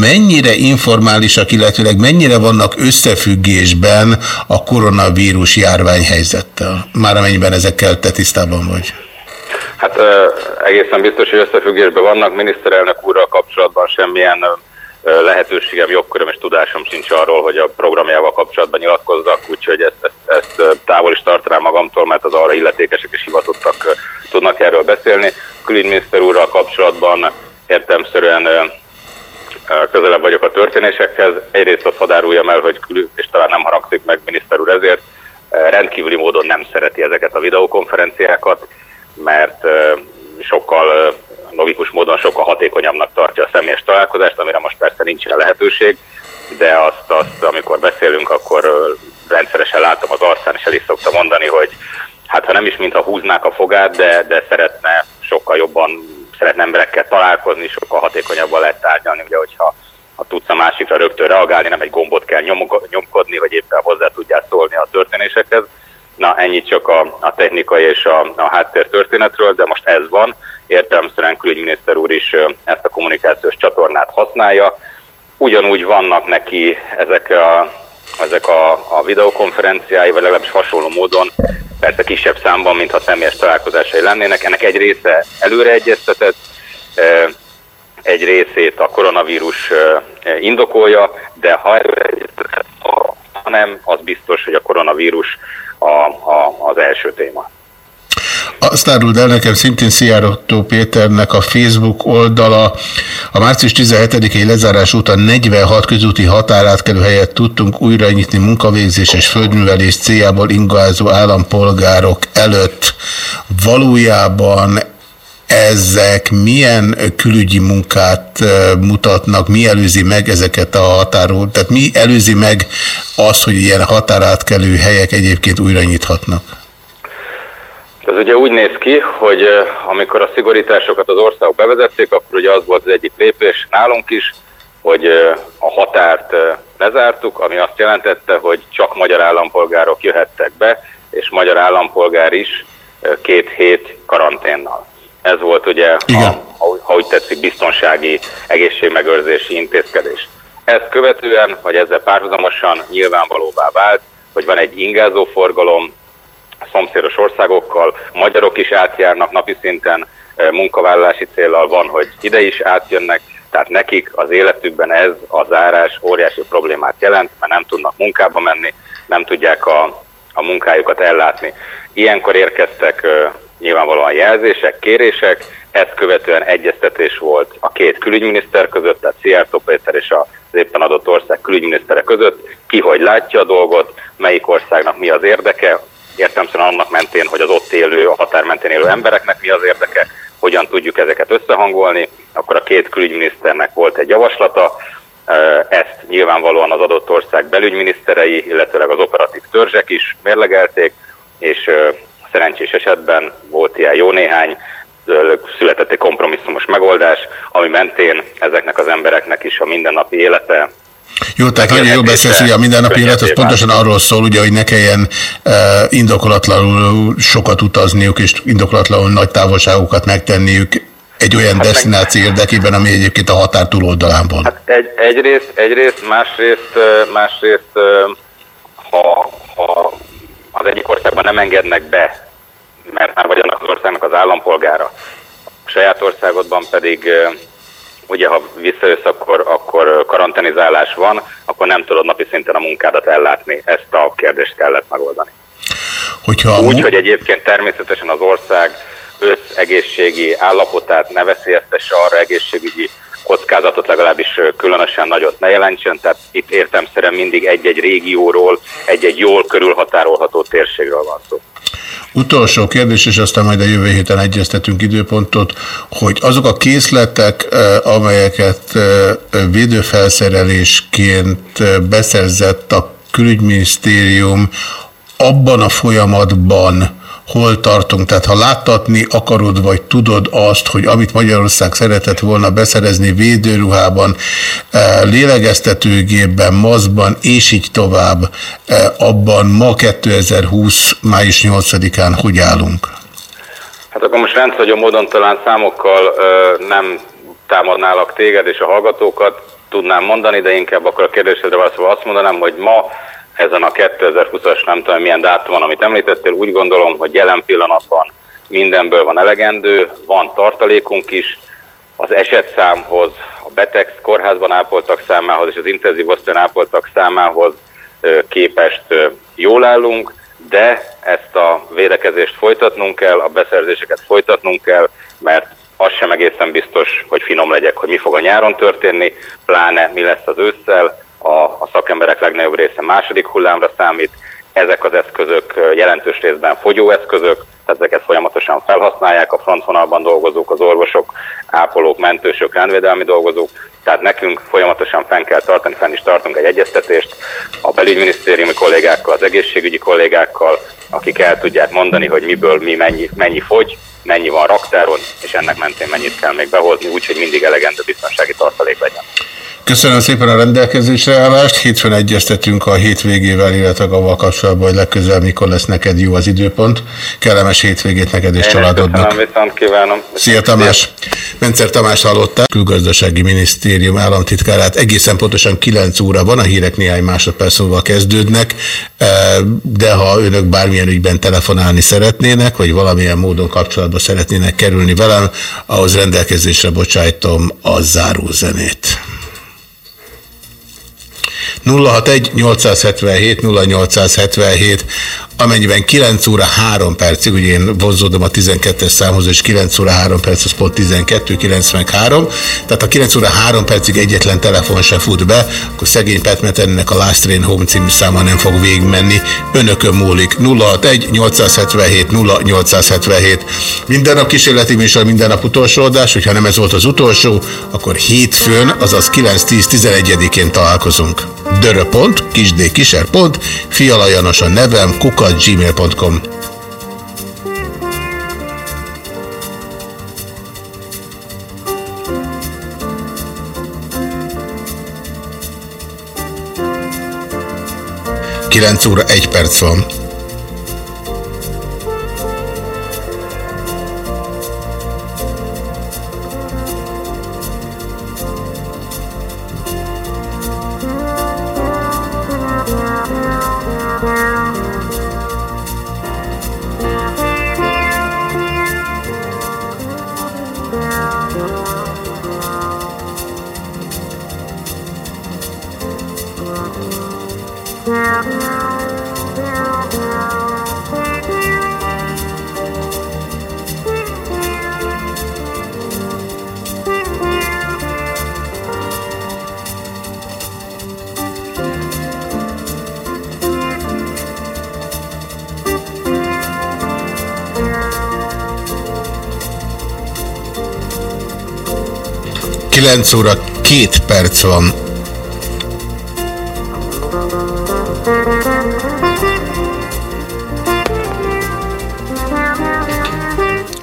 mennyire informálisak, illetőleg mennyire vannak összefüggésben a koronavírus járványhelyzettel? Már amennyiben ezekkel te tisztában vagy. Hát egészen biztos, hogy összefüggésben vannak. Miniszterelnök úrral kapcsolatban semmilyen lehetőségem, jogköröm és tudásom sincs arról, hogy a programjával kapcsolatban nyilatkozzak, úgyhogy ezt, ezt, ezt távol is tartanám magamtól, mert az arra illetékesek és hivatottak tudnak erről beszélni. Külügyminiszter úrral kapcsolatban ö, közelebb vagyok a történésekhez. Egyrészt azt hadáruljam el, hogy külü, és talán nem haragszik meg miniszter úr ezért, rendkívüli módon nem szereti ezeket a videokonferenciákat, mert sokkal logikus módon sokkal hatékonyabbnak tartja a személyes találkozást, amire most persze nincsen lehetőség, de azt, azt amikor beszélünk, akkor rendszeresen látom az arcán, és el is szokta mondani, hogy hát ha nem is mintha húznák a fogát, de, de szeretne sokkal jobban, szeretne emberekkel találkozni, sokkal hatékonyabban lehet tárgyalni, ugye, hogyha ha tudsz a másikra rögtön reagálni, nem egy gombot kell nyomko- nyomkodni, hogy éppen hozzá tudjál szólni a történésekhez. Na, ennyit csak a, a technikai és a, a háttér történetről, de most ez van. Értelemszerűen külügyminiszter úr is ezt a kommunikációs csatornát használja. Ugyanúgy vannak neki ezek a, ezek a, a videokonferenciái, vagy legalábbis hasonló módon, persze kisebb számban, mintha személyes találkozásai lennének. Ennek egy része előre egyeztetett, egy részét a koronavírus indokolja, de ha előre egyeztetett, ha nem, az biztos, hogy a koronavírus a, a, az első téma. Azt áruld el nekem szintén Szijjártó Péternek a Facebook oldala. A március 17-i lezárás után 46 közúti határátkelő helyet tudtunk újra nyitni munkavégzés és földművelés céljából ingázó állampolgárok előtt. Valójában ezek milyen külügyi munkát mutatnak, mi előzi meg ezeket a határól, tehát mi előzi meg azt, hogy ilyen határátkelő helyek egyébként újra nyithatnak? Ez ugye úgy néz ki, hogy amikor a szigorításokat az országok bevezették, akkor ugye az volt az egyik lépés nálunk is, hogy a határt lezártuk, ami azt jelentette, hogy csak magyar állampolgárok jöhettek be, és magyar állampolgár is két hét karanténnal. Ez volt ugye, ha, ha, ha úgy tetszik, biztonsági egészségmegőrzési intézkedés. Ezt követően, vagy ezzel párhuzamosan nyilvánvalóvá vált, hogy van egy ingázó forgalom, szomszédos országokkal, magyarok is átjárnak napi szinten munkavállalási célral van, hogy ide is átjönnek, tehát nekik az életükben ez a zárás óriási problémát jelent, mert nem tudnak munkába menni, nem tudják a, a munkájukat ellátni. Ilyenkor érkeztek nyilvánvalóan jelzések, kérések, ezt követően egyeztetés volt a két külügyminiszter között, tehát Szijjártó Péter és az éppen adott ország külügyminisztere között, ki hogy látja a dolgot, melyik országnak mi az érdeke, értelmszerűen annak mentén, hogy az ott élő, a határ mentén élő embereknek mi az érdeke, hogyan tudjuk ezeket összehangolni, akkor a két külügyminiszternek volt egy javaslata, ezt nyilvánvalóan az adott ország belügyminiszterei, illetőleg az operatív törzsek is mérlegelték, és szerencsés esetben volt ilyen jó néhány, született egy kompromisszumos megoldás, ami mentén ezeknek az embereknek is a mindennapi élete Jó, tehát nagyon jól beszélsz, hogy a mindennapi élet az pontosan arról szól, ugye, hogy ne kelljen uh, indokolatlanul sokat utazniuk, és indokolatlanul nagy távolságokat megtenniük egy olyan hát destináció érdekében, ami egyébként a határ túloldalán van. Hát egy, egyrészt, egyrészt, másrészt, ö, másrészt ö, ha, ha az egyik országban nem engednek be, mert már vagy annak az országnak az állampolgára, a saját országodban pedig ugye ha visszajössz, akkor, akkor karanténizálás van, akkor nem tudod napi szinten a munkádat ellátni. Ezt a kérdést kellett megoldani. Hogyha Úgy, hogy egyébként természetesen az ország összegészségi állapotát ne veszélyeztesse arra egészségügyi kockázatot legalábbis különösen nagyot ne jelentsen, tehát itt értemszerűen mindig egy-egy régióról, egy-egy jól körülhatárolható térségről van szó. Utolsó kérdés, és aztán majd a jövő héten egyeztetünk időpontot, hogy azok a készletek, amelyeket védőfelszerelésként beszerzett a külügyminisztérium, abban a folyamatban hol tartunk? Tehát ha láttatni akarod, vagy tudod azt, hogy amit Magyarország szeretett volna beszerezni védőruhában, eh, lélegeztetőgépben, maszban, és így tovább, eh, abban ma 2020. május 8-án hogy állunk? Hát akkor most rendhagyó módon talán számokkal ö, nem támadnálak téged és a hallgatókat, tudnám mondani, de inkább akkor a kérdésedre válaszolva azt mondanám, hogy ma ezen a 2020-as nem tudom milyen dátumon, amit említettél, úgy gondolom, hogy jelen pillanatban mindenből van elegendő, van tartalékunk is, az esetszámhoz, a beteg kórházban ápoltak számához és az intenzív osztályon ápoltak számához képest jól állunk, de ezt a védekezést folytatnunk kell, a beszerzéseket folytatnunk kell, mert az sem egészen biztos, hogy finom legyek, hogy mi fog a nyáron történni, pláne mi lesz az ősszel, a, a szakemberek legnagyobb része második hullámra számít, ezek az eszközök jelentős részben fogyóeszközök, ezeket folyamatosan felhasználják a frontvonalban dolgozók, az orvosok, ápolók, mentősök, rendvédelmi dolgozók, tehát nekünk folyamatosan fenn kell tartani, fenn is tartunk egy egyeztetést a belügyminisztériumi kollégákkal, az egészségügyi kollégákkal, akik el tudják mondani, hogy miből mi mennyi, mennyi fogy, mennyi van raktáron, és ennek mentén mennyit kell még behozni, úgyhogy mindig elegendő biztonsági tartalék legyen. Köszönöm szépen a rendelkezésre állást. Hétfőn egyeztetünk a hétvégével, illetve avval kapcsolatban, hogy legközelebb mikor lesz neked jó az időpont. Kellemes hétvégét neked és Én is családodnak. Köszönöm, viszont kívánom. Szia Tamás! Mencer Tamás hallották, külgazdasági minisztérium államtitkárát. Egészen pontosan 9 óra van, a hírek néhány másodperc múlva kezdődnek, de ha önök bármilyen ügyben telefonálni szeretnének, vagy valamilyen módon kapcsolatba szeretnének kerülni velem, ahhoz rendelkezésre bocsájtom a zárózenét. 061 877 0877 amennyiben 9 óra 3 percig, ugye én vonzódom a 12-es számhoz, és 9 óra 3 perc, az pont 12, 93, tehát ha 9 óra 3 percig egyetlen telefon se fut be, akkor szegény Petmetennek a Last Train Home című száma nem fog végigmenni. Önökön múlik 061 877 0877. Minden nap kísérleti műsor, minden nap utolsó adás, hogyha nem ez volt az utolsó, akkor hétfőn, azaz 9-10-11-én találkozunk. Dörö.pont, kisdkiser.pont, Fiala Janos a nevem, kukat gmail.com. Kilenc óra egy perc van. Kilenc óra két perc van.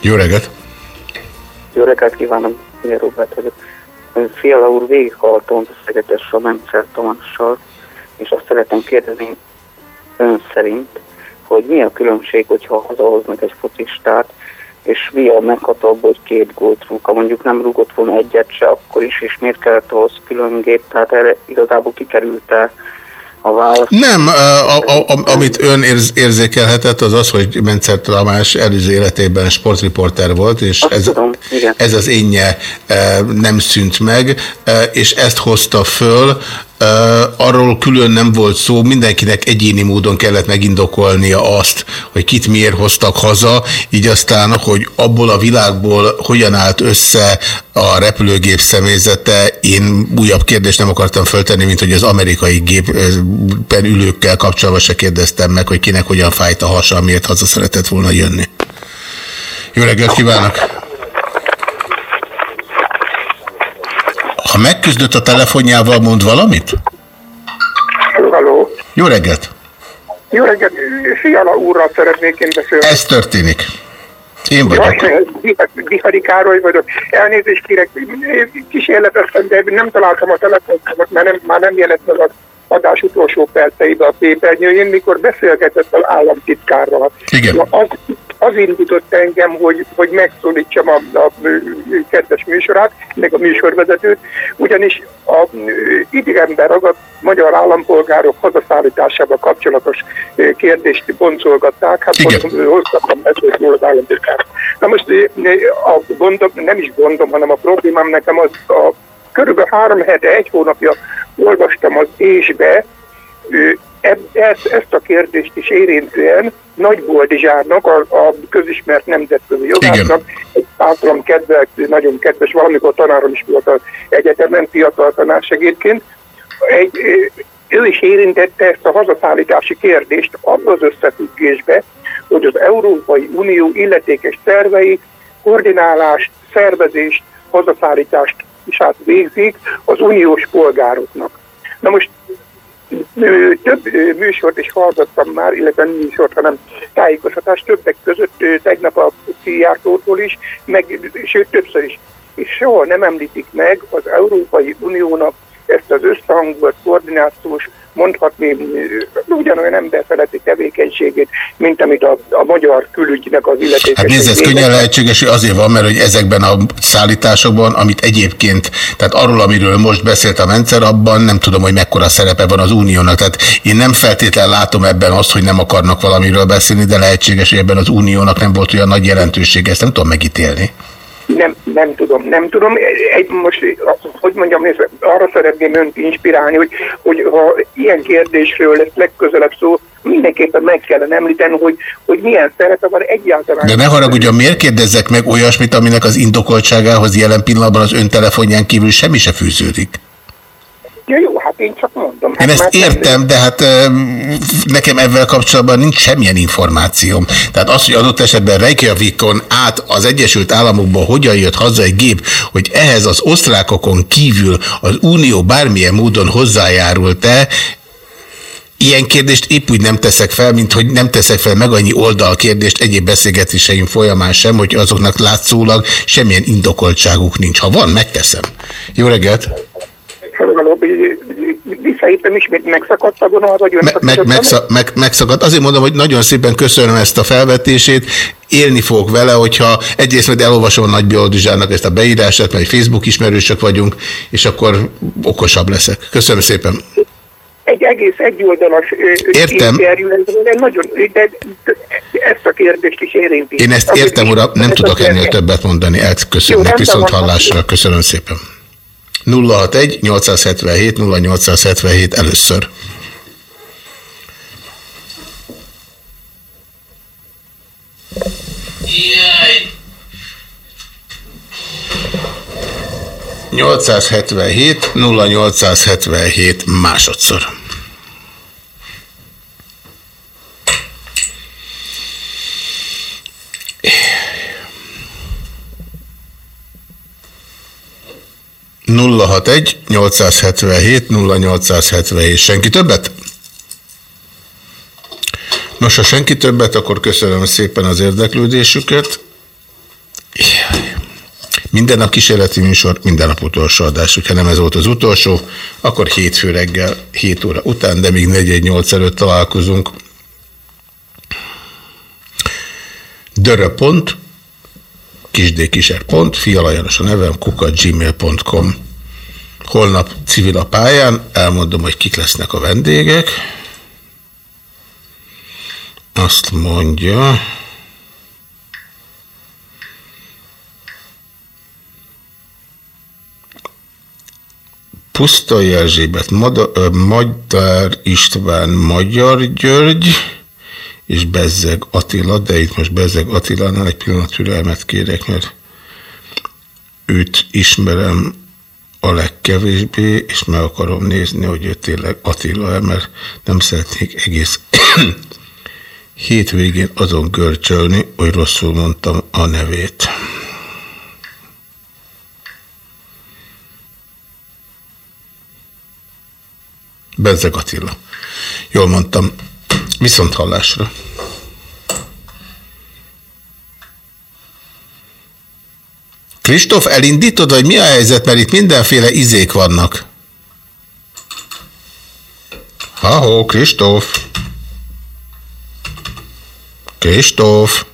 Jó reggelt! Jó reggelt kívánom, én Robert vagyok. Fiala úr végighallgatón beszélgetés a Mencer Tamással, és azt szeretném kérdezni ön szerint, hogy mi a különbség, hogyha hazahoznak egy focistát, és mi a meghatóbb, hogy két gólt rúg. Ha mondjuk nem rúgott volna egyet se, akkor is, és miért kellett ahhoz külön gép, tehát erre igazából kikerült-e a válasz. Nem, a, a, a, amit ön érz, érzékelhetett, az az, hogy Mencer Tamás előző életében sportriporter volt, és ez, tudom, igen. ez az énje nem szűnt meg, és ezt hozta föl, arról külön nem volt szó, mindenkinek egyéni módon kellett megindokolnia azt, hogy kit miért hoztak haza, így aztán, hogy abból a világból hogyan állt össze a repülőgép személyzete, én újabb kérdést nem akartam föltenni, mint hogy az amerikai gépen ülőkkel kapcsolatban se kérdeztem meg, hogy kinek hogyan fájt a hasa, miért haza szeretett volna jönni. Jó reggelt kívánok! Ha megküzdött a telefonjával, mond valamit? Halló. Jó reggelt! Jó reggelt, Fiala úrral szeretnék én beszélni. Ez történik. Én vagyok. Bihari Károly vagyok. Elnézést kérek, kísérleteztem, de nem találtam a telefonomat, mert nem, már nem jelent meg az adás utolsó perceiben a képernyőjén, mikor beszélgetett az államtitkárral. Igen. Az, az indított engem, hogy, hogy megszólítsam a, a, kedves műsorát, meg a műsorvezetőt, ugyanis a idegenben ragadt magyar állampolgárok hazaszállításával kapcsolatos ö, kérdést boncolgatták, hát beszélt róla az államtitkár. Na most ö, a gondom, nem is gondom, hanem a problémám nekem az a körülbelül három hete, egy hónapja olvastam az ésbe, ezt, ezt a kérdést is érintően Nagy Boldizsárnak, a, a közismert nemzetközi jogásznak, egy általam kedvelt, nagyon kedves, valamikor tanárom is volt az egyetemen, fiatal tanársegédként, egy, ő is érintette ezt a hazaszállítási kérdést abban az összefüggésbe, hogy az Európai Unió illetékes szervei koordinálást, szervezést, hazaszállítást is át végzik az uniós polgároknak. Na most több műsort is hallgattam már, illetve nem műsort, hanem tájékoztatást többek között tegnap a Szijjártótól is, meg sőt többször is. És soha nem említik meg az Európai Uniónak ezt az összehangolt koordinációs, mondhatni ugyanolyan emberfeletti tevékenységét, mint amit a, a magyar külügynek az illetékes. Hát nézd, ez könnyen lehetséges, hogy azért van, mert hogy ezekben a szállításokban, amit egyébként, tehát arról, amiről most beszélt a Mencer, abban nem tudom, hogy mekkora szerepe van az uniónak. Tehát én nem feltétlenül látom ebben azt, hogy nem akarnak valamiről beszélni, de lehetséges, hogy ebben az uniónak nem volt olyan nagy jelentősége, ezt nem tudom megítélni. Nem, nem tudom, nem tudom. Egy, most, hogy mondjam, nézd, arra szeretném önt inspirálni, hogy, hogy ha ilyen kérdésről lesz legközelebb szó, mindenképpen meg kellene említeni, hogy, hogy milyen szerepe van egyáltalán. De ne haragudjon, miért kérdezzek meg olyasmit, aminek az indokoltságához jelen pillanatban az ön telefonján kívül semmi se fűződik? Ja, jó, hát én csak mondom. Én Hát ezt értem, de hát nekem ezzel kapcsolatban nincs semmilyen információm. Tehát az, hogy adott esetben Reykjavikon át az Egyesült Államokból hogyan jött haza egy gép, hogy ehhez az osztrákokon kívül az Unió bármilyen módon hozzájárult-e, Ilyen kérdést épp úgy nem teszek fel, mint hogy nem teszek fel meg annyi oldal kérdést egyéb beszélgetéseim folyamán sem, hogy azoknak látszólag semmilyen indokoltságuk nincs. Ha van, megteszem. Jó reggelt! Ismét megszakadt a vonal, vagy Me- meg, megsza- meg, megszakadt. Azért mondom, hogy nagyon szépen köszönöm ezt a felvetését. Élni fogok vele, hogyha egyrészt majd elolvasom a Nagy Bioldizsának ezt a beírását, mert Facebook ismerősök vagyunk, és akkor okosabb leszek. Köszönöm szépen. egy egész egyoldalas Értem. interjú, de nagyon, de ezt a kérdést is érinti. Én ezt értem, uram, nem tudok ennél többet mondani. Elköszönnek viszont hallásra. Köszönöm szépen. 061 877 0877 először. Jaj! 877 0877 másodszor. Nulla hat egy 877 0877 senki többet? Nos, ha senki többet, akkor köszönöm szépen az érdeklődésüket. Minden nap kísérleti műsor, minden nap utolsó adás. Ha nem ez volt az utolsó, akkor hétfő reggel, 7 óra után, de még 418 előtt találkozunk. Dörö.pont, kisdkiser.pont, fialajanos a nevem, kuka gmail.com. Holnap civil a pályán, elmondom, hogy kik lesznek a vendégek. Azt mondja... Pusztai Erzsébet, Magyar István, Magyar György, és Bezzeg Attila, de itt most Bezzeg Attilánál egy pillanat türelmet kérek, mert őt ismerem a legkevésbé, és meg akarom nézni, hogy ő tényleg Attila, mert nem szeretnék egész hétvégén azon görcsölni, hogy rosszul mondtam a nevét. Bezzeg Attila. Jól mondtam. Viszont hallásra. Kristóf, elindítod, vagy mi a helyzet? Mert itt mindenféle izék vannak. Ha-ho, Kristóf. Kristóf.